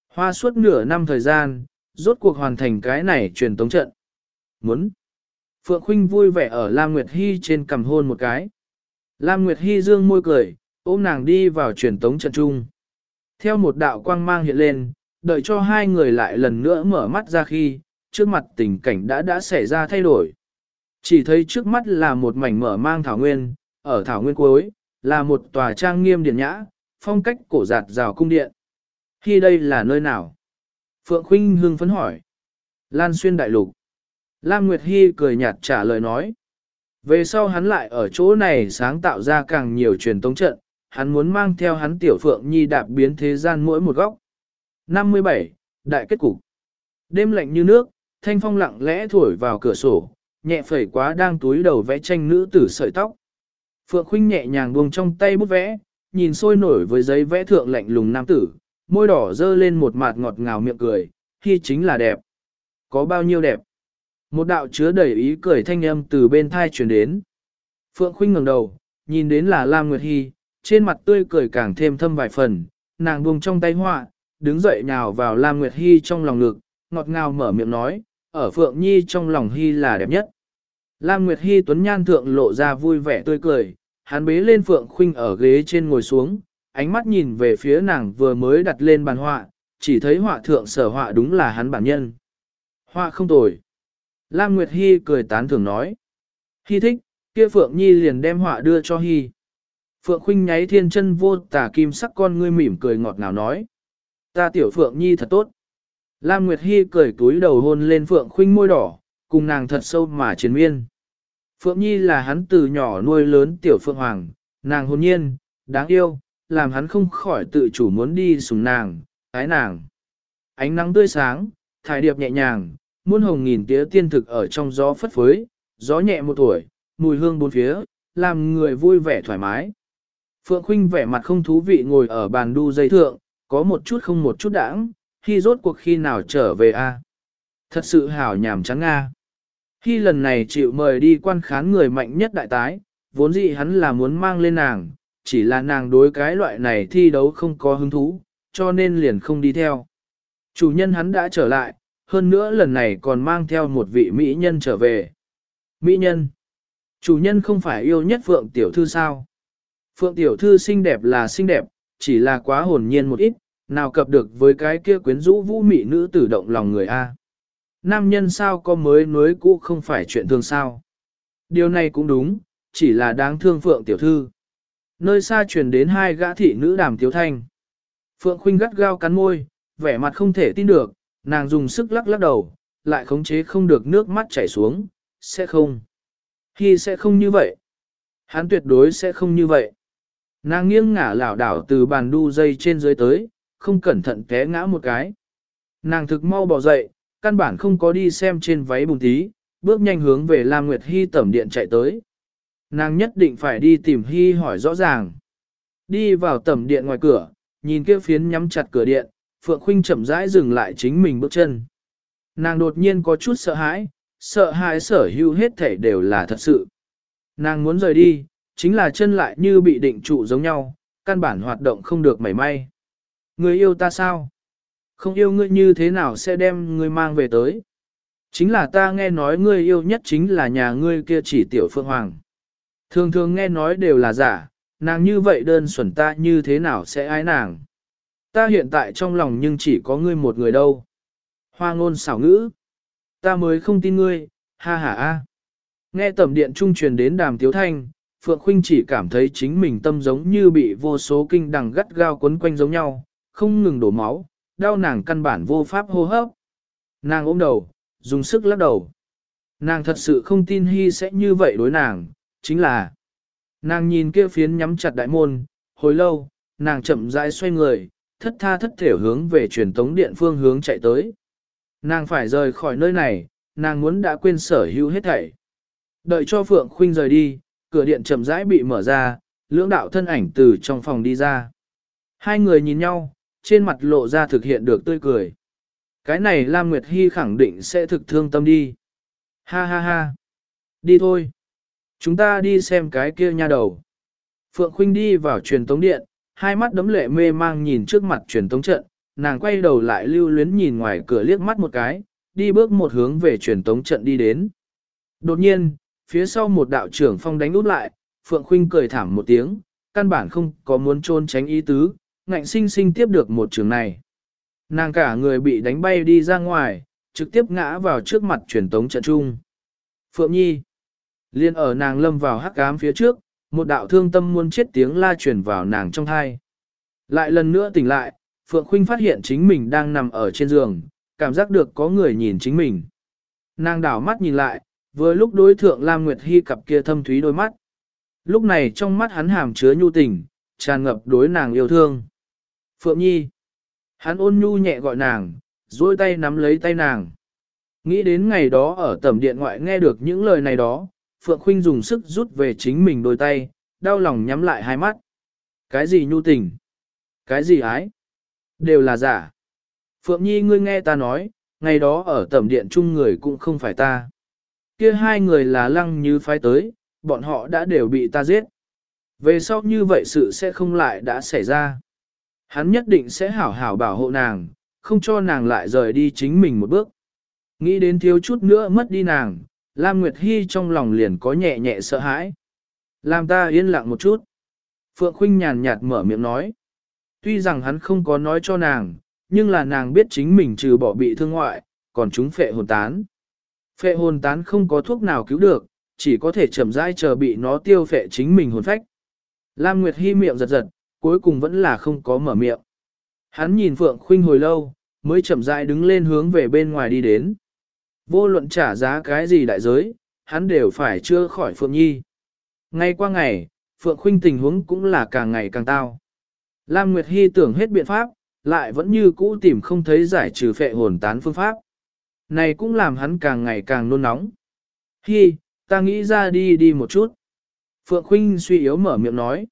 S1: Hoa suốt nửa năm thời gian, rốt cuộc hoàn thành cái này truyền tống trận. Muốn. Phượng Khuynh vui vẻ ở Lam Nguyệt Hy trên cầm hôn một cái. Lam Nguyệt Hy dương môi cười, ôm nàng đi vào truyền tống trận chung. Theo một đạo quang mang hiện lên, đợi cho hai người lại lần nữa mở mắt ra khi, trước mặt tình cảnh đã đã xảy ra thay đổi. Chỉ thấy trước mắt là một mảnh mở mang thảo nguyên, ở Thảo Nguyên Cuối, là một tòa trang nghiêm điện nhã, phong cách cổ giạt rào cung điện. Khi đây là nơi nào? Phượng Khuynh hưng phấn hỏi. Lan xuyên đại lục. Lam Nguyệt Hy cười nhạt trả lời nói. Về sau hắn lại ở chỗ này sáng tạo ra càng nhiều truyền tống trận, hắn muốn mang theo hắn tiểu Phượng Nhi đạp biến thế gian mỗi một góc. 57. Đại kết cục. Đêm lạnh như nước, thanh phong lặng lẽ thổi vào cửa sổ, nhẹ phẩy quá đang túi đầu vẽ tranh nữ tử sợi tóc. Phượng Khuynh nhẹ nhàng buông trong tay bút vẽ, nhìn sôi nổi với giấy vẽ thượng lạnh lùng nam tử, môi đỏ dơ lên một mặt ngọt ngào miệng cười, khi chính là đẹp. Có bao nhiêu đẹp? Một đạo chứa đầy ý cười thanh âm từ bên thai truyền đến. Phượng Khuynh ngẩng đầu, nhìn đến là Lam Nguyệt Hy, trên mặt tươi cười càng thêm thâm vài phần, nàng buông trong tay họa, đứng dậy nhào vào Lam Nguyệt Hy trong lòng ngực, ngọt ngào mở miệng nói, ở Phượng Nhi trong lòng Hy là đẹp nhất. Lam Nguyệt Hy tuấn nhan thượng lộ ra vui vẻ tươi cười, hắn bế lên Phượng Khuynh ở ghế trên ngồi xuống, ánh mắt nhìn về phía nàng vừa mới đặt lên bàn họa, chỉ thấy họa thượng sở họa đúng là hắn bản nhân. Họa không tồi. Lam Nguyệt Hy cười tán thưởng nói. Hy thích, kia Phượng Nhi liền đem họa đưa cho Hy. Phượng Khuynh nháy thiên chân vô tả kim sắc con ngươi mỉm cười ngọt ngào nói. Ta tiểu Phượng Nhi thật tốt. Lam Nguyệt Hy cười túi đầu hôn lên Phượng Khuynh môi đỏ, cùng nàng thật sâu mà chiến miên. Phượng Nhi là hắn từ nhỏ nuôi lớn tiểu Phượng Hoàng, nàng hồn nhiên, đáng yêu, làm hắn không khỏi tự chủ muốn đi sùng nàng, ái nàng. Ánh nắng tươi sáng, thải điệp nhẹ nhàng, muôn hồng nghìn tía tiên thực ở trong gió phất phới, gió nhẹ một tuổi, mùi hương bốn phía, làm người vui vẻ thoải mái. Phượng Khuynh vẻ mặt không thú vị ngồi ở bàn đu dây thượng, có một chút không một chút đãng, khi rốt cuộc khi nào trở về a? Thật sự hảo nhàm chán nga. Khi lần này chịu mời đi quan khán người mạnh nhất đại tái, vốn dĩ hắn là muốn mang lên nàng, chỉ là nàng đối cái loại này thi đấu không có hứng thú, cho nên liền không đi theo. Chủ nhân hắn đã trở lại, hơn nữa lần này còn mang theo một vị mỹ nhân trở về. Mỹ nhân. Chủ nhân không phải yêu nhất Phượng Tiểu Thư sao? Phượng Tiểu Thư xinh đẹp là xinh đẹp, chỉ là quá hồn nhiên một ít, nào cập được với cái kia quyến rũ vũ mị nữ tử động lòng người A. Nam nhân sao có mới nối cũ không phải chuyện thương sao. Điều này cũng đúng, chỉ là đáng thương Phượng Tiểu Thư. Nơi xa truyền đến hai gã thị nữ đàm tiếu thanh. Phượng Khuynh gắt gao cắn môi, vẻ mặt không thể tin được, nàng dùng sức lắc lắc đầu, lại khống chế không được nước mắt chảy xuống, sẽ không. Khi sẽ không như vậy. Hắn tuyệt đối sẽ không như vậy. Nàng nghiêng ngả lảo đảo từ bàn đu dây trên dưới tới, không cẩn thận té ngã một cái. Nàng thực mau bỏ dậy, căn bản không có đi xem trên váy bùn tí, bước nhanh hướng về Lam Nguyệt Hy tẩm điện chạy tới. Nàng nhất định phải đi tìm Hy hỏi rõ ràng. Đi vào tẩm điện ngoài cửa, nhìn kia phiến nhắm chặt cửa điện, Phượng Khuynh chậm rãi dừng lại chính mình bước chân. Nàng đột nhiên có chút sợ hãi, sợ hãi sở hữu hết thể đều là thật sự. Nàng muốn rời đi, chính là chân lại như bị định trụ giống nhau, căn bản hoạt động không được mảy may. Người yêu ta sao? Không yêu ngươi như thế nào sẽ đem ngươi mang về tới? Chính là ta nghe nói ngươi yêu nhất chính là nhà ngươi kia chỉ tiểu phượng hoàng. Thường thường nghe nói đều là giả, nàng như vậy đơn xuẩn ta như thế nào sẽ ái nàng? Ta hiện tại trong lòng nhưng chỉ có ngươi một người đâu. Hoa ngôn xảo ngữ. Ta mới không tin ngươi, ha ha a. Nghe tầm điện trung truyền đến đàm tiếu thanh, Phượng Khuynh chỉ cảm thấy chính mình tâm giống như bị vô số kinh đằng gắt gao quấn quanh giống nhau, không ngừng đổ máu, đau nàng căn bản vô pháp hô hấp. Nàng ôm đầu, dùng sức lắc đầu. Nàng thật sự không tin Hy sẽ như vậy đối nàng, chính là nàng nhìn kia phiến nhắm chặt đại môn, hồi lâu, nàng chậm rãi xoay người, thất tha thất thể hướng về truyền tống điện phương hướng chạy tới. Nàng phải rời khỏi nơi này, nàng muốn đã quên sở hữu hết thảy. Đợi cho Phượng Khuynh rời đi, cửa điện chậm rãi bị mở ra, lưỡng đạo thân ảnh từ trong phòng đi ra. Hai người nhìn nhau, trên mặt lộ ra thực hiện được tươi cười. Cái này Lam Nguyệt Hy khẳng định sẽ thực thương tâm đi. Ha ha ha. Đi thôi. Chúng ta đi xem cái kia nha đầu. Phượng Khuynh đi vào truyền tống điện, hai mắt đấm lệ mê mang nhìn trước mặt truyền tống trận, nàng quay đầu lại lưu luyến nhìn ngoài cửa liếc mắt một cái, đi bước một hướng về truyền tống trận đi đến. Đột nhiên, phía sau một đạo trưởng phong đánh út lại, Phượng Khuynh cười thảm một tiếng, căn bản không có muốn trôn tránh ý tứ, ngạnh sinh sinh tiếp được một trường này. Nàng cả người bị đánh bay đi ra ngoài, trực tiếp ngã vào trước mặt truyền tống trận trung. Phượng Nhi. Liên ở nàng lâm vào hắc ám phía trước, Một đạo thương tâm muốn chết tiếng la truyền vào nàng trong thai. Lại lần nữa tỉnh lại, Phượng Khuynh phát hiện chính mình đang nằm ở trên giường, cảm giác được có người nhìn chính mình. Nàng đảo mắt nhìn lại, vừa lúc đối thượng Lam Nguyệt Hy cặp kia thâm thúy đôi mắt. Lúc này trong mắt hắn hàm chứa nhu tình, tràn ngập đối nàng yêu thương. Phượng Nhi. Hắn ôn nhu nhẹ gọi nàng, duỗi tay nắm lấy tay nàng. Nghĩ đến ngày đó ở tầm điện ngoại nghe được những lời này đó, Phượng Khuynh dùng sức rút về chính mình đôi tay, đau lòng nhắm lại hai mắt. Cái gì nhu tình? Cái gì ái? Đều là giả. Phượng Nhi ngươi nghe ta nói, ngày đó ở tầm điện chung người cũng không phải ta. Kia hai người là lăng như phái tới, bọn họ đã đều bị ta giết. Về sau như vậy sự sẽ không lại đã xảy ra. Hắn nhất định sẽ hảo hảo bảo hộ nàng, không cho nàng lại rời đi chính mình một bước. Nghĩ đến thiếu chút nữa mất đi nàng, Lam Nguyệt Hy trong lòng liền có nhẹ nhẹ sợ hãi. Làm ta yên lặng một chút. Phượng Khuynh nhàn nhạt mở miệng nói. Tuy rằng hắn không có nói cho nàng, nhưng là nàng biết chính mình trừ bỏ bị thương ngoại, còn chúng phệ hồn tán. Phệ hồn tán không có thuốc nào cứu được, chỉ có thể chậm rãi chờ bị nó tiêu phệ chính mình hồn phách. Lam Nguyệt Hi miệng giật giật, cuối cùng vẫn là không có mở miệng. Hắn nhìn Phượng Khuynh hồi lâu, mới chậm rãi đứng lên hướng về bên ngoài đi đến. Vô luận trả giá cái gì đại giới, hắn đều phải chưa khỏi Phượng Nhi. Ngay qua ngày, Phượng Khuynh tình huống cũng là càng ngày càng tao. Lam Nguyệt Hy tưởng hết biện pháp, lại vẫn như cũ tìm không thấy giải trừ phệ hồn tán phương pháp. Này cũng làm hắn càng ngày càng nôn nóng. Hi, ta nghĩ ra đi đi một chút. Phượng Khuynh suy yếu mở miệng nói.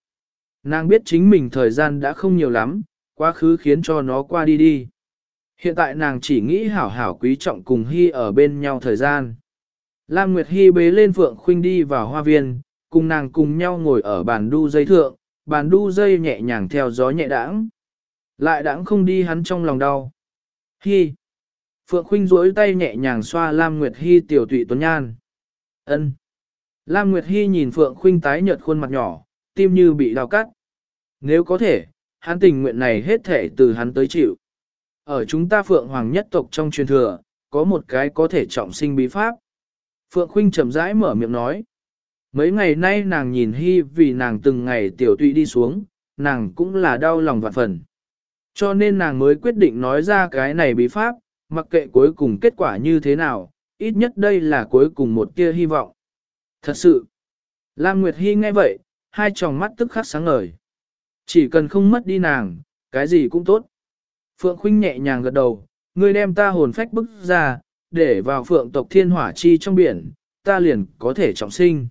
S1: Nàng biết chính mình thời gian đã không nhiều lắm, quá khứ khiến cho nó qua đi đi. Hiện tại nàng chỉ nghĩ hảo hảo quý trọng cùng Hi ở bên nhau thời gian. Lam Nguyệt Hi bế lên Phượng Khuynh đi vào hoa viên, cùng nàng cùng nhau ngồi ở bàn đu dây thượng, bàn đu dây nhẹ nhàng theo gió nhẹ đãng. Lại đãng không đi hắn trong lòng đau. Hi. Phượng Khuynh duỗi tay nhẹ nhàng xoa Lam Nguyệt Hi tiểu tụy tuấn nhan. Ân. Lam Nguyệt Hi nhìn Phượng Khuynh tái nhợt khuôn mặt nhỏ, tim như bị đau cắt. Nếu có thể, hắn tình nguyện này hết thể từ hắn tới chịu. Ở chúng ta Phượng Hoàng nhất tộc trong truyền thừa, có một cái có thể trọng sinh bí pháp. Phượng Khuynh chậm rãi mở miệng nói. Mấy ngày nay nàng nhìn Hi vì nàng từng ngày tiểu tụy đi xuống, nàng cũng là đau lòng vạn phần. Cho nên nàng mới quyết định nói ra cái này bí pháp, mặc kệ cuối cùng kết quả như thế nào, ít nhất đây là cuối cùng một tia hy vọng. Thật sự, Lam Nguyệt Hy nghe vậy, hai tròng mắt tức khắc sáng ngời. Chỉ cần không mất đi nàng, cái gì cũng tốt. Phượng Khuynh nhẹ nhàng gật đầu, ngươi đem ta hồn phách bức ra, để vào phượng tộc thiên hỏa chi trong biển, ta liền có thể trọng sinh.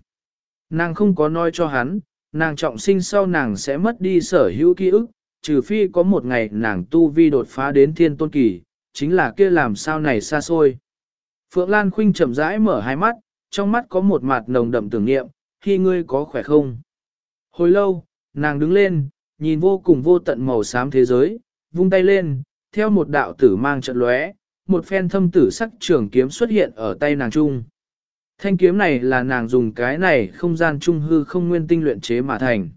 S1: Nàng không có nói cho hắn, nàng trọng sinh sau nàng sẽ mất đi sở hữu ký ức, trừ phi có một ngày nàng tu vi đột phá đến thiên tôn kỳ, chính là kia làm sao này xa xôi. Phượng Lan Khuynh chậm rãi mở hai mắt, trong mắt có một mặt nồng đậm tưởng niệm, khi ngươi có khỏe không? Hồi lâu, nàng đứng lên, nhìn vô cùng vô tận màu xám thế giới, vung tay lên, theo một đạo tử mang trận lóe, một phen thâm tử sắc trường kiếm xuất hiện ở tay nàng trung. Thanh kiếm này là nàng dùng cái này không gian trung hư không nguyên tinh luyện chế mà thành.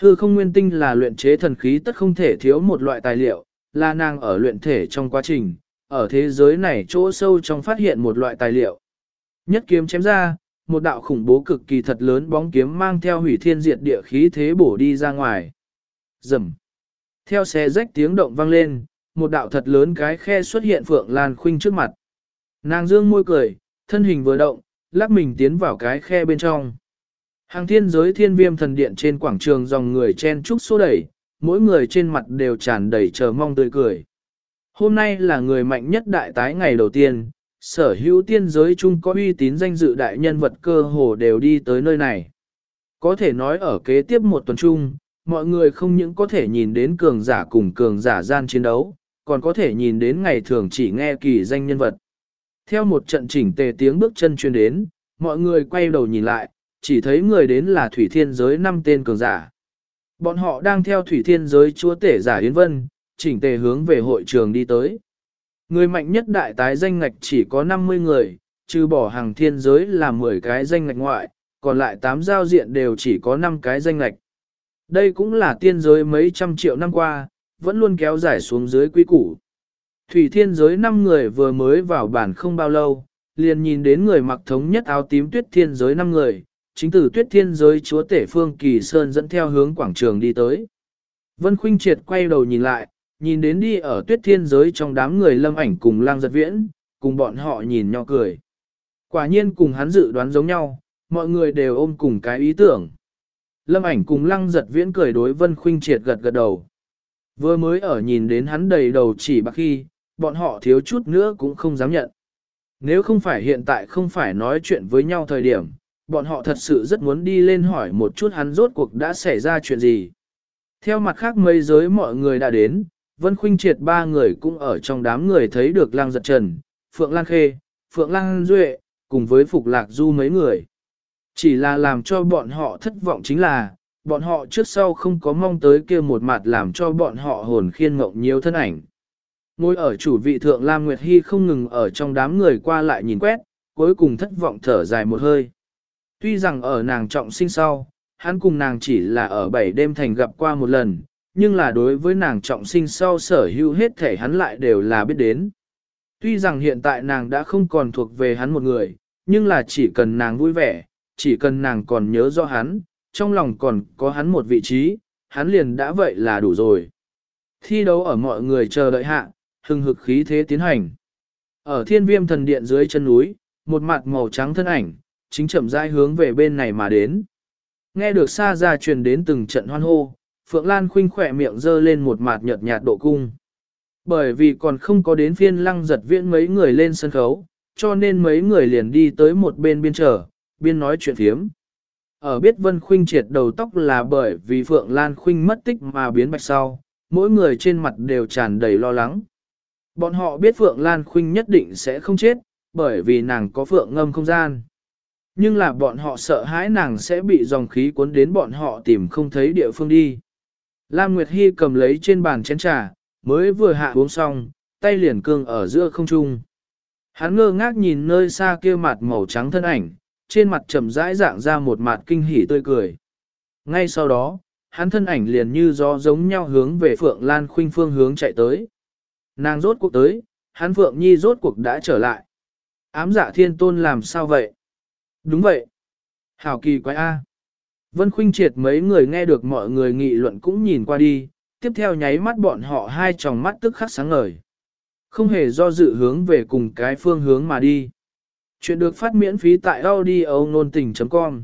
S1: Hư không nguyên tinh là luyện chế thần khí tất không thể thiếu một loại tài liệu, là nàng ở luyện thể trong quá trình, ở thế giới này chỗ sâu trong phát hiện một loại tài liệu. Nhất kiếm chém ra, một đạo khủng bố cực kỳ thật lớn bóng kiếm mang theo hủy thiên diệt địa khí thế bổ đi ra ngoài. Rầm. Theo xe rách tiếng động vang lên, một đạo thật lớn cái khe xuất hiện Phượng Lan Khuynh trước mặt. Nàng dương môi cười, thân hình vừa động, lắc mình tiến vào cái khe bên trong. Hàng thiên giới thiên viêm thần điện trên quảng trường dòng người chen trúc xô đẩy, mỗi người trên mặt đều tràn đầy chờ mong tươi cười. Hôm nay là người mạnh nhất đại tái ngày đầu tiên, sở hữu tiên giới chung có uy tín danh dự đại nhân vật cơ hồ đều đi tới nơi này. Có thể nói ở kế tiếp một tuần chung, mọi người không những có thể nhìn đến cường giả cùng cường giả gian chiến đấu, còn có thể nhìn đến ngày thường chỉ nghe kỳ danh nhân vật. Theo một trận chỉnh tề tiếng bước chân chuyên đến, mọi người quay đầu nhìn lại, chỉ thấy người đến là Thủy Thiên giới năm tên cường giả. Bọn họ đang theo Thủy Thiên giới chúa tể giả Yến Vân, chỉnh tề hướng về hội trường đi tới. Người mạnh nhất đại tái danh ngạch chỉ có 50 người, trừ bỏ hàng thiên giới là 10 cái danh ngạch ngoại, còn lại 8 giao diện đều chỉ có 5 cái danh ngạch. Đây cũng là tiên giới mấy trăm triệu năm qua, vẫn luôn kéo dài xuống dưới quy củ. Thủy thiên giới 5 người vừa mới vào bản không bao lâu, liền nhìn đến người mặc thống nhất áo tím tuyết thiên giới 5 người, chính từ tuyết thiên giới chúa tể phương kỳ sơn dẫn theo hướng quảng trường đi tới. Vân Khuynh Triệt quay đầu nhìn lại, nhìn đến đi ở tuyết thiên giới trong đám người lâm ảnh cùng lang giật viễn, cùng bọn họ nhìn nhau cười. Quả nhiên cùng hắn dự đoán giống nhau, mọi người đều ôm cùng cái ý tưởng. Lâm ảnh cùng lăng giật viễn cười đối Vân Khuynh Triệt gật gật đầu. Vừa mới ở nhìn đến hắn đầy đầu chỉ bạc khi, bọn họ thiếu chút nữa cũng không dám nhận. Nếu không phải hiện tại không phải nói chuyện với nhau thời điểm, bọn họ thật sự rất muốn đi lên hỏi một chút hắn rốt cuộc đã xảy ra chuyện gì. Theo mặt khác mấy giới mọi người đã đến, Vân Khuynh Triệt ba người cũng ở trong đám người thấy được Lăng Giật Trần, Phượng Lan Khê, Phượng Lan Duệ, cùng với Phục Lạc Du mấy người. Chỉ là làm cho bọn họ thất vọng chính là, bọn họ trước sau không có mong tới kia một mặt làm cho bọn họ hồn khiên mộng nhiều thân ảnh. Ngồi ở chủ vị thượng Lam Nguyệt Hy không ngừng ở trong đám người qua lại nhìn quét, cuối cùng thất vọng thở dài một hơi. Tuy rằng ở nàng trọng sinh sau, hắn cùng nàng chỉ là ở bảy đêm thành gặp qua một lần, nhưng là đối với nàng trọng sinh sau sở hữu hết thể hắn lại đều là biết đến. Tuy rằng hiện tại nàng đã không còn thuộc về hắn một người, nhưng là chỉ cần nàng vui vẻ, chỉ cần nàng còn nhớ rõ hắn, trong lòng còn có hắn một vị trí, hắn liền đã vậy là đủ rồi. Thi đấu ở mọi người chờ đợi hạ, hừng hực khí thế tiến hành. Ở thiên viêm thần điện dưới chân núi, một mặt màu trắng thân ảnh, chính chậm rãi hướng về bên này mà đến. Nghe được xa ra truyền đến từng trận hoan hô, Phượng Lan khinh khỏe miệng dơ lên một mặt nhợt nhạt độ cung. Bởi vì còn không có đến phiên lăng giật viễn mấy người lên sân khấu, cho nên mấy người liền đi tới một bên biên trở, biên nói chuyện phiếm. Ở biết Vân Khuynh triệt đầu tóc là bởi vì Phượng Lan Khuynh mất tích mà biến bạch sau, mỗi người trên mặt đều tràn đầy lo lắng. Bọn họ biết Phượng Lan Khuynh nhất định sẽ không chết, bởi vì nàng có Phượng ngâm không gian. Nhưng là bọn họ sợ hãi nàng sẽ bị dòng khí cuốn đến bọn họ tìm không thấy địa phương đi. Lam Nguyệt Hy cầm lấy trên bàn chén trà, mới vừa hạ uống xong, tay liền cương ở giữa không trung. Hắn ngơ ngác nhìn nơi xa kia mặt màu trắng thân ảnh, trên mặt trầm rãi dạng ra một mặt kinh hỉ tươi cười. Ngay sau đó, hắn thân ảnh liền như gió giống nhau hướng về Phượng Lan Khuynh phương hướng chạy tới. Nàng rốt cuộc tới, hắn Phượng Nhi rốt cuộc đã trở lại. Ám dạ thiên tôn làm sao vậy? Đúng vậy. Hảo kỳ quái A. Vân Khuynh triệt mấy người nghe được mọi người nghị luận cũng nhìn qua đi, tiếp theo nháy mắt bọn họ hai tròng mắt tức khắc sáng ngời. Không hề do dự hướng về cùng cái phương hướng mà đi. Chuyện được phát miễn phí tại audio nôn tình.com